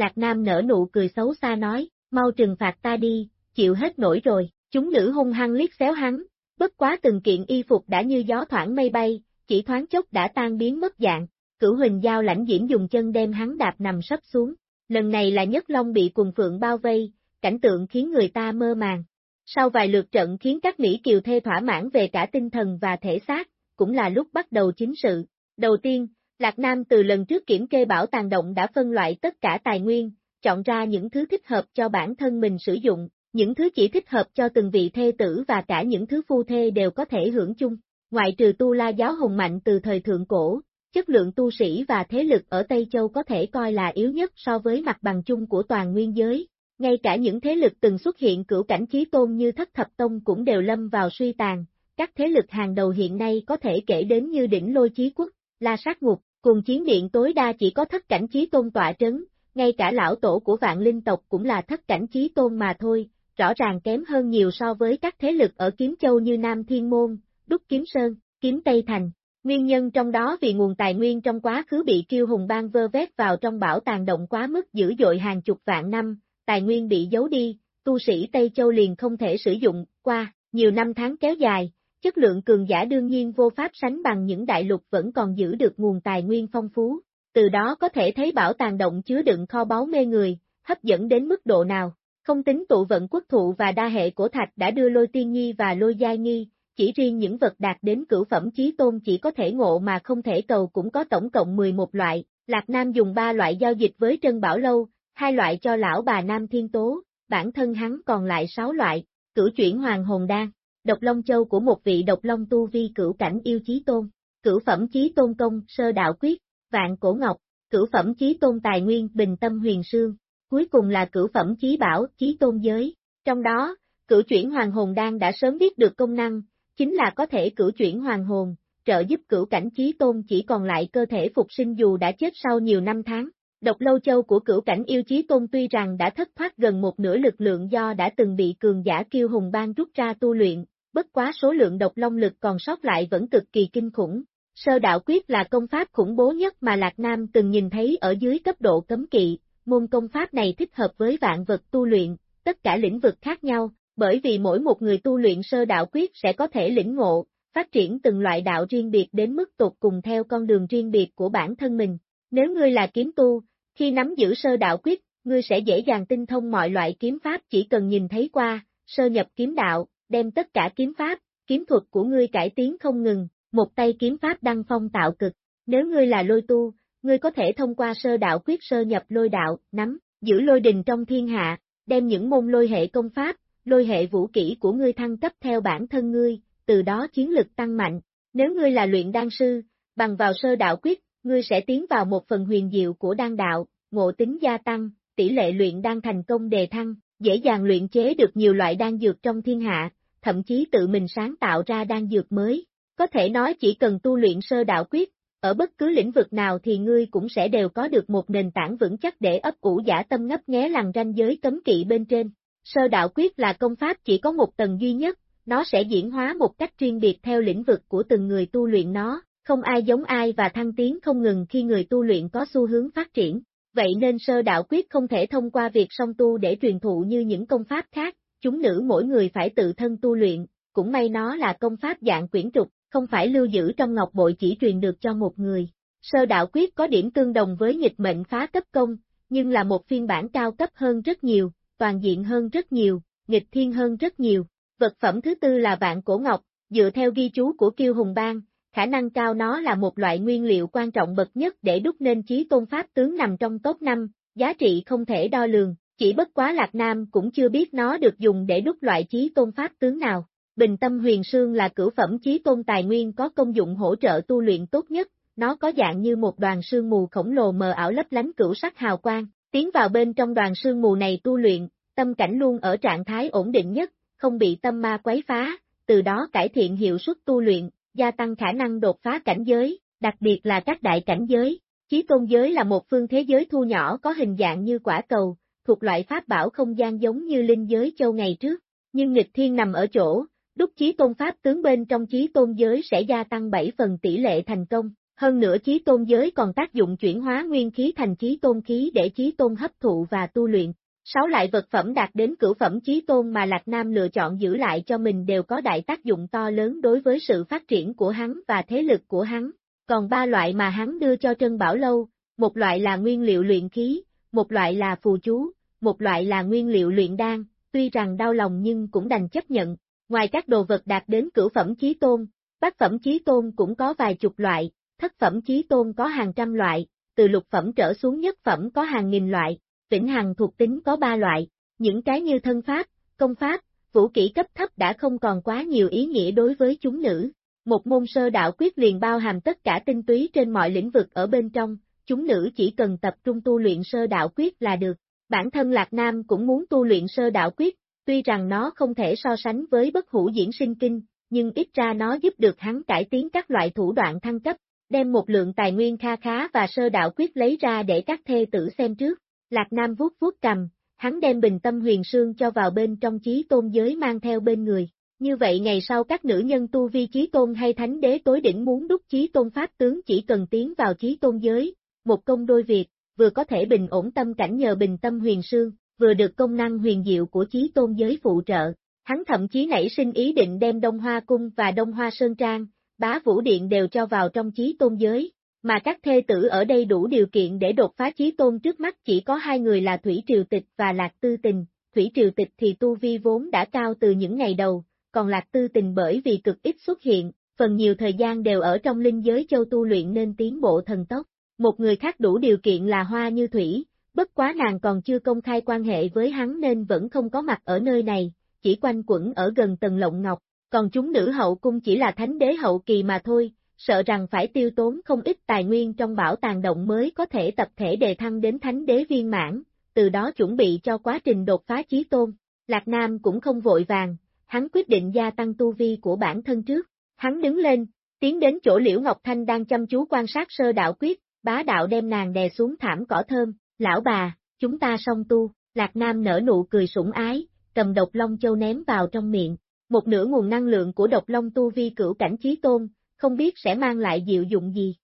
Lạc Nam nở nụ cười xấu xa nói, mau trừng phạt ta đi, chịu hết nổi rồi, chúng nữ hung hăng liếc xéo hắn, bất quá từng kiện y phục đã như gió thoảng mây bay, chỉ thoáng chốc đã tan biến mất dạng, cửu huỳnh giao lãnh diễm dùng chân đem hắn đạp nằm sấp xuống, lần này là nhất long bị quần phượng bao vây, cảnh tượng khiến người ta mơ màng. Sau vài lượt trận khiến các Mỹ kiều thê thỏa mãn về cả tinh thần và thể xác, cũng là lúc bắt đầu chính sự. Đầu tiên, Lạc Nam từ lần trước kiểm kê bảo tàng động đã phân loại tất cả tài nguyên, chọn ra những thứ thích hợp cho bản thân mình sử dụng, những thứ chỉ thích hợp cho từng vị thê tử và cả những thứ phu thê đều có thể hưởng chung. Ngoại trừ tu la giáo hùng mạnh từ thời thượng cổ, chất lượng tu sĩ và thế lực ở Tây Châu có thể coi là yếu nhất so với mặt bằng chung của toàn nguyên giới. Ngay cả những thế lực từng xuất hiện cửu cảnh chí tôn như thất thập tông cũng đều lâm vào suy tàn, các thế lực hàng đầu hiện nay có thể kể đến như đỉnh lôi chí quốc, la sát ngục, cùng chiến điện tối đa chỉ có thất cảnh chí tôn tọa trấn, ngay cả lão tổ của vạn linh tộc cũng là thất cảnh chí tôn mà thôi, rõ ràng kém hơn nhiều so với các thế lực ở Kiếm Châu như Nam Thiên Môn, Đúc Kiếm Sơn, Kiếm Tây Thành. Nguyên nhân trong đó vì nguồn tài nguyên trong quá khứ bị kiêu hùng bang vơ vét vào trong bảo tàng động quá mức dữ dội hàng chục vạn năm, tài nguyên bị giấu đi, tu sĩ Tây Châu liền không thể sử dụng, qua, nhiều năm tháng kéo dài, chất lượng cường giả đương nhiên vô pháp sánh bằng những đại lục vẫn còn giữ được nguồn tài nguyên phong phú, từ đó có thể thấy bảo tàng động chứa đựng kho báu mê người, hấp dẫn đến mức độ nào. Không tính tụ vận quốc thụ và đa hệ cổ thạch đã đưa lôi tiên nhi và lôi giai nghi, chỉ riêng những vật đạt đến cửu phẩm chí tôn chỉ có thể ngộ mà không thể cầu cũng có tổng cộng 11 loại, Lạc Nam dùng 3 loại giao dịch với Trân Bảo Lâu, hai loại cho lão bà Nam Thiên Tố, bản thân hắn còn lại 6 loại, cử chuyển hoàng hồn đan, độc long châu của một vị độc long tu vi cửu cảnh yêu chí tôn, cửu phẩm chí tôn công sơ đạo quyết, vạn cổ ngọc, cửu phẩm chí tôn tài nguyên bình tâm huyền sương, cuối cùng là cửu phẩm chí bảo chí tôn giới. Trong đó, cửu chuyển hoàng hồn đan đã sớm biết được công năng, chính là có thể cửu chuyển hoàng hồn, trợ giúp cửu cảnh chí tôn chỉ còn lại cơ thể phục sinh dù đã chết sau nhiều năm tháng. Độc lâu châu của cửu cảnh yêu chí tôn tuy rằng đã thất thoát gần một nửa lực lượng do đã từng bị cường giả kiêu hùng ban rút ra tu luyện, bất quá số lượng độc long lực còn sót lại vẫn cực kỳ kinh khủng. Sơ đạo quyết là công pháp khủng bố nhất mà Lạc Nam từng nhìn thấy ở dưới cấp độ cấm kỵ, môn công pháp này thích hợp với vạn vật tu luyện, tất cả lĩnh vực khác nhau, bởi vì mỗi một người tu luyện sơ đạo quyết sẽ có thể lĩnh ngộ, phát triển từng loại đạo riêng biệt đến mức tột cùng theo con đường riêng biệt của bản thân mình. Nếu ngươi là kiếm tu, khi nắm giữ sơ đạo quyết, ngươi sẽ dễ dàng tinh thông mọi loại kiếm pháp chỉ cần nhìn thấy qua, sơ nhập kiếm đạo, đem tất cả kiếm pháp, kiếm thuật của ngươi cải tiến không ngừng, một tay kiếm pháp đăng phong tạo cực. Nếu ngươi là lôi tu, ngươi có thể thông qua sơ đạo quyết sơ nhập lôi đạo, nắm, giữ lôi đình trong thiên hạ, đem những môn lôi hệ công pháp, lôi hệ vũ kỹ của ngươi thăng cấp theo bản thân ngươi, từ đó chiến lực tăng mạnh. Nếu ngươi là luyện đan sư, bằng vào sơ đạo quyết, ngươi sẽ tiến vào một phần huyền diệu của đan đạo, ngộ tính gia tăng, tỷ lệ luyện đan thành công đề thăng, dễ dàng luyện chế được nhiều loại đan dược trong thiên hạ, thậm chí tự mình sáng tạo ra đan dược mới. Có thể nói chỉ cần tu luyện sơ đạo quyết, ở bất cứ lĩnh vực nào thì ngươi cũng sẽ đều có được một nền tảng vững chắc để ấp ủ giả tâm ngấp nghé lằn ranh giới cấm kỵ bên trên. Sơ đạo quyết là công pháp chỉ có một tầng duy nhất, nó sẽ diễn hóa một cách riêng biệt theo lĩnh vực của từng người tu luyện nó, không ai giống ai và thăng tiến không ngừng khi người tu luyện có xu hướng phát triển. Vậy nên sơ đạo quyết không thể thông qua việc song tu để truyền thụ như những công pháp khác, chúng nữ mỗi người phải tự thân tu luyện, cũng may nó là công pháp dạng quyển trục, không phải lưu giữ trong ngọc bội chỉ truyền được cho một người. Sơ đạo quyết có điểm tương đồng với nghịch mệnh phá cấp công, nhưng là một phiên bản cao cấp hơn rất nhiều, toàn diện hơn rất nhiều, nghịch thiên hơn rất nhiều. Vật phẩm thứ tư là vạn cổ ngọc, dựa theo ghi chú của Kiêu Hùng Bang, khả năng cao nó là một loại nguyên liệu quan trọng bậc nhất để đúc nên chí tôn pháp tướng nằm trong top 5, giá trị không thể đo lường, chỉ bất quá Lạc Nam cũng chưa biết nó được dùng để đúc loại chí tôn pháp tướng nào. Bình tâm huyền sương là cửu phẩm chí tôn tài nguyên có công dụng hỗ trợ tu luyện tốt nhất, nó có dạng như một đoàn sương mù khổng lồ mờ ảo lấp lánh cửu sắc hào quang, tiến vào bên trong đoàn sương mù này tu luyện, tâm cảnh luôn ở trạng thái ổn định nhất, không bị tâm ma quấy phá, từ đó cải thiện hiệu suất tu luyện, gia tăng khả năng đột phá cảnh giới, đặc biệt là các đại cảnh giới. Chí tôn giới là một phương thế giới thu nhỏ có hình dạng như quả cầu, thuộc loại pháp bảo không gian giống như linh giới châu ngày trước, nhưng nghịch thiên nằm ở chỗ, đúc chí tôn pháp tướng bên trong chí tôn giới sẽ gia tăng 7 phần tỷ lệ thành công. Hơn nữa chí tôn giới còn tác dụng chuyển hóa nguyên khí thành chí tôn khí để chí tôn hấp thụ và tu luyện. Sáu loại vật phẩm đạt đến cửu phẩm chí tôn mà Lạc Nam lựa chọn giữ lại cho mình đều có đại tác dụng to lớn đối với sự phát triển của hắn và thế lực của hắn. Còn ba loại mà hắn đưa cho Trân Bảo Lâu, một loại là nguyên liệu luyện khí, một loại là phù chú, một loại là nguyên liệu luyện đan, tuy rằng đau lòng nhưng cũng đành chấp nhận. Ngoài các đồ vật đạt đến cửu phẩm chí tôn, bát phẩm chí tôn cũng có vài chục loại, thất phẩm chí tôn có hàng trăm loại, từ lục phẩm trở xuống nhất phẩm có hàng nghìn loại, vĩnh hằng thuộc tính có ba loại, những cái như thân pháp, công pháp, vũ kỹ cấp thấp đã không còn quá nhiều ý nghĩa đối với chúng nữ. Một môn sơ đạo quyết liền bao hàm tất cả tinh túy trên mọi lĩnh vực ở bên trong, chúng nữ chỉ cần tập trung tu luyện sơ đạo quyết là được. Bản thân Lạc Nam cũng muốn tu luyện sơ đạo quyết, tuy rằng nó không thể so sánh với bất hủ diễn sinh kinh, nhưng ít ra nó giúp được hắn cải tiến các loại thủ đoạn thăng cấp, đem một lượng tài nguyên kha khá và sơ đạo quyết lấy ra để các thê tử xem trước. Lạc Nam vuốt vuốt cầm, hắn đem bình tâm huyền sương cho vào bên trong chí tôn giới mang theo bên người. Như vậy ngày sau các nữ nhân tu vi chí tôn hay thánh đế tối đỉnh muốn đúc chí tôn pháp tướng chỉ cần tiến vào chí tôn giới, một công đôi việc, vừa có thể bình ổn tâm cảnh nhờ bình tâm huyền sương, vừa được công năng huyền diệu của chí tôn giới phụ trợ. Hắn thậm chí nảy sinh ý định đem Đông Hoa Cung và Đông Hoa Sơn Trang, bá vũ điện đều cho vào trong chí tôn giới, mà các thê tử ở đây đủ điều kiện để đột phá chí tôn trước mắt chỉ có hai người là Thủy Triều Tịch và Lạc Tư Tình, Thủy Triều Tịch thì tu vi vốn đã cao từ những ngày đầu, còn Lạc Tư Tình bởi vì cực ít xuất hiện, phần nhiều thời gian đều ở trong linh giới châu tu luyện nên tiến bộ thần tốc. Một người khác đủ điều kiện là Hoa Như Thủy, bất quá nàng còn chưa công khai quan hệ với hắn nên vẫn không có mặt ở nơi này, chỉ quanh quẩn ở gần tầng lộng ngọc, còn chúng nữ hậu cung chỉ là thánh đế hậu kỳ mà thôi, sợ rằng phải tiêu tốn không ít tài nguyên trong bảo tàng động mới có thể tập thể đề thăng đến thánh đế viên mãn, từ đó chuẩn bị cho quá trình đột phá chí tôn. Lạc Nam cũng không vội vàng, hắn quyết định gia tăng tu vi của bản thân trước. Hắn đứng lên, tiến đến chỗ Liễu Ngọc Thanh đang chăm chú quan sát sơ đạo quyết, bá đạo đem nàng đè xuống thảm cỏ thơm, lão bà, chúng ta song tu, Lạc Nam nở nụ cười sủng ái, cầm độc long châu ném vào trong miệng, một nửa nguồn năng lượng của độc long tu vi cửu cảnh chí tôn, không biết sẽ mang lại diệu dụng gì.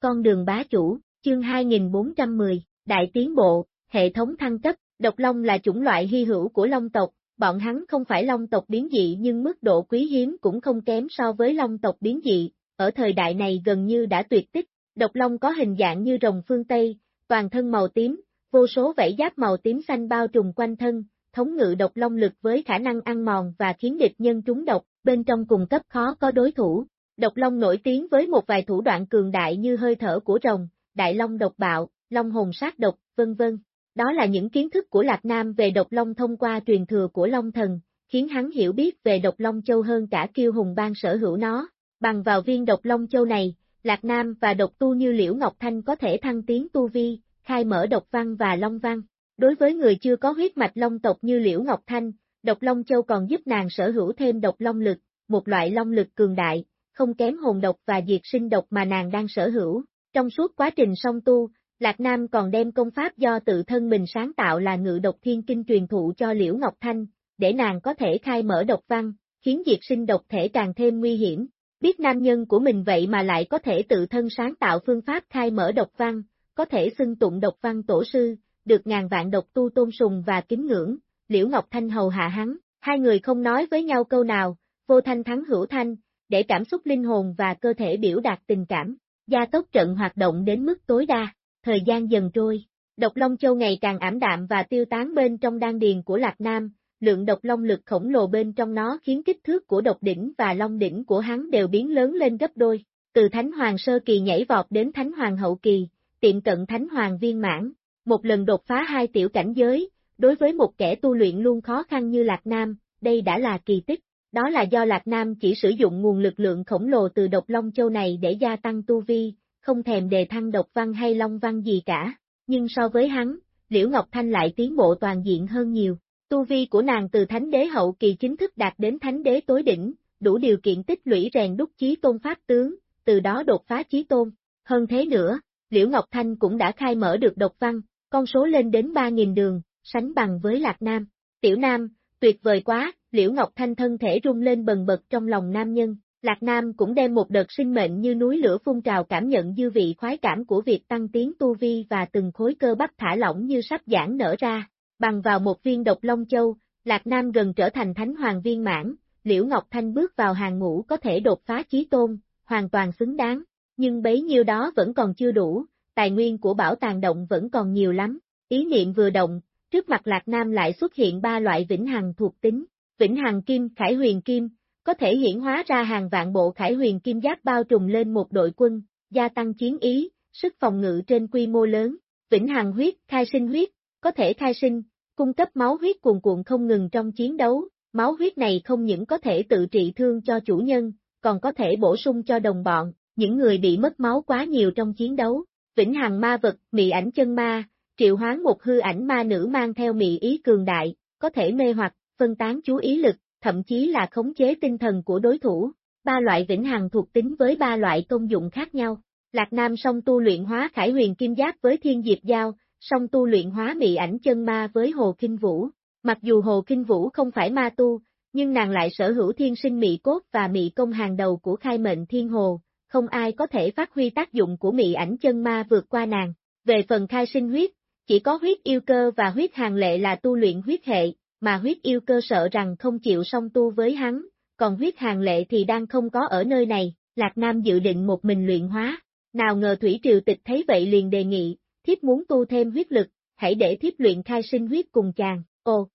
Con đường bá chủ, chương 2410, Đại tiến bộ, hệ thống thăng cấp, độc long là chủng loại hy hữu của long tộc, bọn hắn không phải long tộc biến dị nhưng mức độ quý hiếm cũng không kém so với long tộc biến dị, ở thời đại này gần như đã tuyệt tích, độc long có hình dạng như rồng phương Tây, toàn thân màu tím, vô số vảy giáp màu tím xanh bao trùm quanh thân, thống ngự độc long lực với khả năng ăn mòn và khiến địch nhân trúng độc, bên trong cùng cấp khó có đối thủ. Độc long nổi tiếng với một vài thủ đoạn cường đại như hơi thở của rồng, đại long độc bạo, long hồn sát độc, vân vân. Đó là những kiến thức của Lạc Nam về độc long thông qua truyền thừa của Long Thần, khiến hắn hiểu biết về độc long châu hơn cả kiêu hùng bang sở hữu nó. Bằng vào viên độc long châu này, Lạc Nam và độc tu như Liễu Ngọc Thanh có thể thăng tiến tu vi, khai mở độc văn và long văn. Đối với người chưa có huyết mạch long tộc như Liễu Ngọc Thanh, độc long châu còn giúp nàng sở hữu thêm độc long lực, một loại long lực cường đại, không kém hồn độc và diệt sinh độc mà nàng đang sở hữu. Trong suốt quá trình song tu, Lạc Nam còn đem công pháp do tự thân mình sáng tạo là ngự độc thiên kinh truyền thụ cho Liễu Ngọc Thanh, để nàng có thể khai mở độc văn, khiến diệt sinh độc thể càng thêm nguy hiểm. Biết nam nhân của mình vậy mà lại có thể tự thân sáng tạo phương pháp khai mở độc văn, có thể xưng tụng độc văn tổ sư, được ngàn vạn độc tu tôn sùng và kính ngưỡng, Liễu Ngọc Thanh hầu hạ hắn, hai người không nói với nhau câu nào, vô thanh thắng hữu thanh, để cảm xúc linh hồn và cơ thể biểu đạt tình cảm, gia tốc trận hoạt động đến mức tối đa, thời gian dần trôi, độc Long Châu ngày càng ảm đạm và tiêu tán bên trong đan điền của Lạc Nam, lượng độc long lực khổng lồ bên trong nó khiến kích thước của độc đỉnh và long đỉnh của hắn đều biến lớn lên gấp đôi, từ Thánh Hoàng Sơ Kỳ nhảy vọt đến Thánh Hoàng Hậu Kỳ, tiệm cận Thánh Hoàng Viên Mãn, một lần đột phá hai tiểu cảnh giới, đối với một kẻ tu luyện luôn khó khăn như Lạc Nam, đây đã là kỳ tích. Đó là do Lạc Nam chỉ sử dụng nguồn lực lượng khổng lồ từ độc Long Châu này để gia tăng tu vi, không thèm đề thăng độc văn hay long văn gì cả. Nhưng so với hắn, Liễu Ngọc Thanh lại tiến bộ toàn diện hơn nhiều. Tu vi của nàng từ thánh đế hậu kỳ chính thức đạt đến thánh đế tối đỉnh, đủ điều kiện tích lũy rèn đúc chí tôn pháp tướng, từ đó đột phá chí tôn. Hơn thế nữa, Liễu Ngọc Thanh cũng đã khai mở được độc văn, con số lên đến 3.000 đường, sánh bằng với Lạc Nam. Tiểu Nam, tuyệt vời quá, Liễu Ngọc Thanh thân thể rung lên bần bật trong lòng nam nhân. Lạc Nam cũng đem một đợt sinh mệnh như núi lửa phun trào cảm nhận dư vị khoái cảm của việc tăng tiến tu vi và từng khối cơ bắp thả lỏng như sắp giãn nở ra. Bằng vào một viên độc long châu, Lạc Nam gần trở thành thánh hoàng viên mãn, Liễu Ngọc Thanh bước vào hàng ngũ có thể đột phá chí tôn, hoàn toàn xứng đáng. Nhưng bấy nhiêu đó vẫn còn chưa đủ, tài nguyên của bảo tàng động vẫn còn nhiều lắm. Ý niệm vừa động, trước mặt Lạc Nam lại xuất hiện ba loại vĩnh hằng thuộc tính. Vĩnh hằng kim, khải huyền kim, có thể hiển hóa ra hàng vạn bộ khải huyền kim giáp bao trùm lên một đội quân, gia tăng chiến ý, sức phòng ngự trên quy mô lớn. Vĩnh hằng huyết, khai sinh huyết, có thể khai sinh, cung cấp máu huyết cuồn cuộn không ngừng trong chiến đấu. Máu huyết này không những có thể tự trị thương cho chủ nhân, còn có thể bổ sung cho đồng bọn, những người bị mất máu quá nhiều trong chiến đấu. Vĩnh hằng ma vật, mị ảnh chân ma, triệu hoán một hư ảnh ma nữ mang theo mị ý cường đại, có thể mê hoặc, phân tán chú ý lực, thậm chí là khống chế tinh thần của đối thủ. Ba loại vĩnh hằng thuộc tính với ba loại công dụng khác nhau. Lạc Nam song tu luyện hóa khải huyền kim giáp với thiên diệp giao, song tu luyện hóa mị ảnh chân ma với Hồ Kinh Vũ. Mặc dù Hồ Kinh Vũ không phải ma tu, nhưng nàng lại sở hữu thiên sinh mị cốt và mị công hàng đầu của khai mệnh thiên hồ, không ai có thể phát huy tác dụng của mị ảnh chân ma vượt qua nàng. Về phần khai sinh huyết, chỉ có huyết yêu cơ và huyết hàng lệ là tu luyện huyết hệ, mà huyết yêu cơ sợ rằng không chịu song tu với hắn, còn huyết hàng lệ thì đang không có ở nơi này, Lạc Nam dự định một mình luyện hóa. Nào ngờ Thủy Triều Tịch thấy vậy liền đề nghị, thiếp muốn tu thêm huyết lực, hãy để thiếp luyện khai sinh huyết cùng chàng, Ô,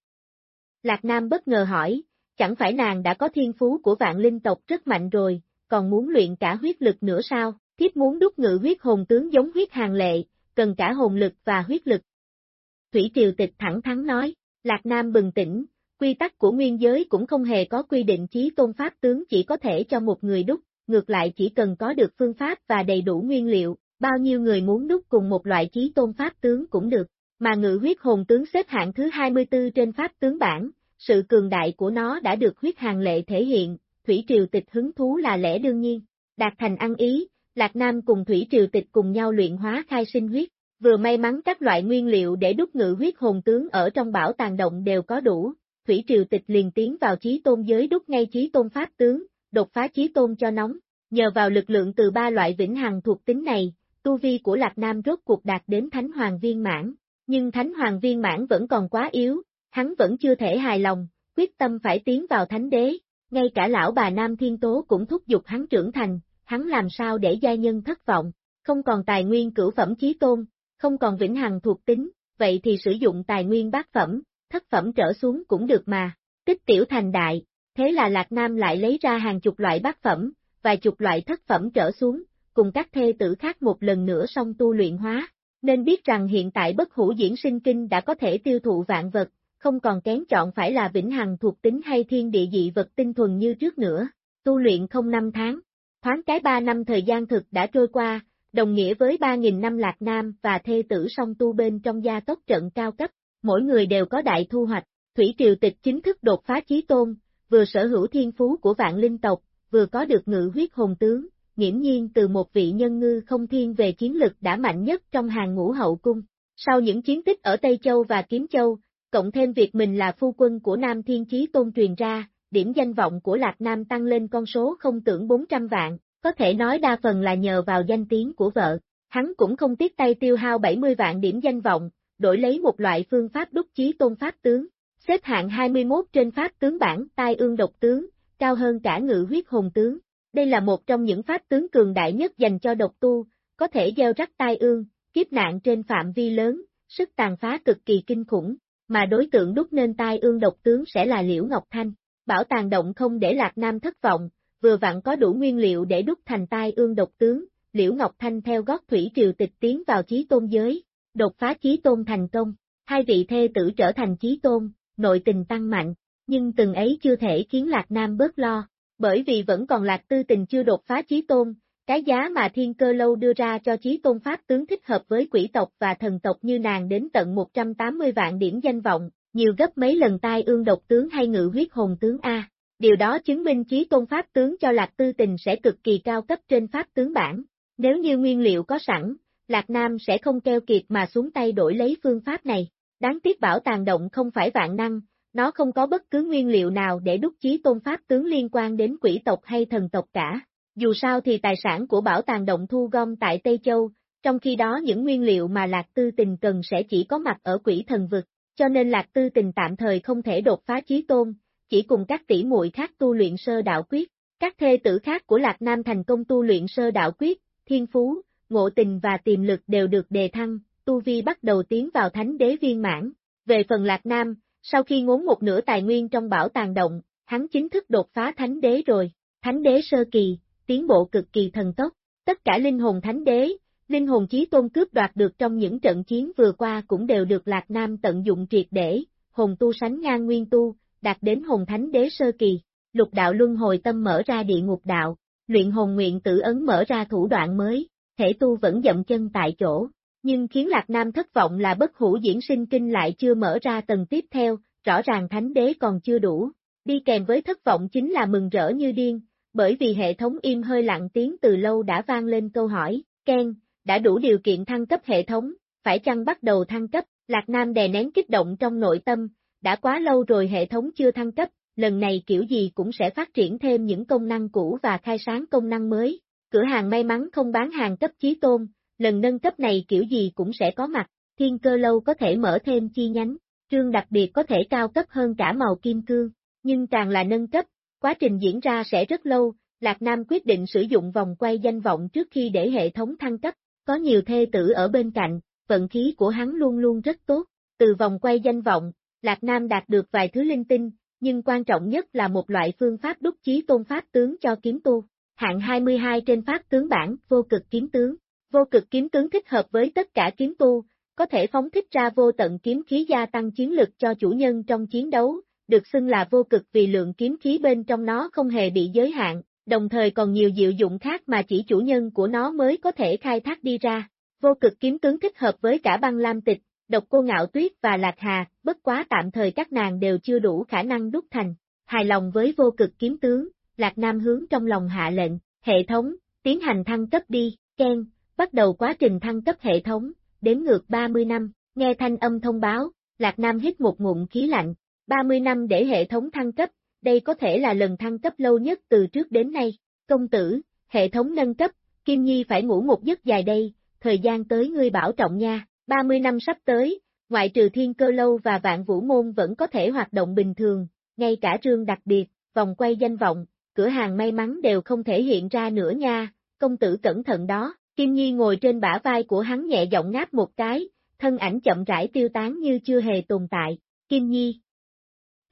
Lạc Nam bất ngờ hỏi, chẳng phải nàng đã có thiên phú của vạn linh tộc rất mạnh rồi, còn muốn luyện cả huyết lực nữa sao, thiếp muốn đúc ngự huyết hồn tướng giống huyết hàng lệ, cần cả hồn lực và huyết lực. Thủy Triều Tịch thẳng thắn nói, Lạc Nam bừng tỉnh, quy tắc của nguyên giới cũng không hề có quy định chí tôn pháp tướng chỉ có thể cho một người đúc, ngược lại chỉ cần có được phương pháp và đầy đủ nguyên liệu, bao nhiêu người muốn đúc cùng một loại chí tôn pháp tướng cũng được, mà ngự huyết hồn tướng xếp hạng thứ 24 trên pháp tướng bảng, sự cường đại của nó đã được huyết hàng lệ thể hiện, Thủy Triều Tịch hứng thú là lẽ đương nhiên, đạt thành ăn ý, Lạc Nam cùng Thủy Triều Tịch cùng nhau luyện hóa khai sinh huyết, vừa may mắn các loại nguyên liệu để đúc ngự huyết hồn tướng ở trong bảo tàng động đều có đủ, Thủy Triều Tịch liền tiến vào trí tôn giới đúc ngay trí tôn pháp tướng, đột phá trí tôn cho nóng, nhờ vào lực lượng từ ba loại vĩnh hằng thuộc tính này, tu vi của Lạc Nam rốt cuộc đạt đến Thánh Hoàng Viên Mãn, nhưng Thánh Hoàng Viên Mãn vẫn còn quá yếu, hắn vẫn chưa thể hài lòng, quyết tâm phải tiến vào Thánh Đế, ngay cả lão bà Nam Thiên Tố cũng thúc giục hắn trưởng thành, hắn làm sao để gia nhân thất vọng, không còn tài nguyên cửu phẩm chí tôn, không còn vĩnh hằng thuộc tính, vậy thì sử dụng tài nguyên bát phẩm, thất phẩm trở xuống cũng được mà, tích tiểu thành đại, thế là Lạc Nam lại lấy ra hàng chục loại bát phẩm, vài chục loại thất phẩm trở xuống, cùng các thê tử khác một lần nữa xong tu luyện hóa, nên biết rằng hiện tại bất hủ diễn sinh kinh đã có thể tiêu thụ vạn vật, không còn kén chọn phải là vĩnh hằng thuộc tính hay thiên địa dị vật tinh thuần như trước nữa, tu luyện không năm tháng, thoáng cái ba năm thời gian thực đã trôi qua, đồng nghĩa với 3.000 năm lạc nam và thê tử song tu bên trong gia tốc trận cao cấp, mỗi người đều có đại thu hoạch, Thủy Triều Tịch chính thức đột phá chí tôn, vừa sở hữu thiên phú của vạn linh tộc, vừa có được ngự huyết hồn tướng, nghiễm nhiên từ một vị nhân ngư không thiên về chiến lực đã mạnh nhất trong hàng ngũ hậu cung. Sau những chiến tích ở Tây Châu và Kiếm Châu, cộng thêm việc mình là phu quân của Nam Thiên Chí Tôn truyền ra, điểm danh vọng của Lạc Nam tăng lên con số không tưởng 400 vạn, có thể nói đa phần là nhờ vào danh tiếng của vợ. Hắn cũng không tiếc tay tiêu hao 70 vạn điểm danh vọng, đổi lấy một loại phương pháp đúc chí tôn pháp tướng. Xếp hạng 21 trên pháp tướng bảng tai ương độc tướng, cao hơn cả ngự huyết hồn tướng. Đây là một trong những pháp tướng cường đại nhất dành cho độc tu, có thể gieo rắc tai ương, kiếp nạn trên phạm vi lớn, sức tàn phá cực kỳ kinh khủng, mà đối tượng đúc nên tai ương độc tướng sẽ là Liễu Ngọc Thanh. Bảo tàng động không để Lạc Nam thất vọng, vừa vặn có đủ nguyên liệu để đúc thành tai ương độc tướng, Liễu Ngọc Thanh theo gót thủy triều tịch tiến vào chí tôn giới, đột phá chí tôn thành công, hai vị thê tử trở thành chí tôn, nội tình tăng mạnh, nhưng từng ấy chưa thể khiến Lạc Nam bớt lo, bởi vì vẫn còn Lạc Tư tình chưa đột phá chí tôn, cái giá mà thiên cơ lâu đưa ra cho chí tôn pháp tướng thích hợp với quỷ tộc và thần tộc như nàng đến tận 180 vạn điểm danh vọng, nhiều gấp mấy lần tai ương độc tướng hay ngự huyết hồn tướng A. Điều đó chứng minh chí tôn pháp tướng cho Lạc Tư Tình sẽ cực kỳ cao cấp trên pháp tướng bản. Nếu như nguyên liệu có sẵn, Lạc Nam sẽ không keo kiệt mà xuống tay đổi lấy phương pháp này. Đáng tiếc bảo tàng động không phải vạn năng, nó không có bất cứ nguyên liệu nào để đúc chí tôn pháp tướng liên quan đến quỷ tộc hay thần tộc cả. Dù sao thì tài sản của bảo tàng động thu gom tại Tây Châu, trong khi đó những nguyên liệu mà Lạc Tư Tình cần sẽ chỉ có mặt ở quỷ thần vực, cho nên Lạc Tư Tình tạm thời không thể đột phá chí tôn, chỉ cùng các tỷ muội khác tu luyện sơ đạo quyết. Các thê tử khác của Lạc Nam thành công tu luyện sơ đạo quyết, thiên phú, ngộ tình và tiềm lực đều được đề thăng, tu vi bắt đầu tiến vào thánh đế viên mãn. Về phần Lạc Nam, sau khi ngốn một nửa tài nguyên trong bảo tàng động, hắn chính thức đột phá thánh đế rồi. Thánh đế sơ kỳ, tiến bộ cực kỳ thần tốc, tất cả linh hồn thánh đế, linh hồn chí tôn cướp đoạt được trong những trận chiến vừa qua cũng đều được Lạc Nam tận dụng triệt để, hồn tu sánh ngang nguyên tu, đạt đến hồn thánh đế sơ kỳ, lục đạo luân hồi tâm mở ra địa ngục đạo, luyện hồn nguyện tử ấn mở ra thủ đoạn mới, thể tu vẫn dậm chân tại chỗ, nhưng khiến Lạc Nam thất vọng là bất hủ diễn sinh kinh lại chưa mở ra tầng tiếp theo, rõ ràng thánh đế còn chưa đủ, đi kèm với thất vọng chính là mừng rỡ như điên, bởi vì hệ thống im hơi lặng tiếng từ lâu đã vang lên câu hỏi, Ken, đã đủ điều kiện thăng cấp hệ thống, phải chăng bắt đầu thăng cấp, Lạc Nam đè nén kích động trong nội tâm, đã quá lâu rồi hệ thống chưa thăng cấp, lần này kiểu gì cũng sẽ phát triển thêm những công năng cũ và khai sáng công năng mới. Cửa hàng may mắn không bán hàng cấp chí tôn, lần nâng cấp này kiểu gì cũng sẽ có mặt, thiên cơ lâu có thể mở thêm chi nhánh, trương đặc biệt có thể cao cấp hơn cả màu kim cương, nhưng càng là nâng cấp, quá trình diễn ra sẽ rất lâu, Lạc Nam quyết định sử dụng vòng quay danh vọng trước khi để hệ thống thăng cấp, có nhiều thê tử ở bên cạnh, vận khí của hắn luôn luôn rất tốt, từ vòng quay danh vọng, Lạc Nam đạt được vài thứ linh tinh, nhưng quan trọng nhất là một loại phương pháp đúc chí tôn pháp tướng cho kiếm tu. Hạng 22 trên pháp tướng bản, vô cực kiếm tướng. Vô cực kiếm tướng thích hợp với tất cả kiếm tu, có thể phóng thích ra vô tận kiếm khí gia tăng chiến lực cho chủ nhân trong chiến đấu, được xưng là vô cực vì lượng kiếm khí bên trong nó không hề bị giới hạn, đồng thời còn nhiều diệu dụng khác mà chỉ chủ nhân của nó mới có thể khai thác đi ra. Vô cực kiếm tướng thích hợp với cả băng lam tịch, độc cô ngạo tuyết và lạc hà, bất quá tạm thời các nàng đều chưa đủ khả năng đúc thành. Hài lòng với vô cực kiếm tướng, lạc nam hướng trong lòng hạ lệnh, hệ thống, tiến hành thăng cấp đi, Khen bắt đầu quá trình thăng cấp hệ thống, đếm ngược 30 năm, nghe thanh âm thông báo, lạc nam hít một ngụm khí lạnh, 30 năm để hệ thống thăng cấp, đây có thể là lần thăng cấp lâu nhất từ trước đến nay. Công tử, hệ thống nâng cấp, Kim Nhi phải ngủ một giấc dài đây, thời gian tới ngươi bảo trọng nha, 30 năm sắp tới, ngoại trừ thiên cơ lâu và vạn vũ môn vẫn có thể hoạt động bình thường, ngay cả trương đặc biệt, vòng quay danh vọng, cửa hàng may mắn đều không thể hiện ra nữa nha, công tử cẩn thận đó, Kim Nhi ngồi trên bả vai của hắn nhẹ giọng ngáp một cái, thân ảnh chậm rãi tiêu tán như chưa hề tồn tại, Kim Nhi,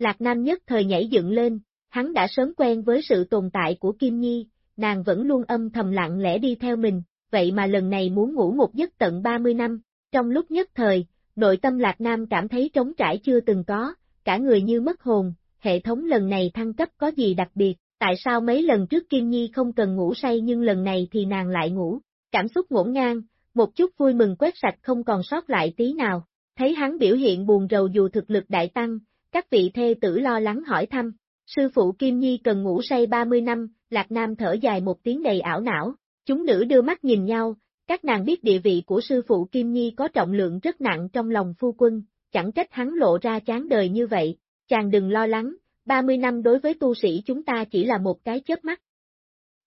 Lạc Nam nhất thời nhảy dựng lên, hắn đã sớm quen với sự tồn tại của Kim Nhi, nàng vẫn luôn âm thầm lặng lẽ đi theo mình, vậy mà lần này muốn ngủ một giấc tận 30 năm, trong lúc nhất thời, nội tâm Lạc Nam cảm thấy trống trải chưa từng có, cả người như mất hồn, hệ thống lần này thăng cấp có gì đặc biệt, tại sao mấy lần trước Kim Nhi không cần ngủ say nhưng lần này thì nàng lại ngủ, cảm xúc ngổn ngang, một chút vui mừng quét sạch không còn sót lại tí nào, thấy hắn biểu hiện buồn rầu dù thực lực đại tăng, các vị thê tử lo lắng hỏi thăm, Sư phụ Kim Nhi cần ngủ say 30 năm, Lạc Nam thở dài một tiếng đầy ảo não. Chúng nữ đưa mắt nhìn nhau, các nàng biết địa vị của sư phụ Kim Nhi có trọng lượng rất nặng trong lòng phu quân, chẳng trách hắn lộ ra chán đời như vậy. Chàng đừng lo lắng, 30 năm đối với tu sĩ chúng ta chỉ là một cái chớp mắt.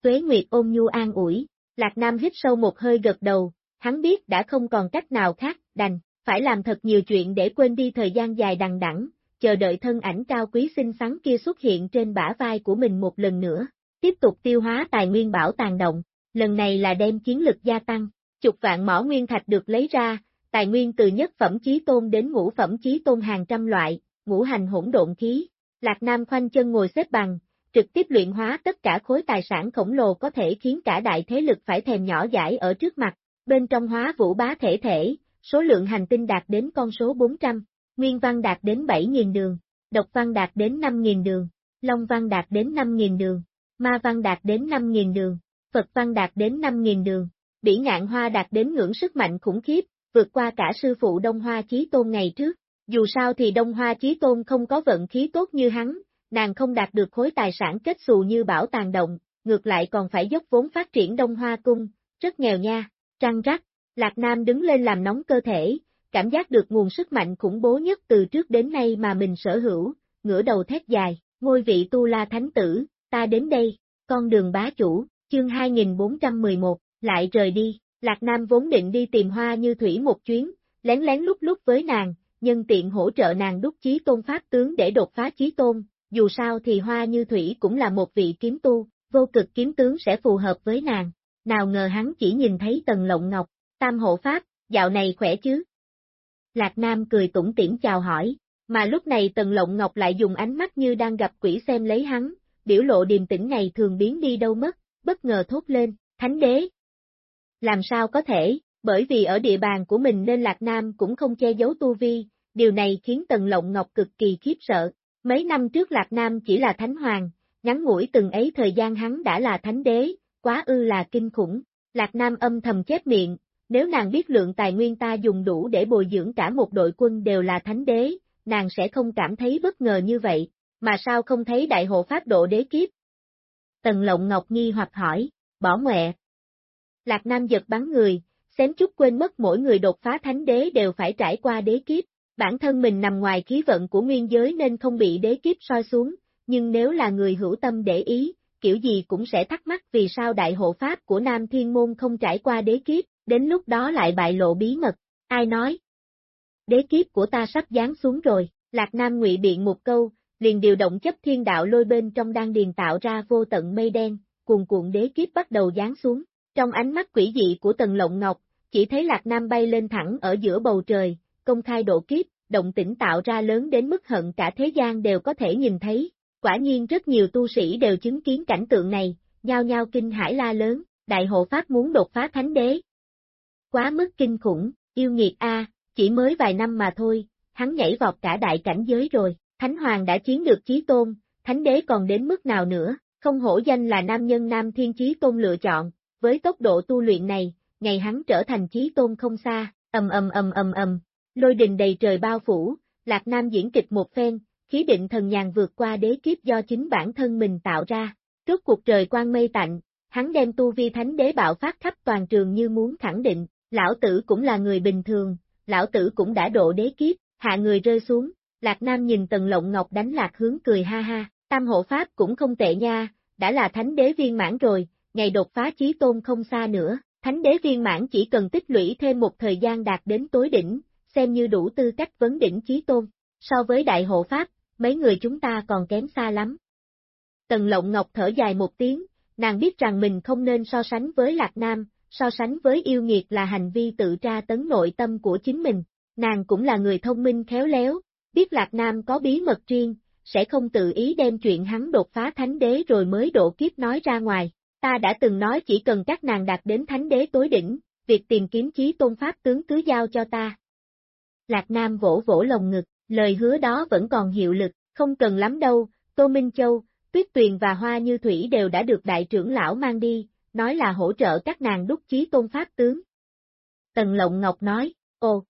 Tuế Nguyệt ôm nhu an ủi, Lạc Nam hít sâu một hơi gật đầu, hắn biết đã không còn cách nào khác, đành, phải làm thật nhiều chuyện để quên đi thời gian dài đằng đẵng, chờ đợi thân ảnh cao quý xinh xắn kia xuất hiện trên bả vai của mình một lần nữa, tiếp tục tiêu hóa tài nguyên bảo tàng động, lần này là đem chiến lực gia tăng, chục vạn mỏ nguyên thạch được lấy ra, tài nguyên từ nhất phẩm chí tôn đến ngũ phẩm chí tôn hàng trăm loại, ngũ hành hỗn độn khí. Lạc Nam khoanh chân ngồi xếp bằng, trực tiếp luyện hóa tất cả khối tài sản khổng lồ có thể khiến cả đại thế lực phải thèm nhỏ giải ở trước mặt, bên trong hóa vũ bá thể thể, số lượng hành tinh đạt đến con số 400, nguyên văn đạt đến 7.000 đường, độc văn đạt đến 5.000 đường, long văn đạt đến 5.000 đường, ma văn đạt đến 5.000 đường, Phật văn đạt đến 5.000 đường, bỉ ngạn hoa đạt đến ngưỡng sức mạnh khủng khiếp, vượt qua cả sư phụ Đông Hoa Chí Tôn ngày trước. Dù sao thì Đông Hoa Chí Tôn không có vận khí tốt như hắn, nàng không đạt được khối tài sản kết xù như bảo tàng động, ngược lại còn phải dốc vốn phát triển Đông Hoa Cung, rất nghèo nha, trăng rắc, Lạc Nam đứng lên làm nóng cơ thể, cảm giác được nguồn sức mạnh khủng bố nhất từ trước đến nay mà mình sở hữu, ngửa đầu thét dài, ngôi vị tu la thánh tử, ta đến đây, con đường bá chủ, chương 2411, lại rời đi, Lạc Nam vốn định đi tìm hoa như thủy một chuyến, lén lén lúc lúc với nàng, nhân tiện hỗ trợ nàng đúc chí tôn pháp tướng để đột phá chí tôn, dù sao thì hoa như thủy cũng là một vị kiếm tu, vô cực kiếm tướng sẽ phù hợp với nàng, nào ngờ hắn chỉ nhìn thấy tần lộng ngọc, tam hộ pháp, dạo này khỏe chứ? Lạc Nam cười tủm tỉm chào hỏi, mà lúc này tần lộng ngọc lại dùng ánh mắt như đang gặp quỷ xem lấy hắn, biểu lộ điềm tĩnh này thường biến đi đâu mất, bất ngờ thốt lên, thánh đế. Làm sao có thể, bởi vì ở địa bàn của mình nên Lạc Nam cũng không che giấu tu vi, điều này khiến Tần Lộng Ngọc cực kỳ khiếp sợ. Mấy năm trước Lạc Nam chỉ là thánh hoàng, ngắn ngủi từng ấy thời gian hắn đã là thánh đế, quá ư là kinh khủng. Lạc Nam âm thầm chép miệng, nếu nàng biết lượng tài nguyên ta dùng đủ để bồi dưỡng cả một đội quân đều là thánh đế, nàng sẽ không cảm thấy bất ngờ như vậy, mà sao không thấy đại hộ pháp độ đế kiếp? Tần Lộng Ngọc nghi hoặc hỏi, bỏ ngoẹ. Lạc Nam giật bắn người, xém chút quên mất mỗi người đột phá thánh đế đều phải trải qua đế kiếp, bản thân mình nằm ngoài khí vận của nguyên giới nên không bị đế kiếp soi xuống, nhưng nếu là người hữu tâm để ý, kiểu gì cũng sẽ thắc mắc vì sao đại hộ pháp của Nam Thiên Môn không trải qua đế kiếp, đến lúc đó lại bại lộ bí mật, ai nói? Đế kiếp của ta sắp giáng xuống rồi, Lạc Nam ngụy biện một câu, liền điều động chấp thiên đạo lôi bên trong đang điền tạo ra vô tận mây đen, cuồn cuộn đế kiếp bắt đầu giáng xuống. Trong ánh mắt quỷ dị của Tần Lộng Ngọc, chỉ thấy Lạc Nam bay lên thẳng ở giữa bầu trời, công khai độ kiếp, động tĩnh tạo ra lớn đến mức hận cả thế gian đều có thể nhìn thấy. Quả nhiên rất nhiều tu sĩ đều chứng kiến cảnh tượng này, nhao nhao kinh hải la lớn, đại hộ pháp muốn đột phá thánh đế. Quá mức kinh khủng, yêu nghiệt a, chỉ mới vài năm mà thôi, hắn nhảy vọt cả đại cảnh giới rồi, thánh hoàng đã chiến được chí tôn, thánh đế còn đến mức nào nữa, không hổ danh là nam nhân nam thiên chí tôn lựa chọn, với tốc độ tu luyện này, ngày hắn trở thành chí tôn không xa, ầm ầm ầm ầm ầm, lôi đình đầy trời bao phủ, Lạc Nam diễn kịch một phen, khí định thần nhàn vượt qua đế kiếp do chính bản thân mình tạo ra. Trước cuộc trời quang mây tạnh, hắn đem tu vi thánh đế bạo phát khắp toàn trường như muốn khẳng định, lão tử cũng là người bình thường, lão tử cũng đã độ đế kiếp, hạ người rơi xuống, Lạc Nam nhìn Tần Lộng Ngọc đánh lạc hướng cười ha ha, tam hộ pháp cũng không tệ nha, đã là thánh đế viên mãn rồi, ngày đột phá chí tôn không xa nữa, thánh đế viên mãn chỉ cần tích lũy thêm một thời gian đạt đến tối đỉnh, xem như đủ tư cách vấn đỉnh chí tôn. So với đại hộ pháp, mấy người chúng ta còn kém xa lắm. Tần Lộng Ngọc thở dài một tiếng, nàng biết rằng mình không nên so sánh với Lạc Nam, so sánh với yêu nghiệt là hành vi tự tra tấn nội tâm của chính mình. Nàng cũng là người thông minh khéo léo, biết Lạc Nam có bí mật riêng, sẽ không tự ý đem chuyện hắn đột phá thánh đế rồi mới độ kiếp nói ra ngoài. Ta đã từng nói chỉ cần các nàng đạt đến thánh đế tối đỉnh, việc tìm kiếm chí tôn pháp tướng cứ giao cho ta. Lạc Nam vỗ vỗ lồng ngực, lời hứa đó vẫn còn hiệu lực, không cần lắm đâu, Tô Minh Châu, Tuyết Tuyền và Hoa Như Thủy đều đã được đại trưởng lão mang đi, nói là hỗ trợ các nàng đúc chí tôn pháp tướng. Tần Lộng Ngọc nói, ồ.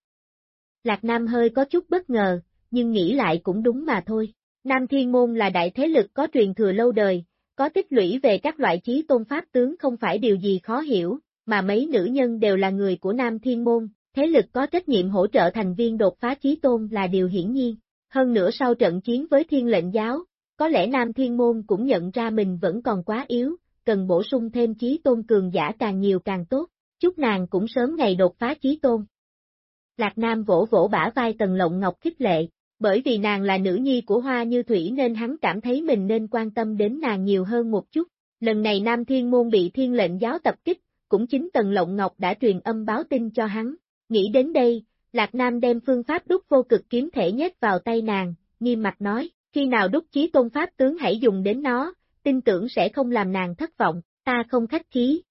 Lạc Nam hơi có chút bất ngờ, nhưng nghĩ lại cũng đúng mà thôi. Nam Thiên Môn là đại thế lực có truyền thừa lâu đời, có tích lũy về các loại chí tôn pháp tướng không phải điều gì khó hiểu, mà mấy nữ nhân đều là người của Nam Thiên Môn, thế lực có trách nhiệm hỗ trợ thành viên đột phá chí tôn là điều hiển nhiên. Hơn nữa sau trận chiến với thiên lệnh giáo, có lẽ Nam Thiên Môn cũng nhận ra mình vẫn còn quá yếu, cần bổ sung thêm chí tôn cường giả càng nhiều càng tốt, chúc nàng cũng sớm ngày đột phá chí tôn. Lạc Nam vỗ vỗ bả vai Tần Lộng Ngọc khích lệ, bởi vì nàng là nữ nhi của Hoa Như Thủy nên hắn cảm thấy mình nên quan tâm đến nàng nhiều hơn một chút. Lần này Nam Thiên Môn bị thiên lệnh giáo tập kích, cũng chính Tần Lộng Ngọc đã truyền âm báo tin cho hắn. Nghĩ đến đây, Lạc Nam đem phương pháp đúc vô cực kiếm thể nhét vào tay nàng, nghiêm mặt nói, khi nào đúc chí tôn pháp tướng hãy dùng đến nó, tin tưởng sẽ không làm nàng thất vọng, ta không khách khí.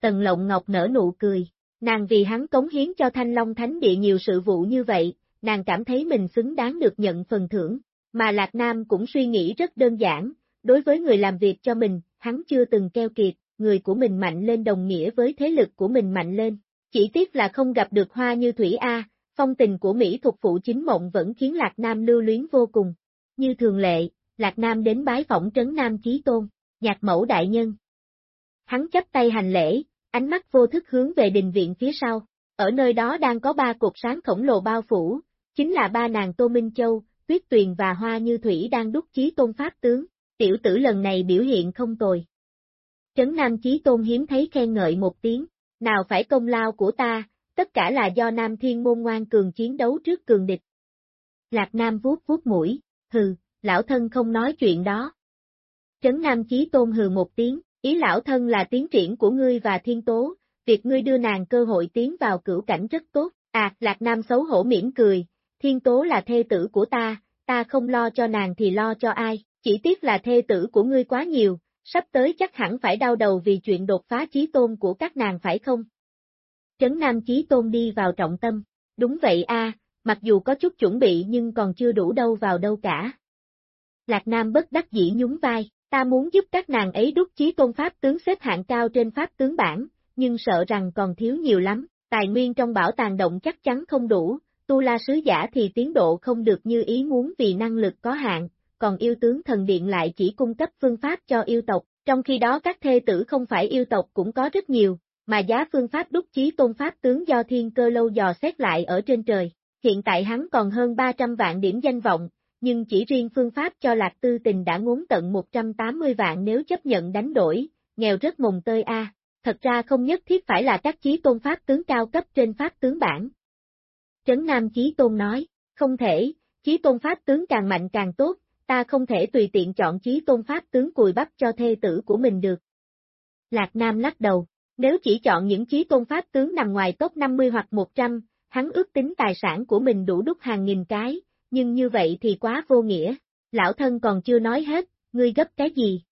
Tần Lộng Ngọc nở nụ cười, nàng vì hắn cống hiến cho Thanh Long Thánh Địa nhiều sự vụ như vậy, nàng cảm thấy mình xứng đáng được nhận phần thưởng, mà Lạc Nam cũng suy nghĩ rất đơn giản, đối với người làm việc cho mình, hắn chưa từng keo kiệt, người của mình mạnh lên đồng nghĩa với thế lực của mình mạnh lên, chỉ tiếc là không gặp được hoa như Thủy A, phong tình của Mỹ thuộc phụ chính mộng vẫn khiến Lạc Nam lưu luyến vô cùng. Như thường lệ, Lạc Nam đến bái phỏng trấn Nam Chí Tôn, nhạc mẫu đại nhân. Hắn chấp tay hành lễ, ánh mắt vô thức hướng về đình viện phía sau, ở nơi đó đang có ba cột sáng khổng lồ bao phủ, chính là ba nàng Tô Minh Châu, Tuyết Tuyền và Hoa Như Thủy đang đúc chí tôn pháp tướng, tiểu tử lần này biểu hiện không tồi. Trấn Nam Chí Tôn hiếm thấy khen ngợi một tiếng, nào phải công lao của ta, tất cả là do Nam Thiên Môn ngoan cường chiến đấu trước cường địch. Lạc Nam vuốt vuốt mũi, hừ, lão thân không nói chuyện đó. Trấn Nam Chí Tôn hừ một tiếng, ý lão thân là tiến triển của ngươi và thiên tố, việc ngươi đưa nàng cơ hội tiến vào cửu cảnh rất tốt. À, Lạc Nam xấu hổ mỉm cười, thiên tố là thê tử của ta, ta không lo cho nàng thì lo cho ai, chỉ tiếc là thê tử của ngươi quá nhiều, sắp tới chắc hẳn phải đau đầu vì chuyện đột phá chí tôn của các nàng phải không? Trấn Nam Chí Tôn đi vào trọng tâm, đúng vậy a, mặc dù có chút chuẩn bị nhưng còn chưa đủ đâu vào đâu cả. Lạc Nam bất đắc dĩ nhún vai, ta muốn giúp các nàng ấy đúc chí tôn pháp tướng xếp hạng cao trên pháp tướng bản, nhưng sợ rằng còn thiếu nhiều lắm, tài nguyên trong bảo tàng động chắc chắn không đủ, tu la sứ giả thì tiến độ không được như ý muốn vì năng lực có hạn, còn yêu tướng thần điện lại chỉ cung cấp phương pháp cho yêu tộc, trong khi đó các thê tử không phải yêu tộc cũng có rất nhiều, mà giá phương pháp đúc chí tôn pháp tướng do thiên cơ lâu dò xét lại ở trên trời. Hiện tại hắn còn hơn 300 vạn điểm danh vọng, nhưng chỉ riêng phương pháp cho lạc tư tình đã ngốn tận 180 vạn nếu chấp nhận đánh đổi, nghèo rất mồng tơi a. Thật ra không nhất thiết phải là các chí tôn pháp tướng cao cấp trên pháp tướng bản. Trấn Nam Chí Tôn nói, không thể, chí tôn pháp tướng càng mạnh càng tốt, ta không thể tùy tiện chọn chí tôn pháp tướng cùi bắp cho thê tử của mình được. Lạc Nam lắc đầu, nếu chỉ chọn những chí tôn pháp tướng nằm ngoài top 50 hoặc 100, hắn ước tính tài sản của mình đủ đúc hàng nghìn cái, nhưng như vậy thì quá vô nghĩa. Lão thân còn chưa nói hết, ngươi gấp cái gì?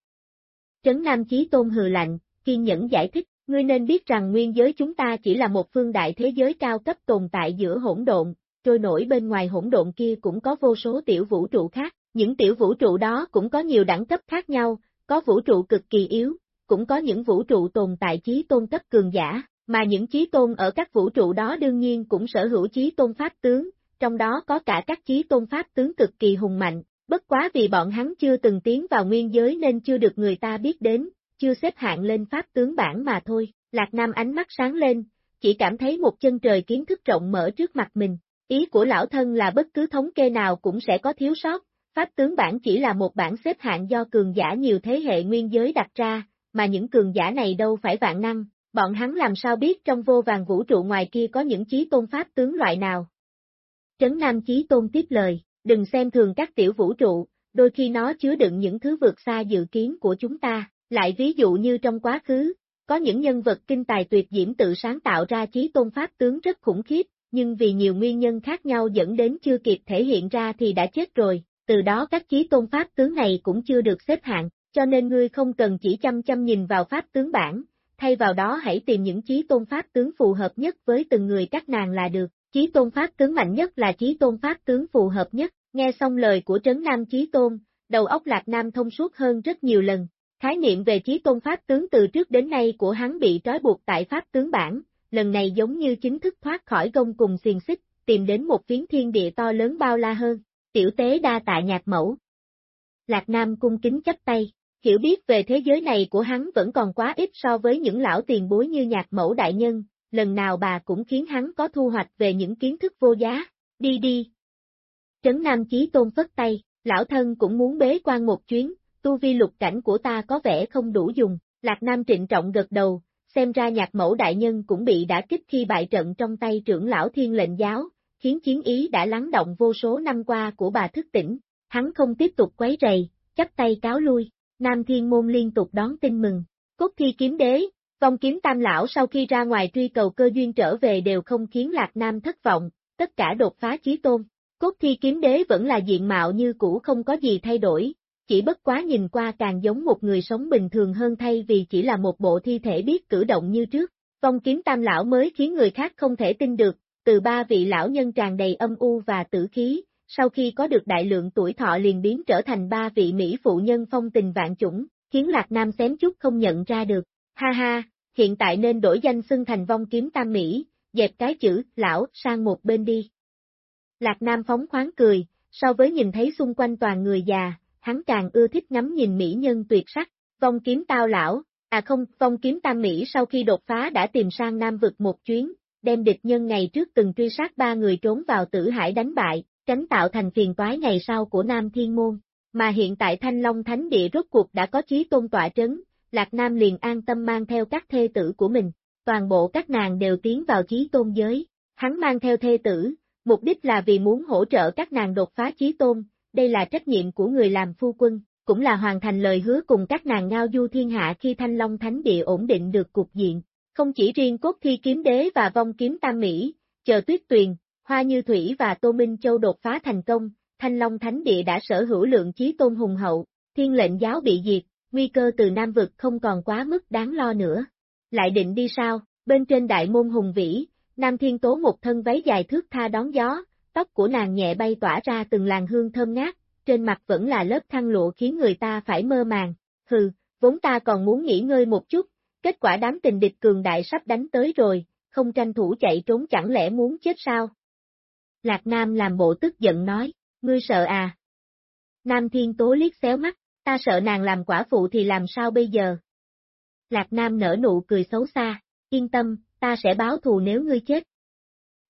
Trấn Nam Chí Tôn hừ lạnh, kiên nhẫn giải thích, ngươi nên biết rằng nguyên giới chúng ta chỉ là một phương đại thế giới cao cấp tồn tại giữa hỗn độn, trôi nổi bên ngoài hỗn độn kia cũng có vô số tiểu vũ trụ khác, những tiểu vũ trụ đó cũng có nhiều đẳng cấp khác nhau, có vũ trụ cực kỳ yếu, cũng có những vũ trụ tồn tại chí tôn cấp cường giả, mà những chí tôn ở các vũ trụ đó đương nhiên cũng sở hữu chí tôn pháp tướng, trong đó có cả các chí tôn pháp tướng cực kỳ hùng mạnh, bất quá vì bọn hắn chưa từng tiến vào nguyên giới nên chưa được người ta biết đến, chưa xếp hạng lên pháp tướng bản mà thôi, Lạc Nam ánh mắt sáng lên, chỉ cảm thấy một chân trời kiến thức rộng mở trước mặt mình, ý của lão thân là bất cứ thống kê nào cũng sẽ có thiếu sót, pháp tướng bản chỉ là một bản xếp hạng do cường giả nhiều thế hệ nguyên giới đặt ra, mà những cường giả này đâu phải vạn năng, bọn hắn làm sao biết trong vô vàng vũ trụ ngoài kia có những chí tôn pháp tướng loại nào. Trấn Nam Chí Tôn tiếp lời, đừng xem thường các tiểu vũ trụ, đôi khi nó chứa đựng những thứ vượt xa dự kiến của chúng ta, lại ví dụ như trong quá khứ, có những nhân vật kinh tài tuyệt diễm tự sáng tạo ra chí tôn pháp tướng rất khủng khiếp, nhưng vì nhiều nguyên nhân khác nhau dẫn đến chưa kịp thể hiện ra thì đã chết rồi, từ đó các chí tôn pháp tướng này cũng chưa được xếp hạng, cho nên ngươi không cần chỉ chăm chăm nhìn vào pháp tướng bản, thay vào đó hãy tìm những chí tôn pháp tướng phù hợp nhất với từng người các nàng là được. Chí tôn pháp tướng mạnh nhất là chí tôn pháp tướng phù hợp nhất, nghe xong lời của Trấn Nam Chí Tôn, đầu óc Lạc Nam thông suốt hơn rất nhiều lần. Khái niệm về chí tôn pháp tướng từ trước đến nay của hắn bị trói buộc tại pháp tướng bản, lần này giống như chính thức thoát khỏi gông cùng xiềng xích, tìm đến một phiến thiên địa to lớn bao la hơn. Tiểu tế đa tạ nhạc mẫu, Lạc Nam cung kính chấp tay, hiểu biết về thế giới này của hắn vẫn còn quá ít so với những lão tiền bối như nhạc mẫu đại nhân, lần nào bà cũng khiến hắn có thu hoạch về những kiến thức vô giá, đi đi. Trấn Nam Chí Tôn phất tay, lão thân cũng muốn bế quan một chuyến, tu vi lục cảnh của ta có vẻ không đủ dùng, Lạc Nam trịnh trọng gật đầu, xem ra nhạc mẫu đại nhân cũng bị đả kích khi bại trận trong tay trưởng lão thiên lệnh giáo, khiến chiến ý đã lắng động vô số năm qua của bà thức tỉnh, hắn không tiếp tục quấy rầy, chắp tay cáo lui, Nam Thiên Môn liên tục đón tin mừng, cốt thi kiếm đế, Phong kiếm tam lão sau khi ra ngoài truy cầu cơ duyên trở về đều không khiến Lạc Nam thất vọng, tất cả đột phá chí tôn, cốt thi kiếm đế vẫn là diện mạo như cũ không có gì thay đổi, chỉ bất quá nhìn qua càng giống một người sống bình thường hơn thay vì chỉ là một bộ thi thể biết cử động như trước. Phong kiếm tam lão mới khiến người khác không thể tin được, từ ba vị lão nhân tràn đầy âm u và tử khí, sau khi có được đại lượng tuổi thọ liền biến trở thành ba vị Mỹ phụ nhân phong tình vạn chủng, khiến Lạc Nam xém chút không nhận ra được. Ha ha, hiện tại nên đổi danh xưng thành vong kiếm tam Mỹ, dẹp cái chữ, lão, sang một bên đi. Lạc Nam phóng khoáng cười, so với nhìn thấy xung quanh toàn người già, hắn càng ưa thích ngắm nhìn mỹ nhân tuyệt sắc, vong kiếm tao lão, à không, vong kiếm tam Mỹ sau khi đột phá đã tìm sang Nam vực một chuyến, đem địch nhân ngày trước từng truy sát ba người trốn vào tử hải đánh bại, tránh tạo thành phiền toái ngày sau của Nam Thiên Môn. Mà hiện tại Thanh Long Thánh Địa rốt cuộc đã có chí tôn tọa trấn, Lạc Nam liền an tâm mang theo các thê tử của mình, toàn bộ các nàng đều tiến vào chí tôn giới, hắn mang theo thê tử, mục đích là vì muốn hỗ trợ các nàng đột phá chí tôn, đây là trách nhiệm của người làm phu quân, cũng là hoàn thành lời hứa cùng các nàng ngao du thiên hạ khi Thanh Long Thánh Địa ổn định được cục diện. Không chỉ riêng cốt thi kiếm đế và vong kiếm tam Mỹ, chờ tuyết tuyền, hoa như thủy và tô minh châu đột phá thành công, Thanh Long Thánh Địa đã sở hữu lượng chí tôn hùng hậu, thiên lệnh giáo bị diệt, nguy cơ từ Nam Vực không còn quá mức đáng lo nữa. Lại định đi sao, bên trên đại môn hùng vĩ, Nam Thiên Tố một thân váy dài thước tha đón gió, tóc của nàng nhẹ bay tỏa ra từng làn hương thơm ngát, trên mặt vẫn là lớp khăn lụa khiến người ta phải mơ màng. Hừ, vốn ta còn muốn nghỉ ngơi một chút, kết quả đám tình địch cường đại sắp đánh tới rồi, không tranh thủ chạy trốn chẳng lẽ muốn chết sao? Lạc Nam làm bộ tức giận nói, ngươi sợ à? Nam Thiên Tố liếc xéo mắt, ta sợ nàng làm quả phụ thì làm sao bây giờ? Lạc Nam nở nụ cười xấu xa, yên tâm, ta sẽ báo thù nếu ngươi chết.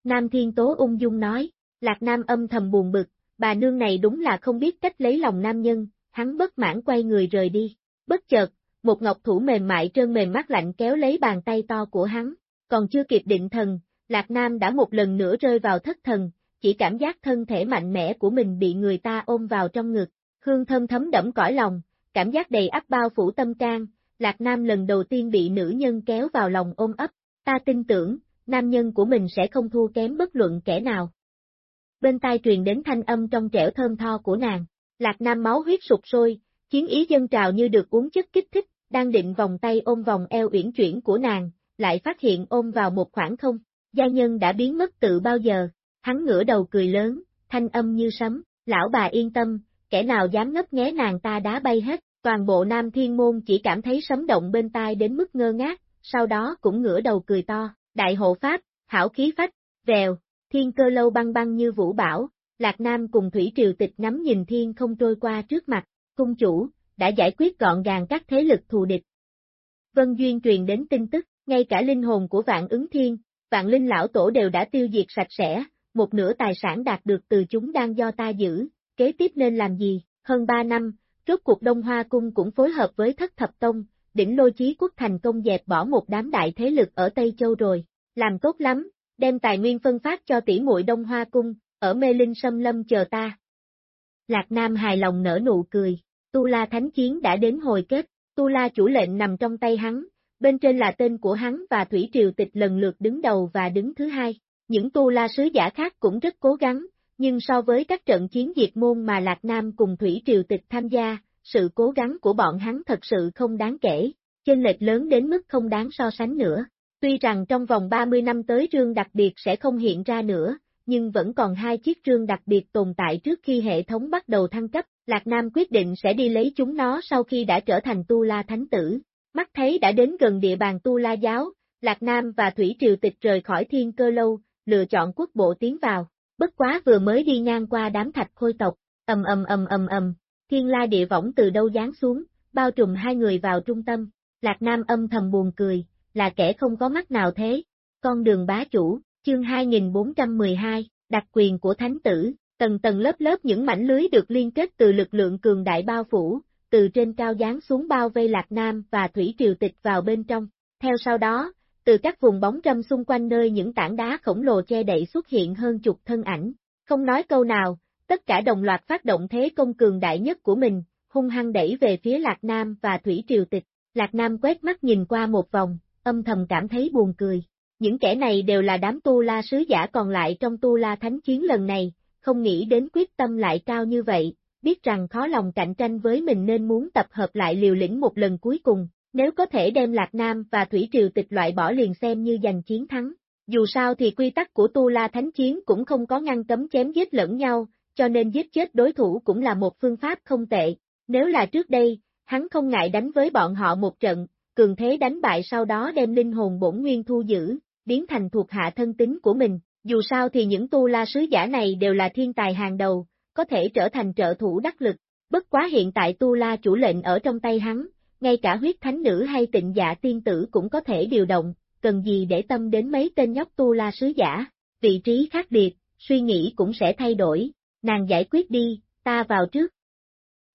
Nam Thiên Tố ung dung nói, Lạc Nam âm thầm buồn bực, bà nương này đúng là không biết cách lấy lòng nam nhân, hắn bất mãn quay người rời đi. Bất chợt, một ngọc thủ mềm mại trơn mềm mắt lạnh kéo lấy bàn tay to của hắn, còn chưa kịp định thần, Lạc Nam đã một lần nữa rơi vào thất thần, chỉ cảm giác thân thể mạnh mẽ của mình bị người ta ôm vào trong ngực, hương thơm thấm đẫm cõi lòng, cảm giác đầy ắp bao phủ tâm can, Lạc Nam lần đầu tiên bị nữ nhân kéo vào lòng ôm ấp, ta tin tưởng, nam nhân của mình sẽ không thua kém bất luận kẻ nào. Bên tai truyền đến thanh âm trong trẻo thơm tho của nàng. Lạc Nam máu huyết sụp sôi, chiến ý dân trào như được uống chất kích thích, đang định vòng tay ôm vòng eo uyển chuyển của nàng, lại phát hiện ôm vào một khoảng không. Gia nhân đã biến mất từ bao giờ, hắn ngửa đầu cười lớn, thanh âm như sấm, lão bà yên tâm, kẻ nào dám ngấp nghé nàng ta đá bay hết, toàn bộ nam thiên môn chỉ cảm thấy sấm động bên tai đến mức ngơ ngác, sau đó cũng ngửa đầu cười to, đại hộ pháp, hảo khí phách, vèo, thiên cơ lâu băng băng như vũ bảo, Lạc Nam cùng Thủy Triều Tịch ngắm nhìn thiên không trôi qua trước mặt, cung chủ, đã giải quyết gọn gàng các thế lực thù địch. Vân Duyên truyền đến tin tức, ngay cả linh hồn của vạn ứng thiên, vạn linh lão tổ đều đã tiêu diệt sạch sẽ, một nửa tài sản đạt được từ chúng đang do ta giữ, kế tiếp nên làm gì, hơn ba năm, rốt cuộc Đông Hoa Cung cũng phối hợp với thất thập tông, đỉnh lôi chí quốc thành công dẹp bỏ một đám đại thế lực ở Tây Châu rồi, làm tốt lắm, đem tài nguyên phân phát cho tỷ muội Đông Hoa Cung, ở mê linh sâm lâm chờ ta. Lạc Nam hài lòng nở nụ cười, Tu La Thánh Chiến đã đến hồi kết, Tu La chủ lệnh nằm trong tay hắn, bên trên là tên của hắn và Thủy Triều Tịch lần lượt đứng đầu và đứng thứ hai. Những Tu La sứ giả khác cũng rất cố gắng, nhưng so với các trận chiến diệt môn mà Lạc Nam cùng Thủy Triều Tịch tham gia, sự cố gắng của bọn hắn thật sự không đáng kể, chênh lệch lớn đến mức không đáng so sánh nữa. Tuy rằng trong vòng 30 năm tới rương đặc biệt sẽ không hiện ra nữa, nhưng vẫn còn hai chiếc rương đặc biệt tồn tại trước khi hệ thống bắt đầu thăng cấp, Lạc Nam quyết định sẽ đi lấy chúng nó sau khi đã trở thành Tu La Thánh Tử. Mắt thấy đã đến gần địa bàn Tu La Giáo, Lạc Nam và Thủy Triều Tịch rời khỏi thiên cơ lâu, lựa chọn quốc bộ tiến vào, bất quá vừa mới đi ngang qua đám thạch khôi tộc, ầm ầm ầm ầm ầm, thiên la địa võng từ đâu giáng xuống, bao trùm hai người vào trung tâm, Lạc Nam âm thầm buồn cười, là kẻ không có mắt nào thế, con đường bá chủ, chương 2412, đặc quyền của thánh tử, tầng tầng lớp lớp những mảnh lưới được liên kết từ lực lượng cường đại bao phủ, từ trên cao giáng xuống bao vây Lạc Nam và Thủy Triều Tịch vào bên trong. Theo sau đó, từ các vùng bóng râm xung quanh nơi những tảng đá khổng lồ che đậy xuất hiện hơn chục thân ảnh. Không nói câu nào, tất cả đồng loạt phát động thế công cường đại nhất của mình, hung hăng đẩy về phía Lạc Nam và Thủy Triều Tịch. Lạc Nam quét mắt nhìn qua một vòng, âm thầm cảm thấy buồn cười. Những kẻ này đều là đám tu la sứ giả còn lại trong tu la thánh chiến lần này, không nghĩ đến quyết tâm lại cao như vậy, biết rằng khó lòng cạnh tranh với mình nên muốn tập hợp lại liều lĩnh một lần cuối cùng, nếu có thể đem Lạc Nam và Thủy Triều tịch loại bỏ liền xem như giành chiến thắng. Dù sao thì quy tắc của Tu La Thánh Chiến cũng không có ngăn cấm chém giết lẫn nhau, cho nên giết chết đối thủ cũng là một phương pháp không tệ. Nếu là trước đây, hắn không ngại đánh với bọn họ một trận, cường thế đánh bại sau đó đem linh hồn bổn nguyên thu giữ, biến thành thuộc hạ thân tính của mình. Dù sao thì những tu la sứ giả này đều là thiên tài hàng đầu, có thể trở thành trợ thủ đắc lực. Bất quá hiện tại tu la chủ lệnh ở trong tay hắn, ngay cả huyết thánh nữ hay tịnh dạ tiên tử cũng có thể điều động, cần gì để tâm đến mấy tên nhóc tu la sứ giả, vị trí khác biệt, suy nghĩ cũng sẽ thay đổi, nàng giải quyết đi, ta vào trước.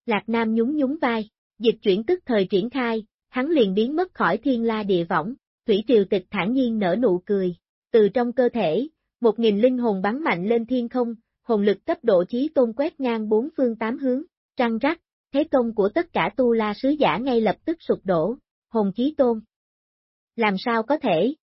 Lạc Nam nhún nhún vai, dịch chuyển tức thời triển khai, hắn liền biến mất khỏi thiên la địa võng, thủy triều tịch thản nhiên nở nụ cười, từ trong cơ thể, một nghìn linh hồn bắn mạnh lên thiên không, hồn lực cấp độ chí tôn quét ngang bốn phương tám hướng, trăng rắc, thế công của tất cả tu la sứ giả ngay lập tức sụp đổ, hồn chí tôn. Làm sao có thể?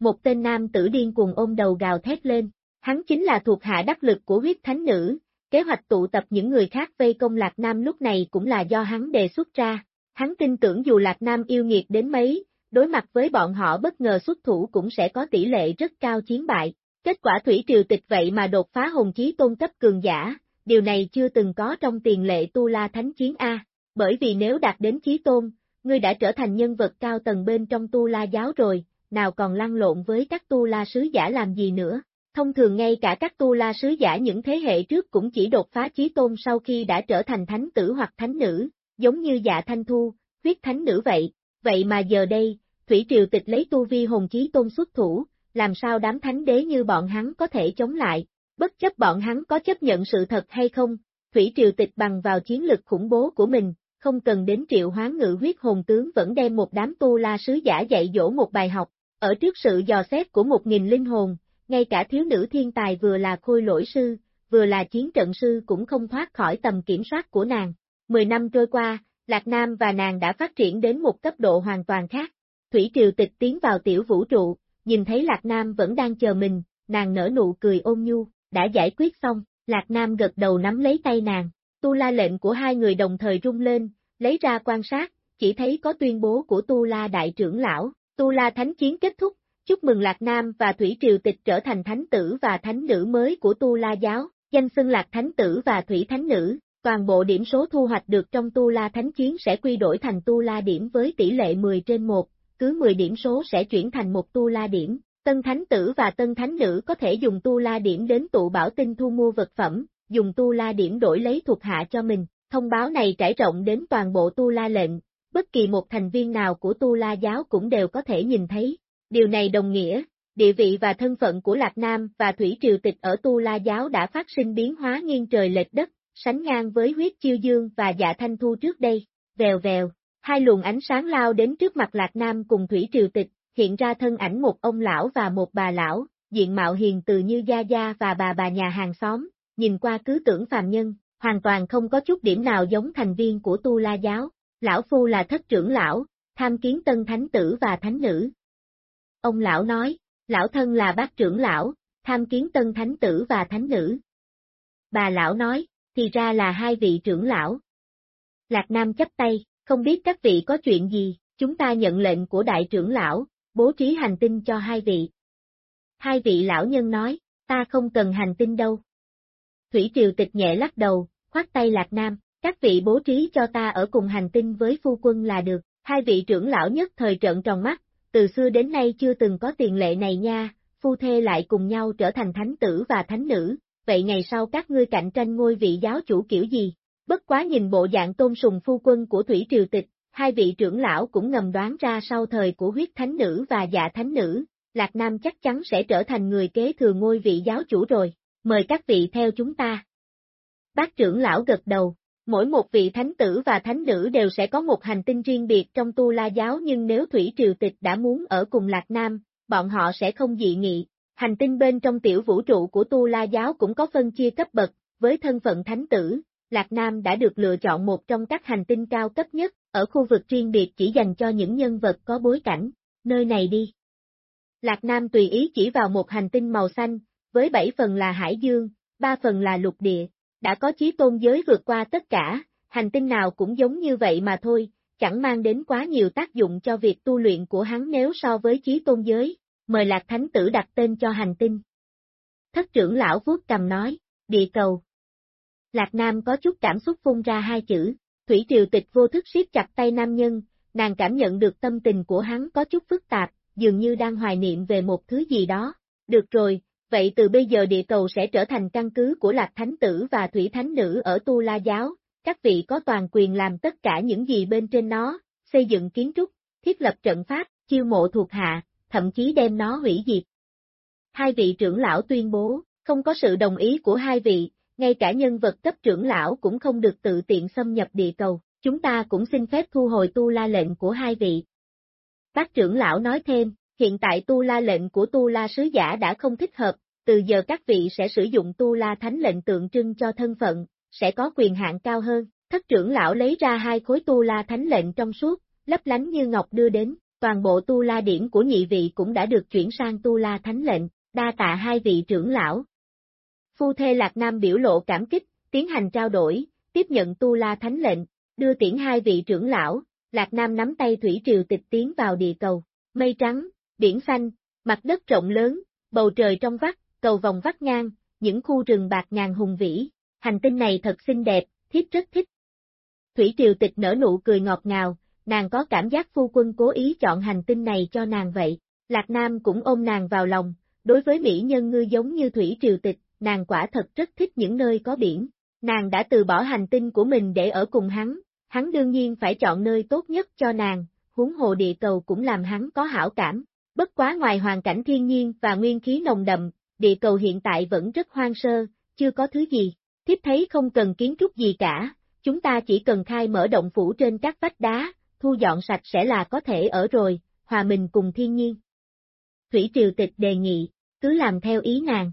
Một tên nam tử điên cuồng ôm đầu gào thét lên, hắn chính là thuộc hạ đắc lực của huyết thánh nữ, kế hoạch tụ tập những người khác vây công Lạc Nam lúc này cũng là do hắn đề xuất ra, hắn tin tưởng dù Lạc Nam yêu nghiệt đến mấy, đối mặt với bọn họ bất ngờ xuất thủ cũng sẽ có tỷ lệ rất cao chiến bại. Kết quả thủy triều tịch vậy mà đột phá hồn chí tôn cấp cường giả, điều này chưa từng có trong tiền lệ tu la thánh chiến A, bởi vì nếu đạt đến chí tôn, ngươi đã trở thành nhân vật cao tầng bên trong tu la giáo rồi, nào còn lăn lộn với các tu la sứ giả làm gì nữa. Thông thường ngay cả các tu la sứ giả những thế hệ trước cũng chỉ đột phá chí tôn sau khi đã trở thành thánh tử hoặc thánh nữ, giống như dạ thanh thu, huyết thánh nữ vậy, vậy mà giờ đây, Thủy Triều Tịch lấy tu vi hồn chí tôn xuất thủ, làm sao đám thánh đế như bọn hắn có thể chống lại, bất chấp bọn hắn có chấp nhận sự thật hay không, Thủy Triều Tịch bằng vào chiến lực khủng bố của mình, không cần đến triệu hoán ngự huyết hồn tướng vẫn đem một đám tu la sứ giả dạy dỗ một bài học, ở trước sự dò xét của một nghìn linh hồn, ngay cả thiếu nữ thiên tài vừa là khôi lỗi sư, vừa là chiến trận sư cũng không thoát khỏi tầm kiểm soát của nàng. Mười năm trôi qua, Lạc Nam và nàng đã phát triển đến một cấp độ hoàn toàn khác. Thủy Triều Tịch tiến vào tiểu vũ trụ, nhìn thấy Lạc Nam vẫn đang chờ mình, nàng nở nụ cười ôn nhu, đã giải quyết xong, Lạc Nam gật đầu nắm lấy tay nàng, tu la lệnh của hai người đồng thời rung lên, lấy ra quan sát, chỉ thấy có tuyên bố của tu la đại trưởng lão, tu la thánh chiến kết thúc, chúc mừng Lạc Nam và Thủy Triều Tịch trở thành thánh tử và thánh nữ mới của tu la giáo, danh xưng Lạc Thánh Tử và Thủy Thánh Nữ, toàn bộ điểm số thu hoạch được trong tu la thánh chiến sẽ quy đổi thành tu la điểm với tỷ lệ 10 trên 1, cứ 10 điểm số sẽ chuyển thành một tu la điểm. Tân Thánh Tử và Tân Thánh Nữ có thể dùng tu la điểm đến tụ bảo tinh thu mua vật phẩm, dùng tu la điểm đổi lấy thuộc hạ cho mình. Thông báo này trải rộng đến toàn bộ tu la lệnh, bất kỳ một thành viên nào của tu la giáo cũng đều có thể nhìn thấy. Điều này đồng nghĩa, địa vị và thân phận của Lạc Nam và Thủy Triều Tịch ở tu la giáo đã phát sinh biến hóa nghiêng trời lệch đất, sánh ngang với huyết chiêu dương và dạ thanh thu trước đây. Vèo vèo, Hai luồng ánh sáng lao đến trước mặt Lạc Nam cùng Thủy Triều Tịch, hiện ra thân ảnh một ông lão và một bà lão, diện mạo hiền từ như Gia Gia và bà bà nhà hàng xóm, nhìn qua cứ tưởng phàm nhân, hoàn toàn không có chút điểm nào giống thành viên của Tu La Giáo. Lão Phu là thất trưởng lão, tham kiến tân thánh tử và thánh nữ. Ông lão nói, lão thân là bác trưởng lão, tham kiến tân thánh tử và thánh nữ. Bà lão nói, thì ra là hai vị trưởng lão. Lạc Nam chấp tay, không biết các vị có chuyện gì, chúng ta nhận lệnh của đại trưởng lão, bố trí hành tinh cho hai vị. Hai vị lão nhân nói, ta không cần hành tinh đâu. Thủy Triều Tịch nhẹ lắc đầu, khoát tay Lạc Nam, các vị bố trí cho ta ở cùng hành tinh với phu quân là được, hai vị trưởng lão nhất thời trợn tròn mắt, từ xưa đến nay chưa từng có tiền lệ này nha, phu thê lại cùng nhau trở thành thánh tử và thánh nữ, vậy ngày sau các ngươi cạnh tranh ngôi vị giáo chủ kiểu gì? Bất quá nhìn bộ dạng tôn sùng phu quân của Thủy Triều Tịch, hai vị trưởng lão cũng ngầm đoán ra sau thời của huyết thánh nữ và dạ thánh nữ, Lạc Nam chắc chắn sẽ trở thành người kế thừa ngôi vị giáo chủ rồi, mời các vị theo chúng ta. Bác trưởng lão gật đầu, mỗi một vị thánh tử và thánh nữ đều sẽ có một hành tinh riêng biệt trong tu la giáo nhưng nếu Thủy Triều Tịch đã muốn ở cùng Lạc Nam, bọn họ sẽ không dị nghị. Hành tinh bên trong tiểu vũ trụ của tu la giáo cũng có phân chia cấp bậc, với thân phận thánh tử, Lạc Nam đã được lựa chọn một trong các hành tinh cao cấp nhất, ở khu vực riêng biệt chỉ dành cho những nhân vật có bối cảnh, nơi này đi. Lạc Nam tùy ý chỉ vào một hành tinh màu xanh, với bảy phần là hải dương, ba phần là lục địa, đã có chí tôn giới vượt qua tất cả, hành tinh nào cũng giống như vậy mà thôi, chẳng mang đến quá nhiều tác dụng cho việc tu luyện của hắn nếu so với chí tôn giới, mời Lạc Thánh Tử đặt tên cho hành tinh. Thất trưởng lão vuốt cầm nói, địa cầu. Lạc Nam có chút cảm xúc phun ra hai chữ, Thủy Triều Tịch vô thức siết chặt tay nam nhân, nàng cảm nhận được tâm tình của hắn có chút phức tạp, dường như đang hoài niệm về một thứ gì đó. Được rồi, vậy từ bây giờ địa cầu sẽ trở thành căn cứ của Lạc Thánh Tử và Thủy Thánh Nữ ở Tu La Giáo, các vị có toàn quyền làm tất cả những gì bên trên nó, xây dựng kiến trúc, thiết lập trận pháp, chiêu mộ thuộc hạ, thậm chí đem nó hủy diệt. Hai vị trưởng lão tuyên bố, không có sự đồng ý của hai vị, ngay cả nhân vật cấp trưởng lão cũng không được tự tiện xâm nhập địa cầu, chúng ta cũng xin phép thu hồi tu la lệnh của hai vị. Bác trưởng lão nói thêm, hiện tại tu la lệnh của tu la sứ giả đã không thích hợp, từ giờ các vị sẽ sử dụng tu la thánh lệnh tượng trưng cho thân phận, sẽ có quyền hạn cao hơn. Thất trưởng lão lấy ra hai khối tu la thánh lệnh trong suốt, lấp lánh như ngọc đưa đến, toàn bộ tu la điểm của nhị vị cũng đã được chuyển sang tu la thánh lệnh, đa tạ hai vị trưởng lão. Phu thê Lạc Nam biểu lộ cảm kích, tiến hành trao đổi, tiếp nhận tu la thánh lệnh, đưa tiễn hai vị trưởng lão, Lạc Nam nắm tay Thủy Triều tịch tiến vào địa cầu, mây trắng, biển xanh, mặt đất rộng lớn, bầu trời trong vắt, cầu vòng vắt ngang, những khu rừng bạc ngàn hùng vĩ, hành tinh này thật xinh đẹp, thiếp rất thích. Thủy Triều Tịch nở nụ cười ngọt ngào, nàng có cảm giác phu quân cố ý chọn hành tinh này cho nàng vậy. Lạc Nam cũng ôm nàng vào lòng, đối với mỹ nhân ngư giống như Thủy Triều Tịch, nàng quả thật rất thích những nơi có biển. Nàng đã từ bỏ hành tinh của mình để ở cùng hắn, hắn đương nhiên phải chọn nơi tốt nhất cho nàng, huống hồ địa cầu cũng làm hắn có hảo cảm. Bất quá ngoài hoàn cảnh thiên nhiên và nguyên khí nồng đậm, địa cầu hiện tại vẫn rất hoang sơ, chưa có thứ gì. Thiếp thấy không cần kiến trúc gì cả, chúng ta chỉ cần khai mở động phủ trên các vách đá, thu dọn sạch sẽ là có thể ở rồi, hòa mình cùng thiên nhiên. Thủy Triều Tịch đề nghị, cứ làm theo ý nàng.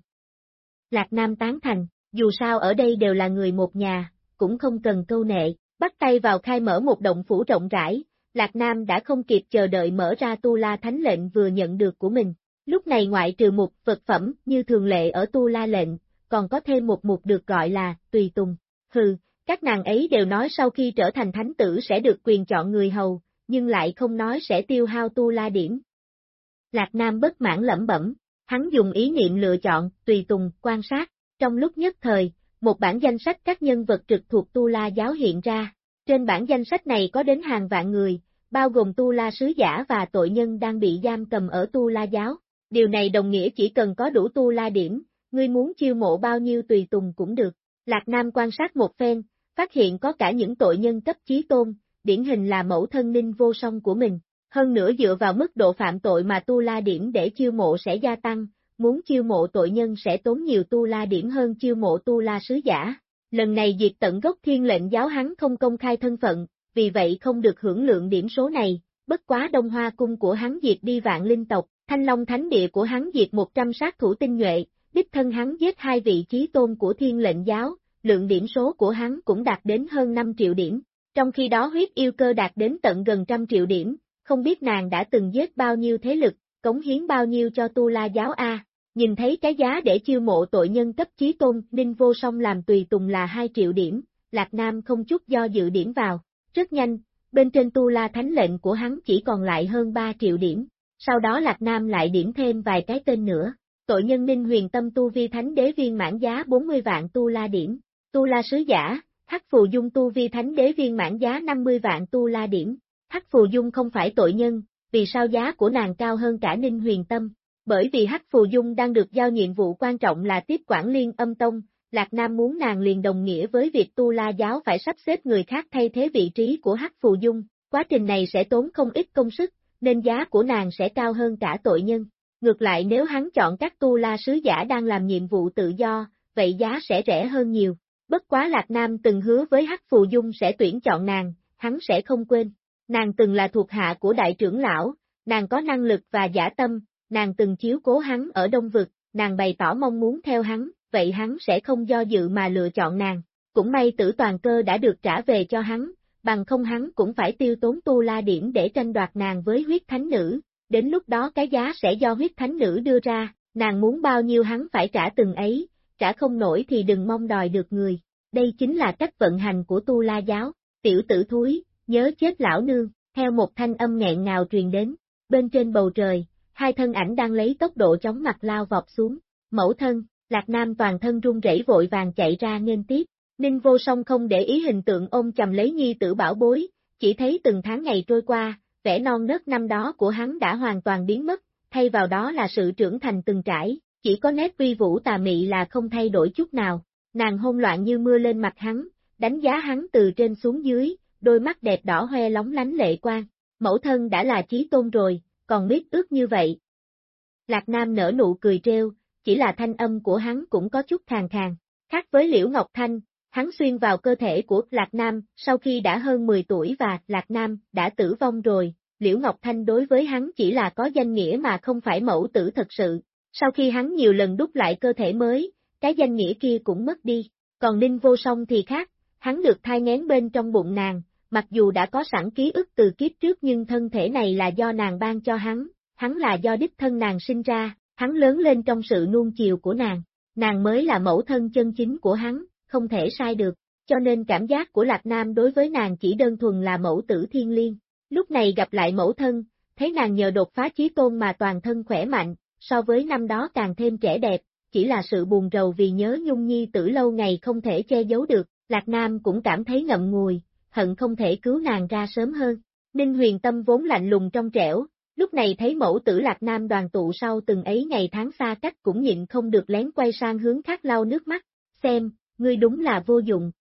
Lạc Nam tán thành, dù sao ở đây đều là người một nhà, cũng không cần câu nệ, bắt tay vào khai mở một động phủ rộng rãi, Lạc Nam đã không kịp chờ đợi mở ra tu la thánh lệnh vừa nhận được của mình. Lúc này ngoại trừ một vật phẩm như thường lệ ở tu la lệnh, còn có thêm một mục được gọi là tùy tùng. Hừ, các nàng ấy đều nói sau khi trở thành thánh tử sẽ được quyền chọn người hầu, nhưng lại không nói sẽ tiêu hao tu la điểm. Lạc Nam bất mãn lẩm bẩm, hắn dùng ý niệm lựa chọn, tùy tùng, quan sát, trong lúc nhất thời, một bản danh sách các nhân vật trực thuộc Tu La giáo hiện ra. Trên bản danh sách này có đến hàng vạn người, bao gồm Tu La sứ giả và tội nhân đang bị giam cầm ở Tu La giáo. Điều này đồng nghĩa chỉ cần có đủ Tu La điểm, ngươi muốn chiêu mộ bao nhiêu tùy tùng cũng được. Lạc Nam quan sát một phen, phát hiện có cả những tội nhân cấp chí tôn, điển hình là mẫu thân ninh vô song của mình. Hơn nữa dựa vào mức độ phạm tội mà tu la điểm để chiêu mộ sẽ gia tăng, muốn chiêu mộ tội nhân sẽ tốn nhiều tu la điểm hơn chiêu mộ tu la sứ giả. Lần này diệt tận gốc thiên lệnh giáo hắn không công khai thân phận, vì vậy không được hưởng lượng điểm số này, bất quá đông hoa cung của hắn diệt đi vạn linh tộc, thanh long thánh địa của hắn diệt 100 sát thủ tinh nhuệ, đích thân hắn giết hai vị trí tôn của thiên lệnh giáo, lượng điểm số của hắn cũng đạt đến hơn 5 triệu điểm, trong khi đó huyết yêu cơ đạt đến tận gần trăm triệu điểm, không biết nàng đã từng giết bao nhiêu thế lực, cống hiến bao nhiêu cho tu la giáo A. Nhìn thấy cái giá để chiêu mộ tội nhân cấp chí tôn, Ninh Vô Song làm tùy tùng là 2 triệu điểm, Lạc Nam không chút do dự điểm vào. Rất nhanh, bên trên tu la thánh lệnh của hắn chỉ còn lại hơn 3 triệu điểm, sau đó Lạc Nam lại điểm thêm vài cái tên nữa. Tội nhân Ninh huyền tâm tu vi thánh đế viên mãn giá 40 vạn tu la điểm, tu la sứ giả, hắc phù dung tu vi thánh đế viên mãn giá 50 vạn tu la điểm. Hắc phù dung không phải tội nhân, vì sao giá của nàng cao hơn cả Ninh huyền tâm, bởi vì Hắc Phù Dung đang được giao nhiệm vụ quan trọng là tiếp quản liên âm tông, Lạc Nam muốn nàng liền đồng nghĩa với việc tu la giáo phải sắp xếp người khác thay thế vị trí của Hắc Phù Dung, quá trình này sẽ tốn không ít công sức, nên giá của nàng sẽ cao hơn cả tội nhân. Ngược lại nếu hắn chọn các tu la sứ giả đang làm nhiệm vụ tự do, vậy giá sẽ rẻ hơn nhiều. Bất quá Lạc Nam từng hứa với Hắc Phù Dung sẽ tuyển chọn nàng, hắn sẽ không quên. Nàng từng là thuộc hạ của đại trưởng lão, nàng có năng lực và giả tâm, nàng từng chiếu cố hắn ở Đông Vực, nàng bày tỏ mong muốn theo hắn, vậy hắn sẽ không do dự mà lựa chọn nàng. Cũng may tử toàn cơ đã được trả về cho hắn, bằng không hắn cũng phải tiêu tốn tu la điểm để tranh đoạt nàng với huyết thánh nữ, đến lúc đó cái giá sẽ do huyết thánh nữ đưa ra, nàng muốn bao nhiêu hắn phải trả từng ấy, trả không nổi thì đừng mong đòi được người. Đây chính là cách vận hành của tu la giáo, tiểu tử thúi, nhớ chết lão nương, theo một thanh âm nghẹn ngào truyền đến, bên trên bầu trời, hai thân ảnh đang lấy tốc độ chóng mặt lao vọt xuống, mẫu thân, Lạc Nam toàn thân run rẩy vội vàng chạy ra nghênh tiếp, Ninh vô song không để ý hình tượng ôm chầm lấy nhi tử bảo bối, chỉ thấy từng tháng ngày trôi qua, vẻ non nớt năm đó của hắn đã hoàn toàn biến mất, thay vào đó là sự trưởng thành từng trải, chỉ có nét uy vũ tà mị là không thay đổi chút nào, nàng hôn loạn như mưa lên mặt hắn, đánh giá hắn từ trên xuống dưới, đôi mắt đẹp đỏ hoe lóng lánh lệ quang, mẫu thân đã là chí tôn rồi, còn biết ước như vậy. Lạc Nam nở nụ cười treo, chỉ là thanh âm của hắn cũng có chút khàn khàn, khác với Liễu Ngọc Thanh, hắn xuyên vào cơ thể của Lạc Nam, sau khi đã hơn 10 tuổi và Lạc Nam đã tử vong rồi, Liễu Ngọc Thanh đối với hắn chỉ là có danh nghĩa mà không phải mẫu tử thật sự. Sau khi hắn nhiều lần đúc lại cơ thể mới, cái danh nghĩa kia cũng mất đi. Còn Ninh Vô Song thì khác, hắn được thai ngén bên trong bụng nàng, mặc dù đã có sẵn ký ức từ kiếp trước nhưng thân thể này là do nàng ban cho hắn, hắn là do đích thân nàng sinh ra, hắn lớn lên trong sự nuông chiều của nàng, nàng mới là mẫu thân chân chính của hắn, không thể sai được, cho nên cảm giác của Lạc Nam đối với nàng chỉ đơn thuần là mẫu tử thiên liên. Lúc này gặp lại mẫu thân, thấy nàng nhờ đột phá chí tôn mà toàn thân khỏe mạnh, so với năm đó càng thêm trẻ đẹp, chỉ là sự buồn rầu vì nhớ Nhung Nhi tử lâu ngày không thể che giấu được, Lạc Nam cũng cảm thấy ngậm ngùi, hận không thể cứu nàng ra sớm hơn. Ninh huyền tâm vốn lạnh lùng trong trẻo, lúc này thấy mẫu tử Lạc Nam đoàn tụ sau từng ấy ngày tháng xa cách cũng nhịn không được lén quay sang hướng khác lau nước mắt, xem, ngươi đúng là vô dụng.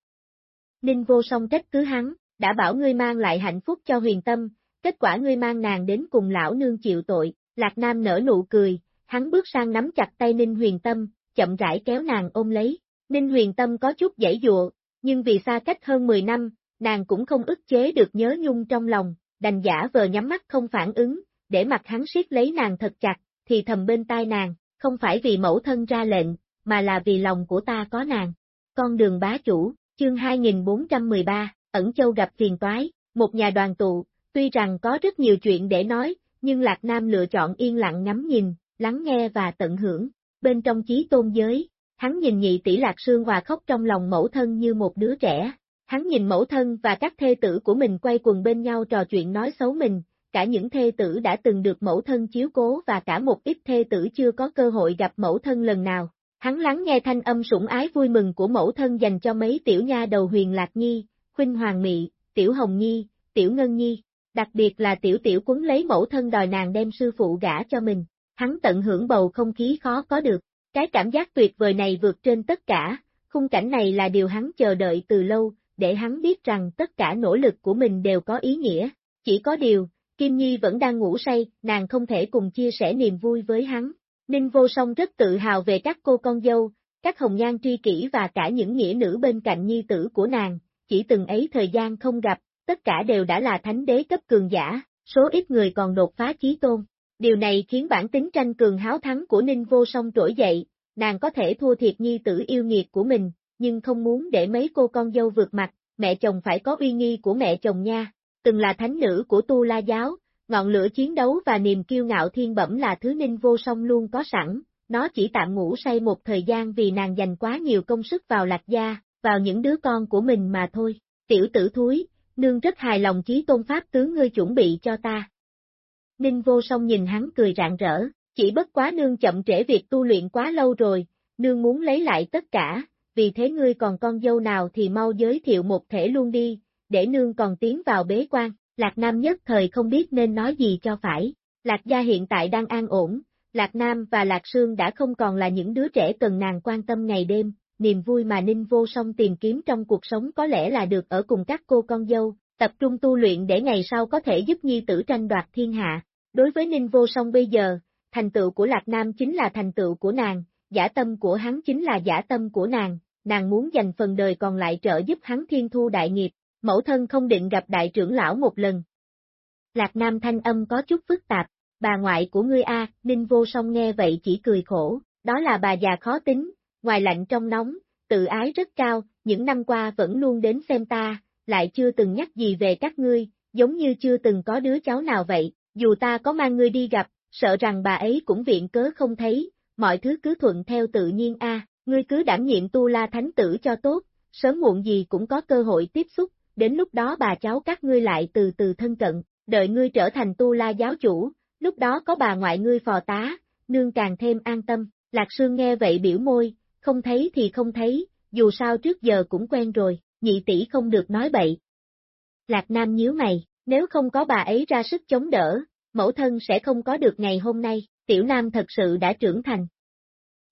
Ninh vô song trách cứ hắn, đã bảo ngươi mang lại hạnh phúc cho huyền tâm, kết quả ngươi mang nàng đến cùng lão nương chịu tội, Lạc Nam nở nụ cười, hắn bước sang nắm chặt tay Ninh huyền tâm, chậm rãi kéo nàng ôm lấy, Ninh huyền tâm có chút dãy dụa, nhưng vì xa cách hơn 10 năm, nàng cũng không ức chế được nhớ nhung trong lòng, đành giả vờ nhắm mắt không phản ứng, để mặt hắn siết lấy nàng thật chặt, thì thầm bên tai nàng, không phải vì mẫu thân ra lệnh, mà là vì lòng của ta có nàng. Con đường bá chủ, chương 2413, ẩn châu gặp phiền toái, một nhà đoàn tụ, tuy rằng có rất nhiều chuyện để nói, nhưng Lạc Nam lựa chọn yên lặng ngắm nhìn, lắng nghe và tận hưởng. Bên trong chí tôn giới, hắn nhìn nhị tỷ Lạc Sương Hòa khóc trong lòng mẫu thân như một đứa trẻ. Hắn nhìn mẫu thân và các thê tử của mình quay quần bên nhau trò chuyện nói xấu mình, cả những thê tử đã từng được mẫu thân chiếu cố và cả một ít thê tử chưa có cơ hội gặp mẫu thân lần nào. Hắn lắng nghe thanh âm sủng ái vui mừng của mẫu thân dành cho mấy tiểu nha đầu huyền lạc nhi, khuynh hoàng mị, tiểu hồng nhi, tiểu ngân nhi, đặc biệt là tiểu tiểu quấn lấy mẫu thân đòi nàng đem sư phụ gả cho mình. Hắn tận hưởng bầu không khí khó có được, cái cảm giác tuyệt vời này vượt trên tất cả, khung cảnh này là điều hắn chờ đợi từ lâu, để hắn biết rằng tất cả nỗ lực của mình đều có ý nghĩa. Chỉ có điều, Kim Nhi vẫn đang ngủ say, nàng không thể cùng chia sẻ niềm vui với hắn. Ninh vô song rất tự hào về các cô con dâu, các hồng nhan tri kỷ và cả những nghĩa nữ bên cạnh nhi tử của nàng, chỉ từng ấy thời gian không gặp, tất cả đều đã là thánh đế cấp cường giả, số ít người còn đột phá chí tôn. Điều này khiến bản tính tranh cường háo thắng của Ninh vô song trỗi dậy, nàng có thể thua thiệt nhi tử yêu nghiệt của mình, nhưng không muốn để mấy cô con dâu vượt mặt, mẹ chồng phải có uy nghi của mẹ chồng nha, từng là thánh nữ của Tu La Giáo, ngọn lửa chiến đấu và niềm kiêu ngạo thiên bẩm là thứ ninh vô song luôn có sẵn, nó chỉ tạm ngủ say một thời gian vì nàng dành quá nhiều công sức vào lạc gia, vào những đứa con của mình mà thôi. Tiểu tử thúi, nương rất hài lòng chí tôn pháp tướng ngươi chuẩn bị cho ta. Ninh vô song nhìn hắn cười rạng rỡ, chỉ bất quá nương chậm trễ việc tu luyện quá lâu rồi, nương muốn lấy lại tất cả, vì thế ngươi còn con dâu nào thì mau giới thiệu một thể luôn đi, để nương còn tiến vào bế quan. Lạc Nam nhất thời không biết nên nói gì cho phải. Lạc gia hiện tại đang an ổn, Lạc Nam và Lạc Sương đã không còn là những đứa trẻ cần nàng quan tâm ngày đêm, niềm vui mà Ninh Vô Song tìm kiếm trong cuộc sống có lẽ là được ở cùng các cô con dâu, tập trung tu luyện để ngày sau có thể giúp nhi tử tranh đoạt thiên hạ. Đối với Ninh Vô Song bây giờ, thành tựu của Lạc Nam chính là thành tựu của nàng, giả tâm của hắn chính là giả tâm của nàng, nàng muốn dành phần đời còn lại trợ giúp hắn thiên thu đại nghiệp, mẫu thân không định gặp đại trưởng lão một lần. Lạc Nam thanh âm có chút phức tạp, bà ngoại của ngươi A, Ninh Vô Song nghe vậy chỉ cười khổ, đó là bà già khó tính, ngoài lạnh trong nóng, tự ái rất cao, những năm qua vẫn luôn đến xem ta, lại chưa từng nhắc gì về các ngươi, giống như chưa từng có đứa cháu nào vậy, dù ta có mang ngươi đi gặp, sợ rằng bà ấy cũng viện cớ không thấy, mọi thứ cứ thuận theo tự nhiên a, ngươi cứ đảm nhiệm tu la thánh tử cho tốt, sớm muộn gì cũng có cơ hội tiếp xúc, đến lúc đó bà cháu các ngươi lại từ từ thân cận, đợi ngươi trở thành tu la giáo chủ, lúc đó có bà ngoại ngươi phò tá, nương càng thêm an tâm, Lạc Sương nghe vậy biểu môi, không thấy thì không thấy, dù sao trước giờ cũng quen rồi, nhị tỷ không được nói bậy. Lạc Nam nhíu mày, nếu không có bà ấy ra sức chống đỡ, mẫu thân sẽ không có được ngày hôm nay, tiểu nam thật sự đã trưởng thành.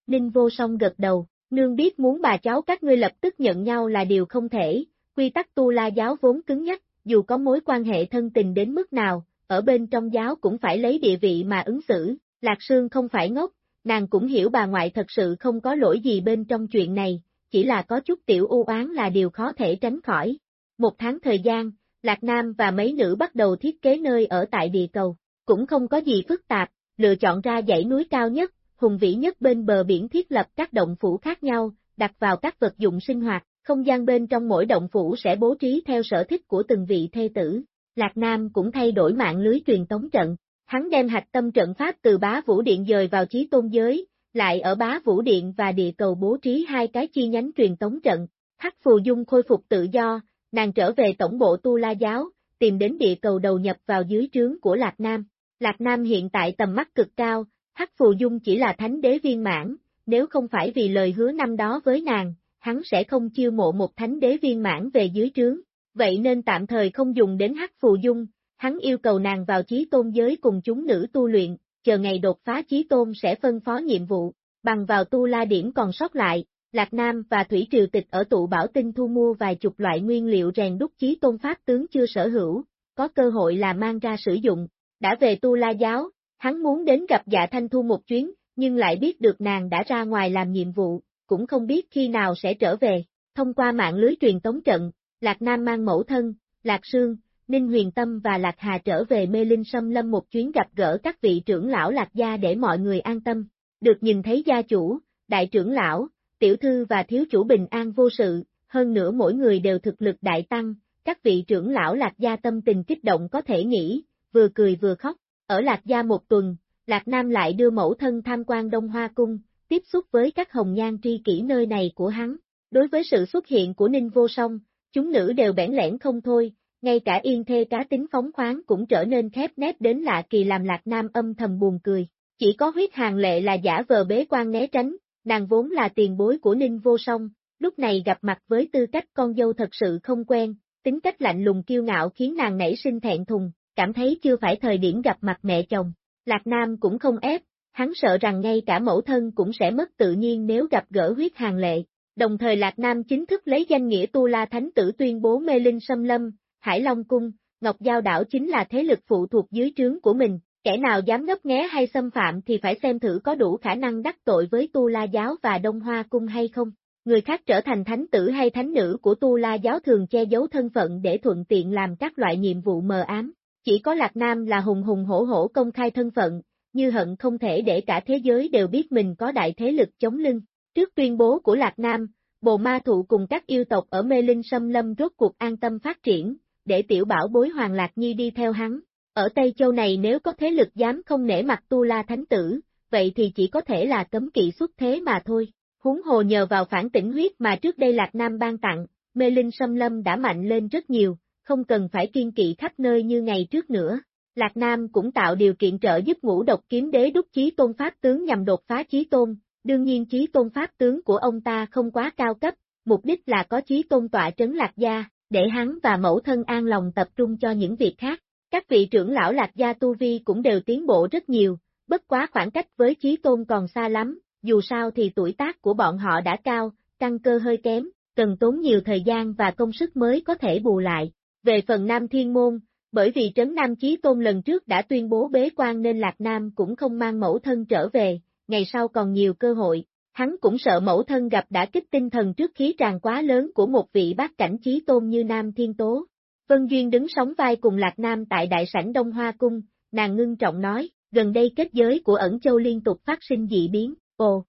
Ninh vô song gật đầu, nương biết muốn bà cháu các ngươi lập tức nhận nhau là điều không thể, quy tắc tu la giáo vốn cứng nhắc, dù có mối quan hệ thân tình đến mức nào, ở bên trong giáo cũng phải lấy địa vị mà ứng xử, Lạc Sương không phải ngốc, nàng cũng hiểu bà ngoại thật sự không có lỗi gì bên trong chuyện này, chỉ là có chút tiểu u oán là điều khó thể tránh khỏi. Một tháng thời gian, Lạc Nam và mấy nữ bắt đầu thiết kế nơi ở tại địa cầu, cũng không có gì phức tạp, lựa chọn ra dãy núi cao nhất, hùng vĩ nhất bên bờ biển thiết lập các động phủ khác nhau, đặt vào các vật dụng sinh hoạt, không gian bên trong mỗi động phủ sẽ bố trí theo sở thích của từng vị thê tử. Lạc Nam cũng thay đổi mạng lưới truyền tống trận, hắn đem hạch tâm trận pháp từ bá vũ điện dời vào trí tôn giới, lại ở bá vũ điện và địa cầu bố trí hai cái chi nhánh truyền tống trận, hắc phù dung khôi phục tự do, nàng trở về tổng bộ tu la giáo, tìm đến địa cầu đầu nhập vào dưới trướng của Lạc Nam. Lạc Nam hiện tại tầm mắt cực cao, hắc phù dung chỉ là thánh đế viên mãn, nếu không phải vì lời hứa năm đó với nàng, hắn sẽ không chiêu mộ một thánh đế viên mãn về dưới trướng, vậy nên tạm thời không dùng đến hắc phù dung, hắn yêu cầu nàng vào chí tôn giới cùng chúng nữ tu luyện, chờ ngày đột phá chí tôn sẽ phân phó nhiệm vụ, bằng vào tu la điểm còn sót lại, Lạc Nam và Thủy Triều Tịch ở tụ bảo tinh thu mua vài chục loại nguyên liệu rèn đúc chí tôn pháp tướng chưa sở hữu, có cơ hội là mang ra sử dụng, đã về tu la giáo, hắn muốn đến gặp dạ thanh thu một chuyến, nhưng lại biết được nàng đã ra ngoài làm nhiệm vụ, cũng không biết khi nào sẽ trở về, thông qua mạng lưới truyền tống trận, Lạc Nam mang mẫu thân, Lạc Sương, Ninh Huyền Tâm và Lạc Hà trở về mê linh sâm lâm một chuyến gặp gỡ các vị trưởng lão Lạc gia để mọi người an tâm, được nhìn thấy gia chủ, đại trưởng lão, tiểu thư và thiếu chủ bình an vô sự, hơn nữa mỗi người đều thực lực đại tăng, các vị trưởng lão Lạc gia tâm tình kích động có thể nghĩ, vừa cười vừa khóc, ở Lạc gia một tuần, Lạc Nam lại đưa mẫu thân tham quan Đông Hoa Cung, tiếp xúc với các hồng nhan tri kỷ nơi này của hắn. Đối với sự xuất hiện của Ninh Vô Song, chúng nữ đều bẽn lẽn không thôi, ngay cả yên thê cá tính phóng khoáng cũng trở nên khép nép đến lạ kỳ làm Lạc Nam âm thầm buồn cười. Chỉ có huyết hàng lệ là giả vờ bế quan né tránh, nàng vốn là tiền bối của Ninh Vô Song, lúc này gặp mặt với tư cách con dâu thật sự không quen, tính cách lạnh lùng kiêu ngạo khiến nàng nảy sinh thẹn thùng, cảm thấy chưa phải thời điểm gặp mặt mẹ chồng. Lạc Nam cũng không ép, hắn sợ rằng ngay cả mẫu thân cũng sẽ mất tự nhiên nếu gặp gỡ huyết hàng lệ. Đồng thời Lạc Nam chính thức lấy danh nghĩa Tu La Thánh Tử tuyên bố mê linh xâm lâm, Hải Long Cung, Ngọc Giao Đảo chính là thế lực phụ thuộc dưới trướng của mình, kẻ nào dám ngấp nghé hay xâm phạm thì phải xem thử có đủ khả năng đắc tội với Tu La Giáo và Đông Hoa Cung hay không. Người khác trở thành thánh tử hay thánh nữ của Tu La Giáo thường che giấu thân phận để thuận tiện làm các loại nhiệm vụ mờ ám. Chỉ có Lạc Nam là hùng hùng hổ hổ công khai thân phận, như hận không thể để cả thế giới đều biết mình có đại thế lực chống lưng. Trước tuyên bố của Lạc Nam, Bồ Ma Thụ cùng các yêu tộc ở Mê Linh Sâm Lâm rốt cuộc an tâm phát triển, để tiểu bảo bối Hoàng Lạc Nhi đi theo hắn. Ở Tây Châu này nếu có thế lực dám không nể mặt Tu La Thánh Tử, vậy thì chỉ có thể là cấm kỵ xuất thế mà thôi. Huống hồ nhờ vào phản tỉnh huyết mà trước đây Lạc Nam ban tặng, mê linh sâm lâm đã mạnh lên rất nhiều, không cần phải kiên kỵ khắp nơi như ngày trước nữa. Lạc Nam cũng tạo điều kiện trợ giúp ngũ độc kiếm đế đúc chí tôn pháp tướng nhằm đột phá chí tôn, đương nhiên chí tôn pháp tướng của ông ta không quá cao cấp, mục đích là có chí tôn tọa trấn Lạc Gia, để hắn và mẫu thân an lòng tập trung cho những việc khác. Các vị trưởng lão Lạc Gia Tu Vi cũng đều tiến bộ rất nhiều, bất quá khoảng cách với chí tôn còn xa lắm, dù sao thì tuổi tác của bọn họ đã cao, căn cơ hơi kém, cần tốn nhiều thời gian và công sức mới có thể bù lại. Về phần Nam Thiên Môn, bởi vì Trấn Nam Chí Tôn lần trước đã tuyên bố bế quan nên Lạc Nam cũng không mang mẫu thân trở về, ngày sau còn nhiều cơ hội. Hắn cũng sợ mẫu thân gặp đã kích tinh thần trước khí tràn quá lớn của một vị bác cảnh Chí Tôn như Nam Thiên Tố. Vân Duyên đứng sóng vai cùng Lạc Nam tại đại sảnh Đông Hoa Cung, nàng ngưng trọng nói, gần đây kết giới của ẩn châu liên tục phát sinh dị biến, ồ.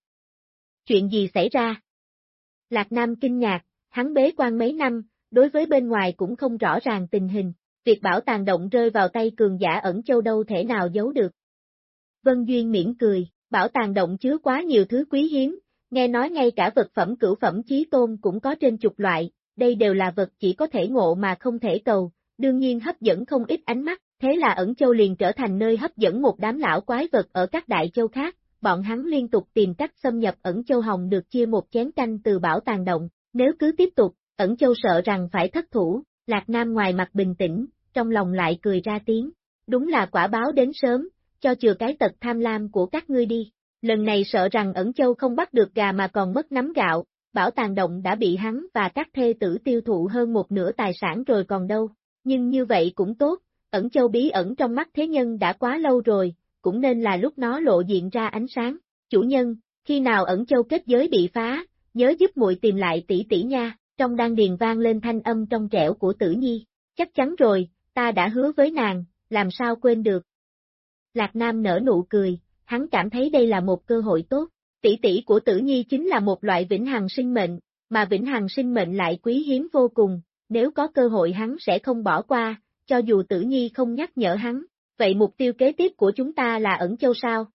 Chuyện gì xảy ra? Lạc Nam kinh ngạc, hắn bế quan mấy năm, đối với bên ngoài cũng không rõ ràng tình hình, việc bảo tàng động rơi vào tay cường giả ẩn châu đâu thể nào giấu được. Vân Duyên mỉm cười, bảo tàng động chứa quá nhiều thứ quý hiếm, nghe nói ngay cả vật phẩm cửu phẩm chí tôn cũng có trên chục loại, đây đều là vật chỉ có thể ngộ mà không thể cầu, đương nhiên hấp dẫn không ít ánh mắt, thế là ẩn châu liền trở thành nơi hấp dẫn một đám lão quái vật ở các đại châu khác, bọn hắn liên tục tìm cách xâm nhập ẩn châu hồng được chia một chén canh từ bảo tàng động, nếu cứ tiếp tục, ẩn châu sợ rằng phải thất thủ, Lạc Nam ngoài mặt bình tĩnh, trong lòng lại cười ra tiếng, đúng là quả báo đến sớm, cho chừa cái tật tham lam của các ngươi đi, lần này sợ rằng ẩn châu không bắt được gà mà còn mất nắm gạo, bảo tàng động đã bị hắn và các thê tử tiêu thụ hơn một nửa tài sản rồi còn đâu, nhưng như vậy cũng tốt, ẩn châu bí ẩn trong mắt thế nhân đã quá lâu rồi, cũng nên là lúc nó lộ diện ra ánh sáng. Chủ nhân, khi nào ẩn châu kết giới bị phá, nhớ giúp muội tìm lại tỷ tỷ nha, trong đan điền vang lên thanh âm trong trẻo của tử nhi, chắc chắn rồi, ta đã hứa với nàng, làm sao quên được. Lạc Nam nở nụ cười, hắn cảm thấy đây là một cơ hội tốt, tỷ tỷ của tử nhi chính là một loại vĩnh hằng sinh mệnh, mà vĩnh hằng sinh mệnh lại quý hiếm vô cùng, nếu có cơ hội hắn sẽ không bỏ qua, cho dù tử nhi không nhắc nhở hắn, vậy mục tiêu kế tiếp của chúng ta là ẩn châu sao?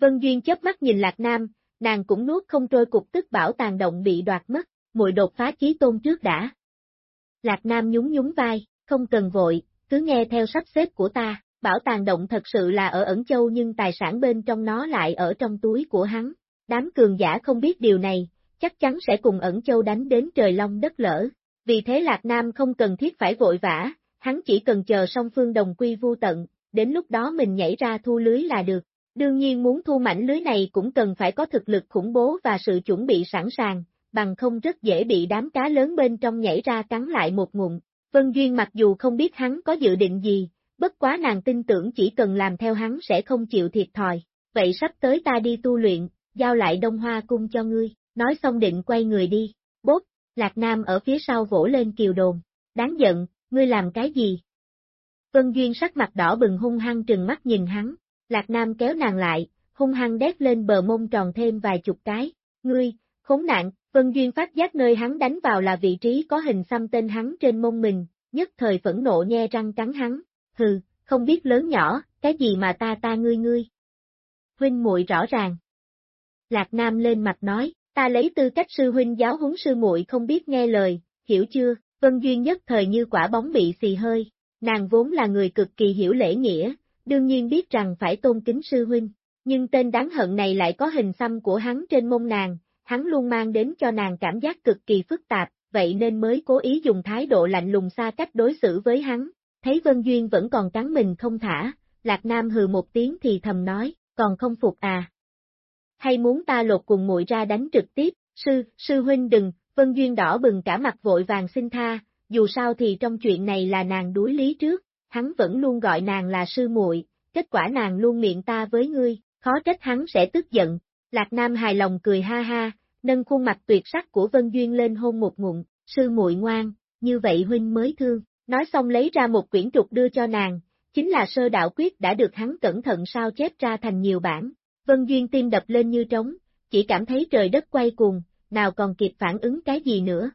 Vân Duyên chớp mắt nhìn Lạc Nam, nàng cũng nuốt không trôi cục tức bảo tàng động bị đoạt mất, muội đột phá chí tôn trước đã. Lạc Nam nhún nhún vai, không cần vội, cứ nghe theo sắp xếp của ta, bảo tàng động thật sự là ở ẩn châu nhưng tài sản bên trong nó lại ở trong túi của hắn. Đám cường giả không biết điều này, chắc chắn sẽ cùng ẩn châu đánh đến trời long đất lỡ. Vì thế Lạc Nam không cần thiết phải vội vã, hắn chỉ cần chờ song phương đồng quy vu tận, đến lúc đó mình nhảy ra thu lưới là được. Đương nhiên muốn thu mảnh lưới này cũng cần phải có thực lực khủng bố và sự chuẩn bị sẵn sàng, bằng không rất dễ bị đám cá lớn bên trong nhảy ra cắn lại một ngụm. Vân Duyên mặc dù không biết hắn có dự định gì, bất quá nàng tin tưởng chỉ cần làm theo hắn sẽ không chịu thiệt thòi. Vậy sắp tới ta đi tu luyện, giao lại Đông Hoa cung cho ngươi, nói xong định quay người đi. Bốt, Lạc Nam ở phía sau vỗ lên kiều đồn. Đáng giận, ngươi làm cái gì? Vân Duyên sắc mặt đỏ bừng hung hăng trừng mắt nhìn hắn, Lạc Nam kéo nàng lại, hung hăng đét lên bờ mông tròn thêm vài chục cái, ngươi, khốn nạn, Vân Duyên phát giác nơi hắn đánh vào là vị trí có hình xăm tên hắn trên mông mình, nhất thời phẫn nộ nhe răng cắn hắn, hừ, không biết lớn nhỏ, cái gì mà ta ta ngươi ngươi. Huynh muội rõ ràng. Lạc Nam lên mặt nói, ta lấy tư cách sư huynh giáo huấn sư muội không biết nghe lời, hiểu chưa, Vân Duyên nhất thời như quả bóng bị xì hơi, nàng vốn là người cực kỳ hiểu lễ nghĩa, đương nhiên biết rằng phải tôn kính sư huynh, nhưng tên đáng hận này lại có hình xăm của hắn trên mông nàng, hắn luôn mang đến cho nàng cảm giác cực kỳ phức tạp, vậy nên mới cố ý dùng thái độ lạnh lùng xa cách đối xử với hắn. Thấy Vân Duyên vẫn còn cắn mình không thả, Lạc Nam hừ một tiếng thì thầm nói, còn không phục à. Hay muốn ta lột cùng muội ra đánh trực tiếp, sư, sư huynh đừng, Vân Duyên đỏ bừng cả mặt vội vàng xin tha, dù sao thì trong chuyện này là nàng đối lý trước, hắn vẫn luôn gọi nàng là sư muội, kết quả nàng luôn miệng ta với ngươi, khó trách hắn sẽ tức giận. Lạc Nam hài lòng cười ha ha, nâng khuôn mặt tuyệt sắc của Vân Duyên lên hôn một ngụm, sư muội ngoan, như vậy huynh mới thương, nói xong lấy ra một quyển trục đưa cho nàng, chính là sơ đạo quyết đã được hắn cẩn thận sao chép ra thành nhiều bản. Vân Duyên tim đập lên như trống, chỉ cảm thấy trời đất quay cuồng, nào còn kịp phản ứng cái gì nữa.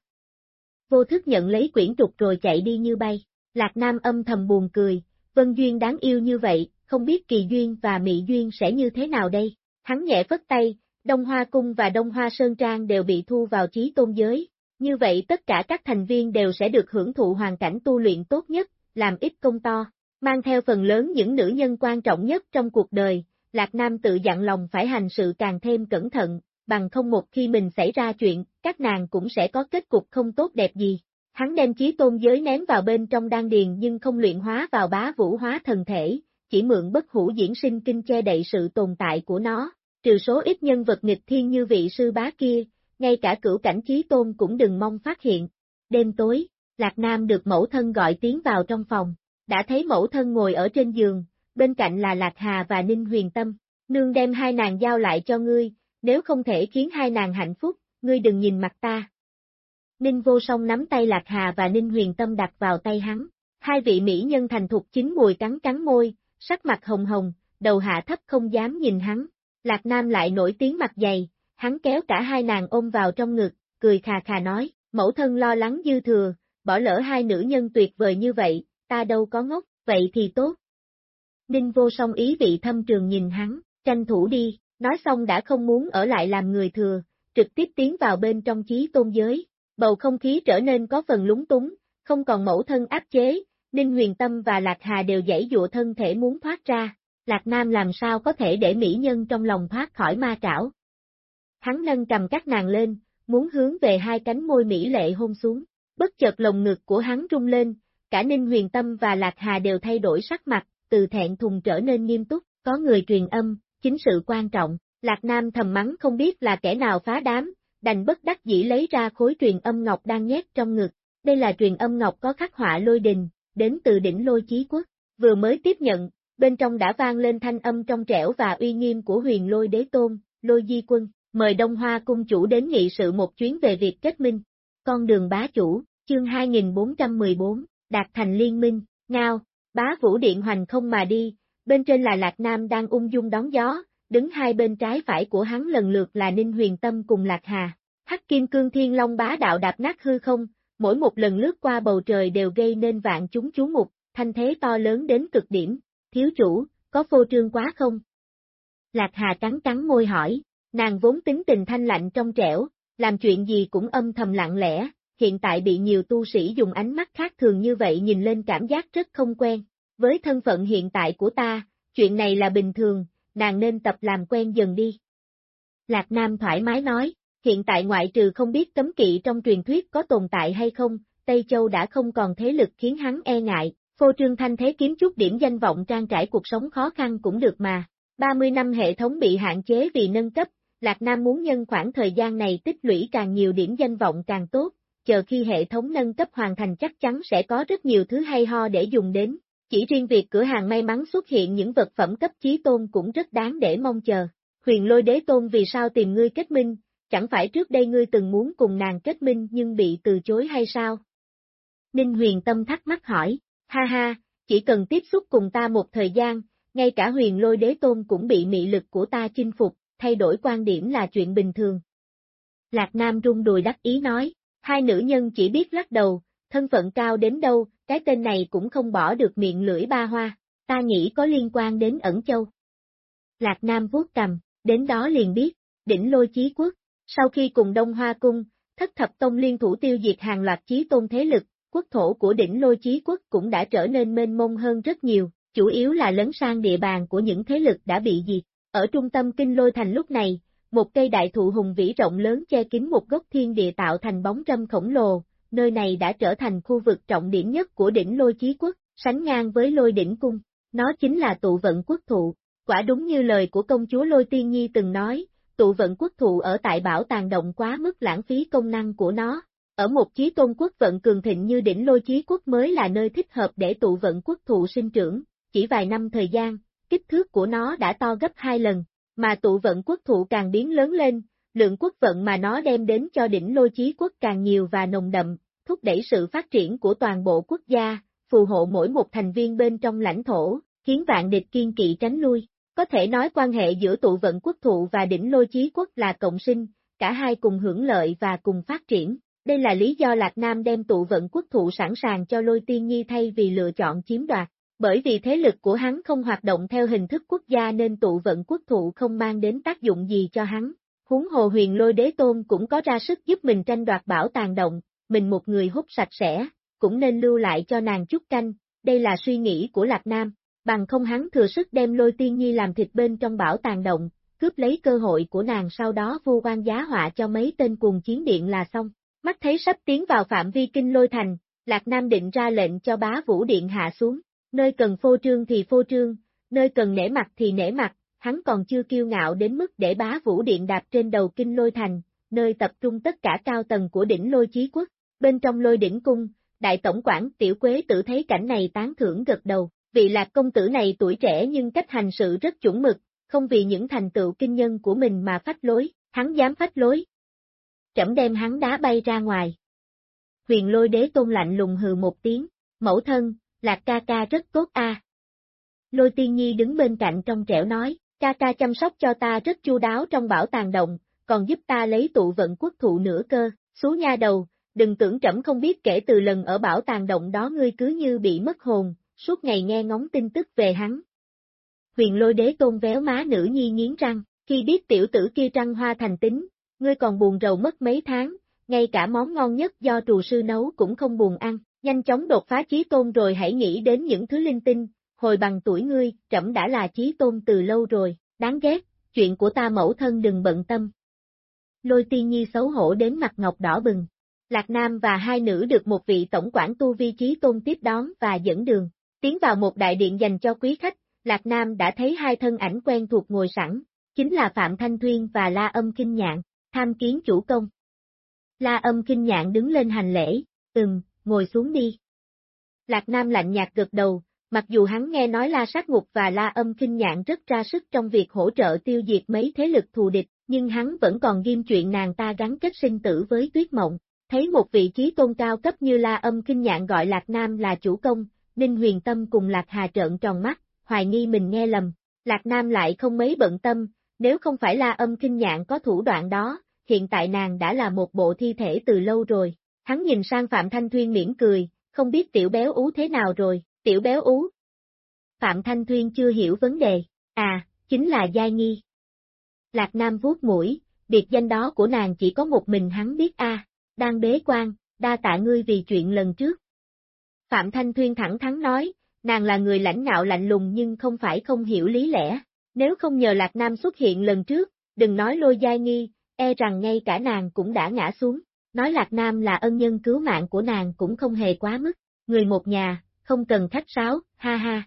Vô thức nhận lấy quyển trục rồi chạy đi như bay, Lạc Nam âm thầm buồn cười, Vân Duyên đáng yêu như vậy, không biết Kỳ Duyên và Mị Duyên sẽ như thế nào đây. Hắn nhẹ phất tay, Đông Hoa Cung và Đông Hoa Sơn Trang đều bị thu vào trí tôn giới, như vậy tất cả các thành viên đều sẽ được hưởng thụ hoàn cảnh tu luyện tốt nhất, làm ít công to, mang theo phần lớn những nữ nhân quan trọng nhất trong cuộc đời, Lạc Nam tự dặn lòng phải hành sự càng thêm cẩn thận, bằng không một khi mình xảy ra chuyện, các nàng cũng sẽ có kết cục không tốt đẹp gì. Hắn đem chí tôn giới ném vào bên trong đan điền nhưng không luyện hóa vào bá vũ hóa thần thể, chỉ mượn bất hủ diễn sinh kinh che đậy sự tồn tại của nó, trừ số ít nhân vật nghịch thiên như vị sư bá kia, ngay cả cửu cảnh trí tôn cũng đừng mong phát hiện. Đêm tối, Lạc Nam được mẫu thân gọi tiến vào trong phòng, đã thấy mẫu thân ngồi ở trên giường, bên cạnh là Lạc Hà và Ninh Huyền Tâm, nương đem hai nàng giao lại cho ngươi, nếu không thể khiến hai nàng hạnh phúc, ngươi đừng nhìn mặt ta. Ninh vô song nắm tay Lạc Hà và Ninh Huyền Tâm đặt vào tay hắn, hai vị mỹ nhân thành thục chính mùi cắn cắn môi, sắc mặt hồng hồng, đầu hạ thấp không dám nhìn hắn, Lạc Nam lại nổi tiếng mặt dày, hắn kéo cả hai nàng ôm vào trong ngực, cười khà khà nói, mẫu thân lo lắng dư thừa, bỏ lỡ hai nữ nhân tuyệt vời như vậy, ta đâu có ngốc, vậy thì tốt. Ninh vô song ý vị thâm trường nhìn hắn, tranh thủ đi, nói xong đã không muốn ở lại làm người thừa, trực tiếp tiến vào bên trong chí tôn giới, bầu không khí trở nên có phần lúng túng, không còn mẫu thân áp chế, Ninh Huyền Tâm và Lạc Hà đều dãy dụa thân thể muốn thoát ra, Lạc Nam làm sao có thể để mỹ nhân trong lòng thoát khỏi ma trảo. Hắn nâng cầm các nàng lên, muốn hướng về hai cánh môi mỹ lệ hôn xuống, bất chợt lồng ngực của hắn rung lên, cả Ninh Huyền Tâm và Lạc Hà đều thay đổi sắc mặt, từ thẹn thùng trở nên nghiêm túc, có người truyền âm, chính sự quan trọng, Lạc Nam thầm mắng không biết là kẻ nào phá đám, đành bất đắc dĩ lấy ra khối truyền âm ngọc đang nhét trong ngực, đây là truyền âm ngọc có khắc họa lôi đình, đến từ đỉnh lôi chí quốc, vừa mới tiếp nhận, bên trong đã vang lên thanh âm trong trẻo và uy nghiêm của huyền lôi đế tôn, lôi di quân, mời Đông Hoa cung chủ đến nghị sự một chuyến về việc kết minh. Con đường bá chủ, chương 2414, đạt thành liên minh, ngao, bá vũ điện hoành không mà đi, bên trên là Lạc Nam đang ung dung đón gió, đứng hai bên trái phải của hắn lần lượt là Ninh Huyền Tâm cùng Lạc Hà. Hắc Kim Cương Thiên Long bá đạo đạp nát hư không, mỗi một lần lướt qua bầu trời đều gây nên vạn chúng chú mục, thanh thế to lớn đến cực điểm, thiếu chủ, có phô trương quá không? Lạc Hà cắn cắn môi hỏi, nàng vốn tính tình thanh lạnh trong trẻo, làm chuyện gì cũng âm thầm lặng lẽ, hiện tại bị nhiều tu sĩ dùng ánh mắt khác thường như vậy nhìn lên cảm giác rất không quen. Với thân phận hiện tại của ta, chuyện này là bình thường, nàng nên tập làm quen dần đi. Lạc Nam thoải mái nói, hiện tại ngoại trừ không biết cấm kỵ trong truyền thuyết có tồn tại hay không, Tây Châu đã không còn thế lực khiến hắn e ngại, phô trương thanh thế kiếm chút điểm danh vọng trang trải cuộc sống khó khăn cũng được mà. 30 năm hệ thống bị hạn chế vì nâng cấp, Lạc Nam muốn nhân khoảng thời gian này tích lũy càng nhiều điểm danh vọng càng tốt, chờ khi hệ thống nâng cấp hoàn thành chắc chắn sẽ có rất nhiều thứ hay ho để dùng đến. Chỉ riêng việc cửa hàng may mắn xuất hiện những vật phẩm cấp chí tôn cũng rất đáng để mong chờ. Huyền lôi đế tôn vì sao tìm ngươi kết minh, chẳng phải trước đây ngươi từng muốn cùng nàng kết minh nhưng bị từ chối hay sao? Ninh huyền tâm thắc mắc hỏi, ha ha, chỉ cần tiếp xúc cùng ta một thời gian, ngay cả huyền lôi đế tôn cũng bị mị lực của ta chinh phục, thay đổi quan điểm là chuyện bình thường. Lạc Nam rung đùi đắc ý nói, hai nữ nhân chỉ biết lắc đầu, thân phận cao đến đâu, cái tên này cũng không bỏ được miệng lưỡi ba hoa, ta nghĩ có liên quan đến ẩn châu. Lạc Nam vuốt cầm, đến đó liền biết, đỉnh lôi chí quốc, sau khi cùng Đông Hoa Cung, thất thập tông liên thủ tiêu diệt hàng loạt chí tôn thế lực, quốc thổ của đỉnh lôi chí quốc cũng đã trở nên mênh mông hơn rất nhiều, chủ yếu là lấn sang địa bàn của những thế lực đã bị diệt. Ở trung tâm kinh lôi thành lúc này, một cây đại thụ hùng vĩ rộng lớn che kín một gốc thiên địa tạo thành bóng râm khổng lồ, nơi này đã trở thành khu vực trọng điểm nhất của đỉnh lôi chí quốc, sánh ngang với lôi đỉnh cung. Nó chính là tụ vận quốc thụ. Quả đúng như lời của công chúa Lôi Tiên Nhi từng nói, tụ vận quốc thụ ở tại bảo tàng động quá mức lãng phí công năng của nó. Ở một chí tôn quốc vận cường thịnh như đỉnh lôi chí quốc mới là nơi thích hợp để tụ vận quốc thụ sinh trưởng, chỉ vài năm thời gian, kích thước của nó đã to gấp hai lần, mà tụ vận quốc thụ càng biến lớn lên, lượng quốc vận mà nó đem đến cho đỉnh lôi chí quốc càng nhiều và nồng đậm, thúc đẩy sự phát triển của toàn bộ quốc gia, phù hộ mỗi một thành viên bên trong lãnh thổ, khiến vạn địch kiên kỵ tránh lui. Có thể nói quan hệ giữa tụ vận quốc thụ và đỉnh lôi chí quốc là cộng sinh, cả hai cùng hưởng lợi và cùng phát triển. Đây là lý do Lạc Nam đem tụ vận quốc thụ sẵn sàng cho lôi tiên nhi thay vì lựa chọn chiếm đoạt. Bởi vì thế lực của hắn không hoạt động theo hình thức quốc gia nên tụ vận quốc thụ không mang đến tác dụng gì cho hắn. Huống hồ huyền lôi đế tôn cũng có ra sức giúp mình tranh đoạt bảo tàng động, mình một người hút sạch sẽ, cũng nên lưu lại cho nàng chút canh, đây là suy nghĩ của Lạc Nam, bằng không hắn thừa sức đem lôi tiên nhi làm thịt bên trong bảo tàng động, cướp lấy cơ hội của nàng sau đó vu quan giá họa cho mấy tên cuồng chiến điện là xong. Mắt thấy sắp tiến vào phạm vi kinh lôi thành, Lạc Nam định ra lệnh cho bá vũ điện hạ xuống, nơi cần phô trương thì phô trương, nơi cần nể mặt thì nể mặt, hắn còn chưa kiêu ngạo đến mức để bá vũ điện đạp trên đầu kinh lôi thành, nơi tập trung tất cả cao tầng của đỉnh lôi chí quốc. Bên trong lôi đỉnh cung, đại tổng quản tiểu quế tử thấy cảnh này tán thưởng gật đầu, vị lạc công tử này tuổi trẻ nhưng cách hành sự rất chuẩn mực, không vì những thành tựu kinh nhân của mình mà phách lối, hắn dám phách lối. Trẫm đem hắn đá bay ra ngoài. Huyền lôi đế tôn lạnh lùng hừ một tiếng, mẫu thân, lạc ca ca rất tốt a. Lôi tiên nhi đứng bên cạnh trong trẻo nói, ca ca chăm sóc cho ta rất chu đáo trong bảo tàng động, còn giúp ta lấy tụ vận quốc thụ nửa cơ, xú nha đầu, đừng tưởng trẫm không biết kể từ lần ở bảo tàng động đó ngươi cứ như bị mất hồn, suốt ngày nghe ngóng tin tức về hắn. Huyền lôi đế tôn véo má nữ nhi nghiến răng, khi biết tiểu tử kia trăng hoa thành tính, ngươi còn buồn rầu mất mấy tháng, ngay cả món ngon nhất do trù sư nấu cũng không buồn ăn, nhanh chóng đột phá chí tôn rồi hãy nghĩ đến những thứ linh tinh, hồi bằng tuổi ngươi, trẫm đã là chí tôn từ lâu rồi, đáng ghét, chuyện của ta mẫu thân đừng bận tâm. Lôi tiên nhi xấu hổ đến mặt ngọc đỏ bừng. Lạc Nam và hai nữ được một vị tổng quản tu vi chí tôn tiếp đón và dẫn đường. Tiến vào một đại điện dành cho quý khách, Lạc Nam đã thấy hai thân ảnh quen thuộc ngồi sẵn, chính là Phạm Thanh Thuyên và La Âm Kinh Nhạn, tham kiến chủ công. La Âm Kinh Nhạn đứng lên hành lễ, ừm, ngồi xuống đi. Lạc Nam lạnh nhạt gật đầu, mặc dù hắn nghe nói La Sát Ngục và La Âm Kinh Nhạn rất ra sức trong việc hỗ trợ tiêu diệt mấy thế lực thù địch, nhưng hắn vẫn còn ghim chuyện nàng ta gắn kết sinh tử với Tuyết Mộng. Thấy một vị trí tôn cao cấp như La Âm Kinh Nhạn gọi Lạc Nam là chủ công, Ninh Huyền Tâm cùng Lạc Hà trợn tròn mắt, hoài nghi mình nghe lầm. Lạc Nam lại không mấy bận tâm, nếu không phải là Âm Kinh Nhạn có thủ đoạn đó, hiện tại nàng đã là một bộ thi thể từ lâu rồi. Hắn nhìn sang Phạm Thanh Thuyên mỉm cười, không biết tiểu béo ú thế nào rồi, tiểu béo ú. Phạm Thanh Thuyên chưa hiểu vấn đề, à, chính là Giai Nghi. Lạc Nam vuốt mũi, biệt danh đó của nàng chỉ có một mình hắn biết a, đang bế quan, đa tạ ngươi vì chuyện lần trước. Phạm Thanh Thuyên thẳng thắn nói, nàng là người lãnh ngạo lạnh lùng nhưng không phải không hiểu lý lẽ, nếu không nhờ Lạc Nam xuất hiện lần trước, đừng nói lôi giai nghi, e rằng ngay cả nàng cũng đã ngã xuống, nói Lạc Nam là ân nhân cứu mạng của nàng cũng không hề quá mức, người một nhà, không cần khách sáo, ha ha.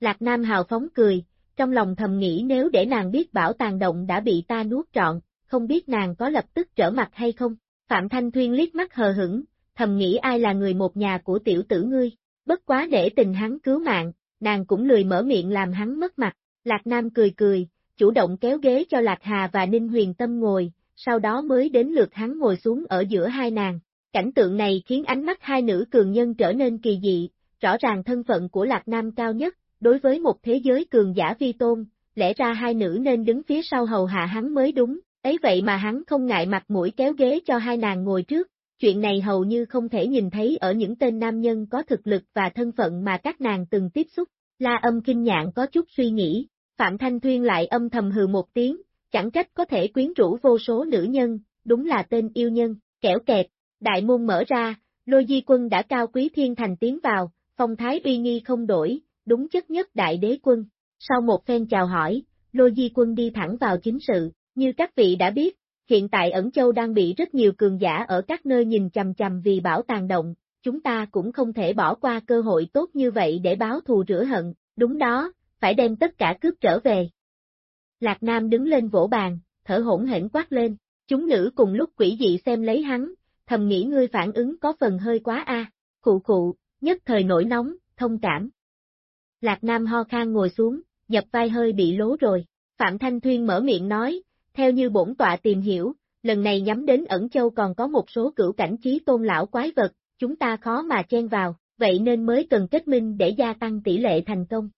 Lạc Nam hào phóng cười, trong lòng thầm nghĩ nếu để nàng biết bảo tàng động đã bị ta nuốt trọn, không biết nàng có lập tức trở mặt hay không. Phạm Thanh Thuyên liếc mắt hờ hững, thầm nghĩ ai là người một nhà của tiểu tử ngươi, bất quá để tình hắn cứu mạng, nàng cũng lười mở miệng làm hắn mất mặt. Lạc Nam cười cười, chủ động kéo ghế cho Lạc Hà và Ninh Huyền Tâm ngồi, sau đó mới đến lượt hắn ngồi xuống ở giữa hai nàng. Cảnh tượng này khiến ánh mắt hai nữ cường nhân trở nên kỳ dị, rõ ràng thân phận của Lạc Nam cao nhất, đối với một thế giới cường giả vi tôn, lẽ ra hai nữ nên đứng phía sau hầu hạ hắn mới đúng, ấy vậy mà hắn không ngại mặt mũi kéo ghế cho hai nàng ngồi trước, chuyện này hầu như không thể nhìn thấy ở những tên nam nhân có thực lực và thân phận mà các nàng từng tiếp xúc, la âm kinh nhạn có chút suy nghĩ, Phạm Thanh Thuyên lại âm thầm hừ một tiếng, chẳng trách có thể quyến rũ vô số nữ nhân, đúng là tên yêu nhân, kẻo kẹt, đại môn mở ra, lôi di quân đã cao quý thiên thành tiến vào, phong thái uy nghi không đổi, đúng chất nhất đại đế quân. Sau một phen chào hỏi, lôi di quân đi thẳng vào chính sự, như các vị đã biết, hiện tại ẩn châu đang bị rất nhiều cường giả ở các nơi nhìn chầm chầm vì bảo tàng động, chúng ta cũng không thể bỏ qua cơ hội tốt như vậy để báo thù rửa hận, đúng đó, phải đem tất cả cướp trở về. Lạc Nam đứng lên vỗ bàn, thở hỗn hển quát lên, chúng nữ cùng lúc quỷ dị xem lấy hắn, thầm nghĩ ngươi phản ứng có phần hơi quá a. À. Khụ khụ, nhất thời nổi nóng, thông cảm. Lạc Nam ho khan ngồi xuống, dập vai hơi bị lố rồi. Phạm Thanh Thuyên mở miệng nói, theo như bổn tọa tìm hiểu, lần này nhắm đến ẩn châu còn có một số cửu cảnh trí tôn lão quái vật, chúng ta khó mà chen vào, vậy nên mới cần kết minh để gia tăng tỷ lệ thành công.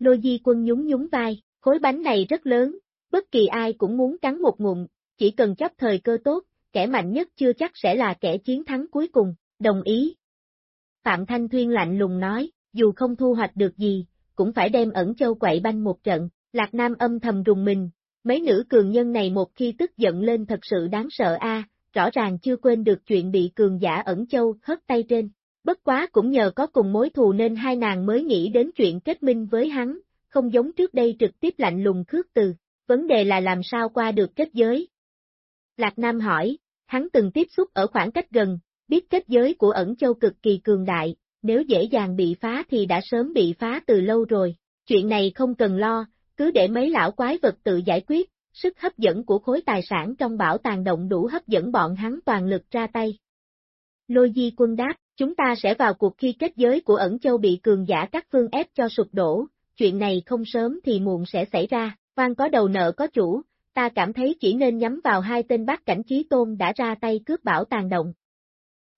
Lôi di quân nhún nhún vai, khối bánh này rất lớn, bất kỳ ai cũng muốn cắn một ngụm, chỉ cần chấp thời cơ tốt, kẻ mạnh nhất chưa chắc sẽ là kẻ chiến thắng cuối cùng, đồng ý. Phạm Thanh Thuyên lạnh lùng nói, dù không thu hoạch được gì, cũng phải đem ẩn châu quậy banh một trận, Lạc Nam âm thầm rùng mình, mấy nữ cường nhân này một khi tức giận lên thật sự đáng sợ a, rõ ràng chưa quên được chuyện bị cường giả ẩn châu hất tay trên. Bất quá cũng nhờ có cùng mối thù nên hai nàng mới nghĩ đến chuyện kết minh với hắn, không giống trước đây trực tiếp lạnh lùng khước từ, vấn đề là làm sao qua được kết giới. Lạc Nam hỏi, hắn từng tiếp xúc ở khoảng cách gần, biết kết giới của ẩn châu cực kỳ cường đại, nếu dễ dàng bị phá thì đã sớm bị phá từ lâu rồi, chuyện này không cần lo, cứ để mấy lão quái vật tự giải quyết, sức hấp dẫn của khối tài sản trong bảo tàng động đủ hấp dẫn bọn hắn toàn lực ra tay. Lôi di quân đáp, chúng ta sẽ vào cuộc khi kết giới của ẩn châu bị cường giả các phương ép cho sụp đổ, chuyện này không sớm thì muộn sẽ xảy ra, quan có đầu nợ có chủ, ta cảm thấy chỉ nên nhắm vào hai tên bác cảnh trí tôn đã ra tay cướp bảo tàng động.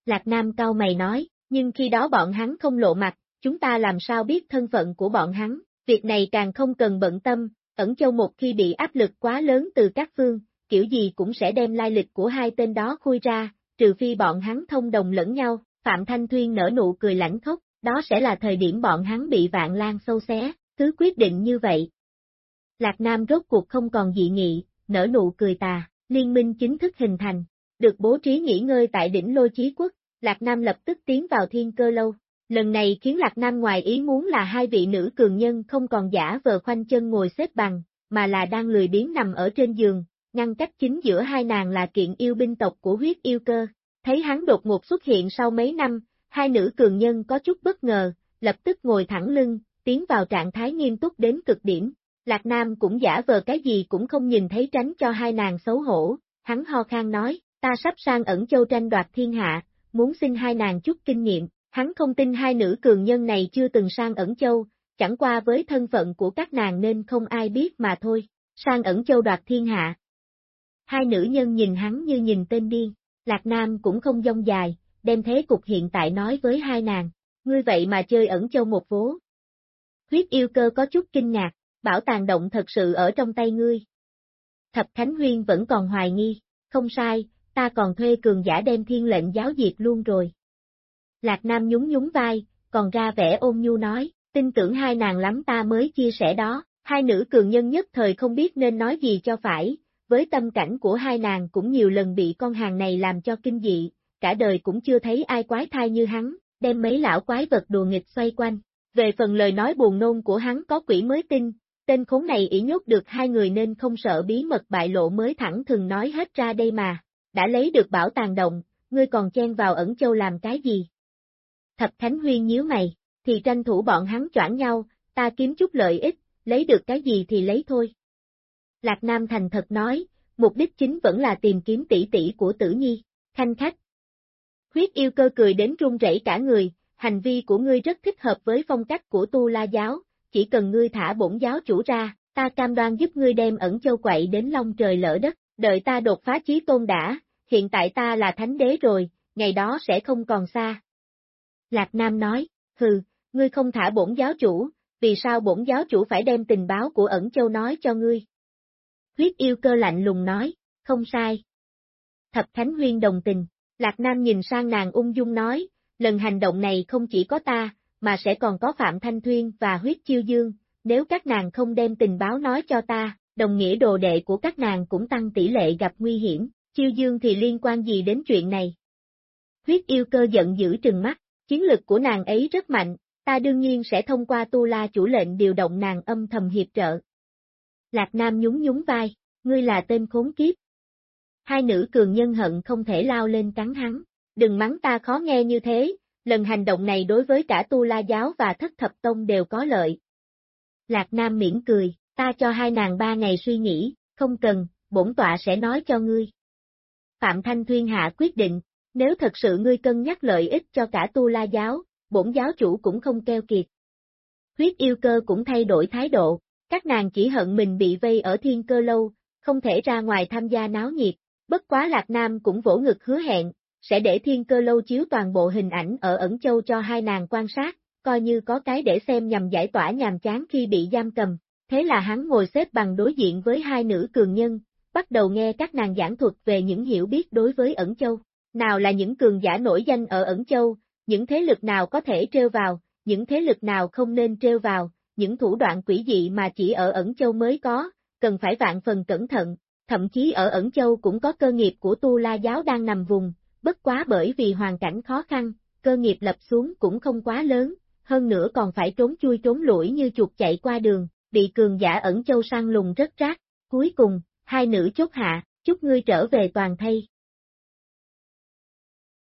Lạc Nam cao mày nói, nhưng khi đó bọn hắn không lộ mặt, chúng ta làm sao biết thân phận của bọn hắn, việc này càng không cần bận tâm, ẩn châu một khi bị áp lực quá lớn từ các phương, kiểu gì cũng sẽ đem lai lịch của hai tên đó khui ra, trừ phi bọn hắn thông đồng lẫn nhau, Phạm Thanh Thuyên nở nụ cười lãnh khốc, đó sẽ là thời điểm bọn hắn bị vạn lan sâu xé, cứ quyết định như vậy. Lạc Nam rốt cuộc không còn dị nghị, nở nụ cười tà, liên minh chính thức hình thành, được bố trí nghỉ ngơi tại đỉnh lôi chí quốc, Lạc Nam lập tức tiến vào thiên cơ lâu. Lần này khiến Lạc Nam ngoài ý muốn là hai vị nữ cường nhân không còn giả vờ khoanh chân ngồi xếp bằng, mà là đang lười biếng nằm ở trên giường, ngăn cách chính giữa hai nàng là kiện yêu binh tộc của huyết yêu cơ. Thấy hắn đột ngột xuất hiện sau mấy năm, hai nữ cường nhân có chút bất ngờ, lập tức ngồi thẳng lưng, tiến vào trạng thái nghiêm túc đến cực điểm. Lạc Nam cũng giả vờ cái gì cũng không nhìn thấy tránh cho hai nàng xấu hổ, hắn ho khan nói, ta sắp sang ẩn châu tranh đoạt thiên hạ, muốn xin hai nàng chút kinh nghiệm, hắn không tin hai nữ cường nhân này chưa từng sang ẩn châu, chẳng qua với thân phận của các nàng nên không ai biết mà thôi, sang ẩn châu đoạt thiên hạ. Hai nữ nhân nhìn hắn như nhìn tên điên, Lạc Nam cũng không dông dài, đem thế cục hiện tại nói với hai nàng, ngươi vậy mà chơi ẩn châu một vố. Huyết yêu cơ có chút kinh ngạc, bảo tàng động thật sự ở trong tay ngươi. Thập Khánh Huyên vẫn còn hoài nghi, không sai, ta còn thuê cường giả đem thiên lệnh giáo diệt luôn rồi. Lạc Nam nhún nhún vai, còn ra vẻ ôn nhu nói, tin tưởng hai nàng lắm ta mới chia sẻ đó, hai nữ cường nhân nhất thời không biết nên nói gì cho phải, với tâm cảnh của hai nàng cũng nhiều lần bị con hàng này làm cho kinh dị, cả đời cũng chưa thấy ai quái thai như hắn, đem mấy lão quái vật đùa nghịch xoay quanh. Về phần lời nói buồn nôn của hắn có quỷ mới tin, tên khốn này ỷ nhốt được hai người nên không sợ bí mật bại lộ mới thẳng thừng nói hết ra đây mà, đã lấy được bảo tàng động, ngươi còn chen vào ẩn châu làm cái gì? Thập thánh Huyên nhíu mày, thì tranh thủ bọn hắn choảng nhau, ta kiếm chút lợi ích, lấy được cái gì thì lấy thôi. Lạc Nam thành thật nói, mục đích chính vẫn là tìm kiếm tỷ tỷ của tử nhi, khanh khách. Huyết yêu cơ cười đến run rẩy cả người, hành vi của ngươi rất thích hợp với phong cách của tu la giáo, chỉ cần ngươi thả bổn giáo chủ ra, ta cam đoan giúp ngươi đem ẩn châu quậy đến long trời lỡ đất, đợi ta đột phá chí tôn đã, hiện tại ta là thánh đế rồi, ngày đó sẽ không còn xa. Lạc Nam nói, hừ, ngươi không thả bổn giáo chủ, vì sao bổn giáo chủ phải đem tình báo của ẩn châu nói cho ngươi? Huyết yêu cơ lạnh lùng nói, không sai. Thập Thánh Huyên đồng tình, Lạc Nam nhìn sang nàng ung dung nói, lần hành động này không chỉ có ta, mà sẽ còn có Phạm Thanh Thuyên và huyết chiêu dương, nếu các nàng không đem tình báo nói cho ta, đồng nghĩa đồ đệ của các nàng cũng tăng tỷ lệ gặp nguy hiểm, chiêu dương thì liên quan gì đến chuyện này? Huyết yêu cơ giận dữ trừng mắt, chiến lực của nàng ấy rất mạnh, ta đương nhiên sẽ thông qua tu la chủ lệnh điều động nàng âm thầm hiệp trợ. Lạc Nam nhún nhún vai, ngươi là tên khốn kiếp. Hai nữ cường nhân hận không thể lao lên cắn hắn, đừng mắng ta khó nghe như thế, lần hành động này đối với cả tu la giáo và thất thập tông đều có lợi. Lạc Nam miễn cười, ta cho hai nàng ba ngày suy nghĩ, không cần, bổn tọa sẽ nói cho ngươi. Phạm Thanh Thuyên hạ quyết định, nếu thật sự ngươi cân nhắc lợi ích cho cả tu la giáo, bổn giáo chủ cũng không keo kiệt. Huyết yêu cơ cũng thay đổi thái độ, các nàng chỉ hận mình bị vây ở thiên cơ lâu, không thể ra ngoài tham gia náo nhiệt, bất quá Lạc Nam cũng vỗ ngực hứa hẹn, sẽ để thiên cơ lâu chiếu toàn bộ hình ảnh ở ẩn châu cho hai nàng quan sát, coi như có cái để xem nhằm giải tỏa nhàm chán khi bị giam cầm. Thế là hắn ngồi xếp bằng đối diện với hai nữ cường nhân, bắt đầu nghe các nàng giảng thuật về những hiểu biết đối với ẩn châu. Nào là những cường giả nổi danh ở ẩn châu, những thế lực nào có thể trêu vào, những thế lực nào không nên trêu vào, những thủ đoạn quỷ dị mà chỉ ở ẩn châu mới có, cần phải vạn phần cẩn thận, thậm chí ở ẩn châu cũng có cơ nghiệp của tu la giáo đang nằm vùng, bất quá bởi vì hoàn cảnh khó khăn, cơ nghiệp lập xuống cũng không quá lớn, hơn nữa còn phải trốn chui trốn lũi như chuột chạy qua đường, bị cường giả ẩn châu săn lùng rất rác, cuối cùng, hai nữ chốt hạ, chúc ngươi trở về toàn thây.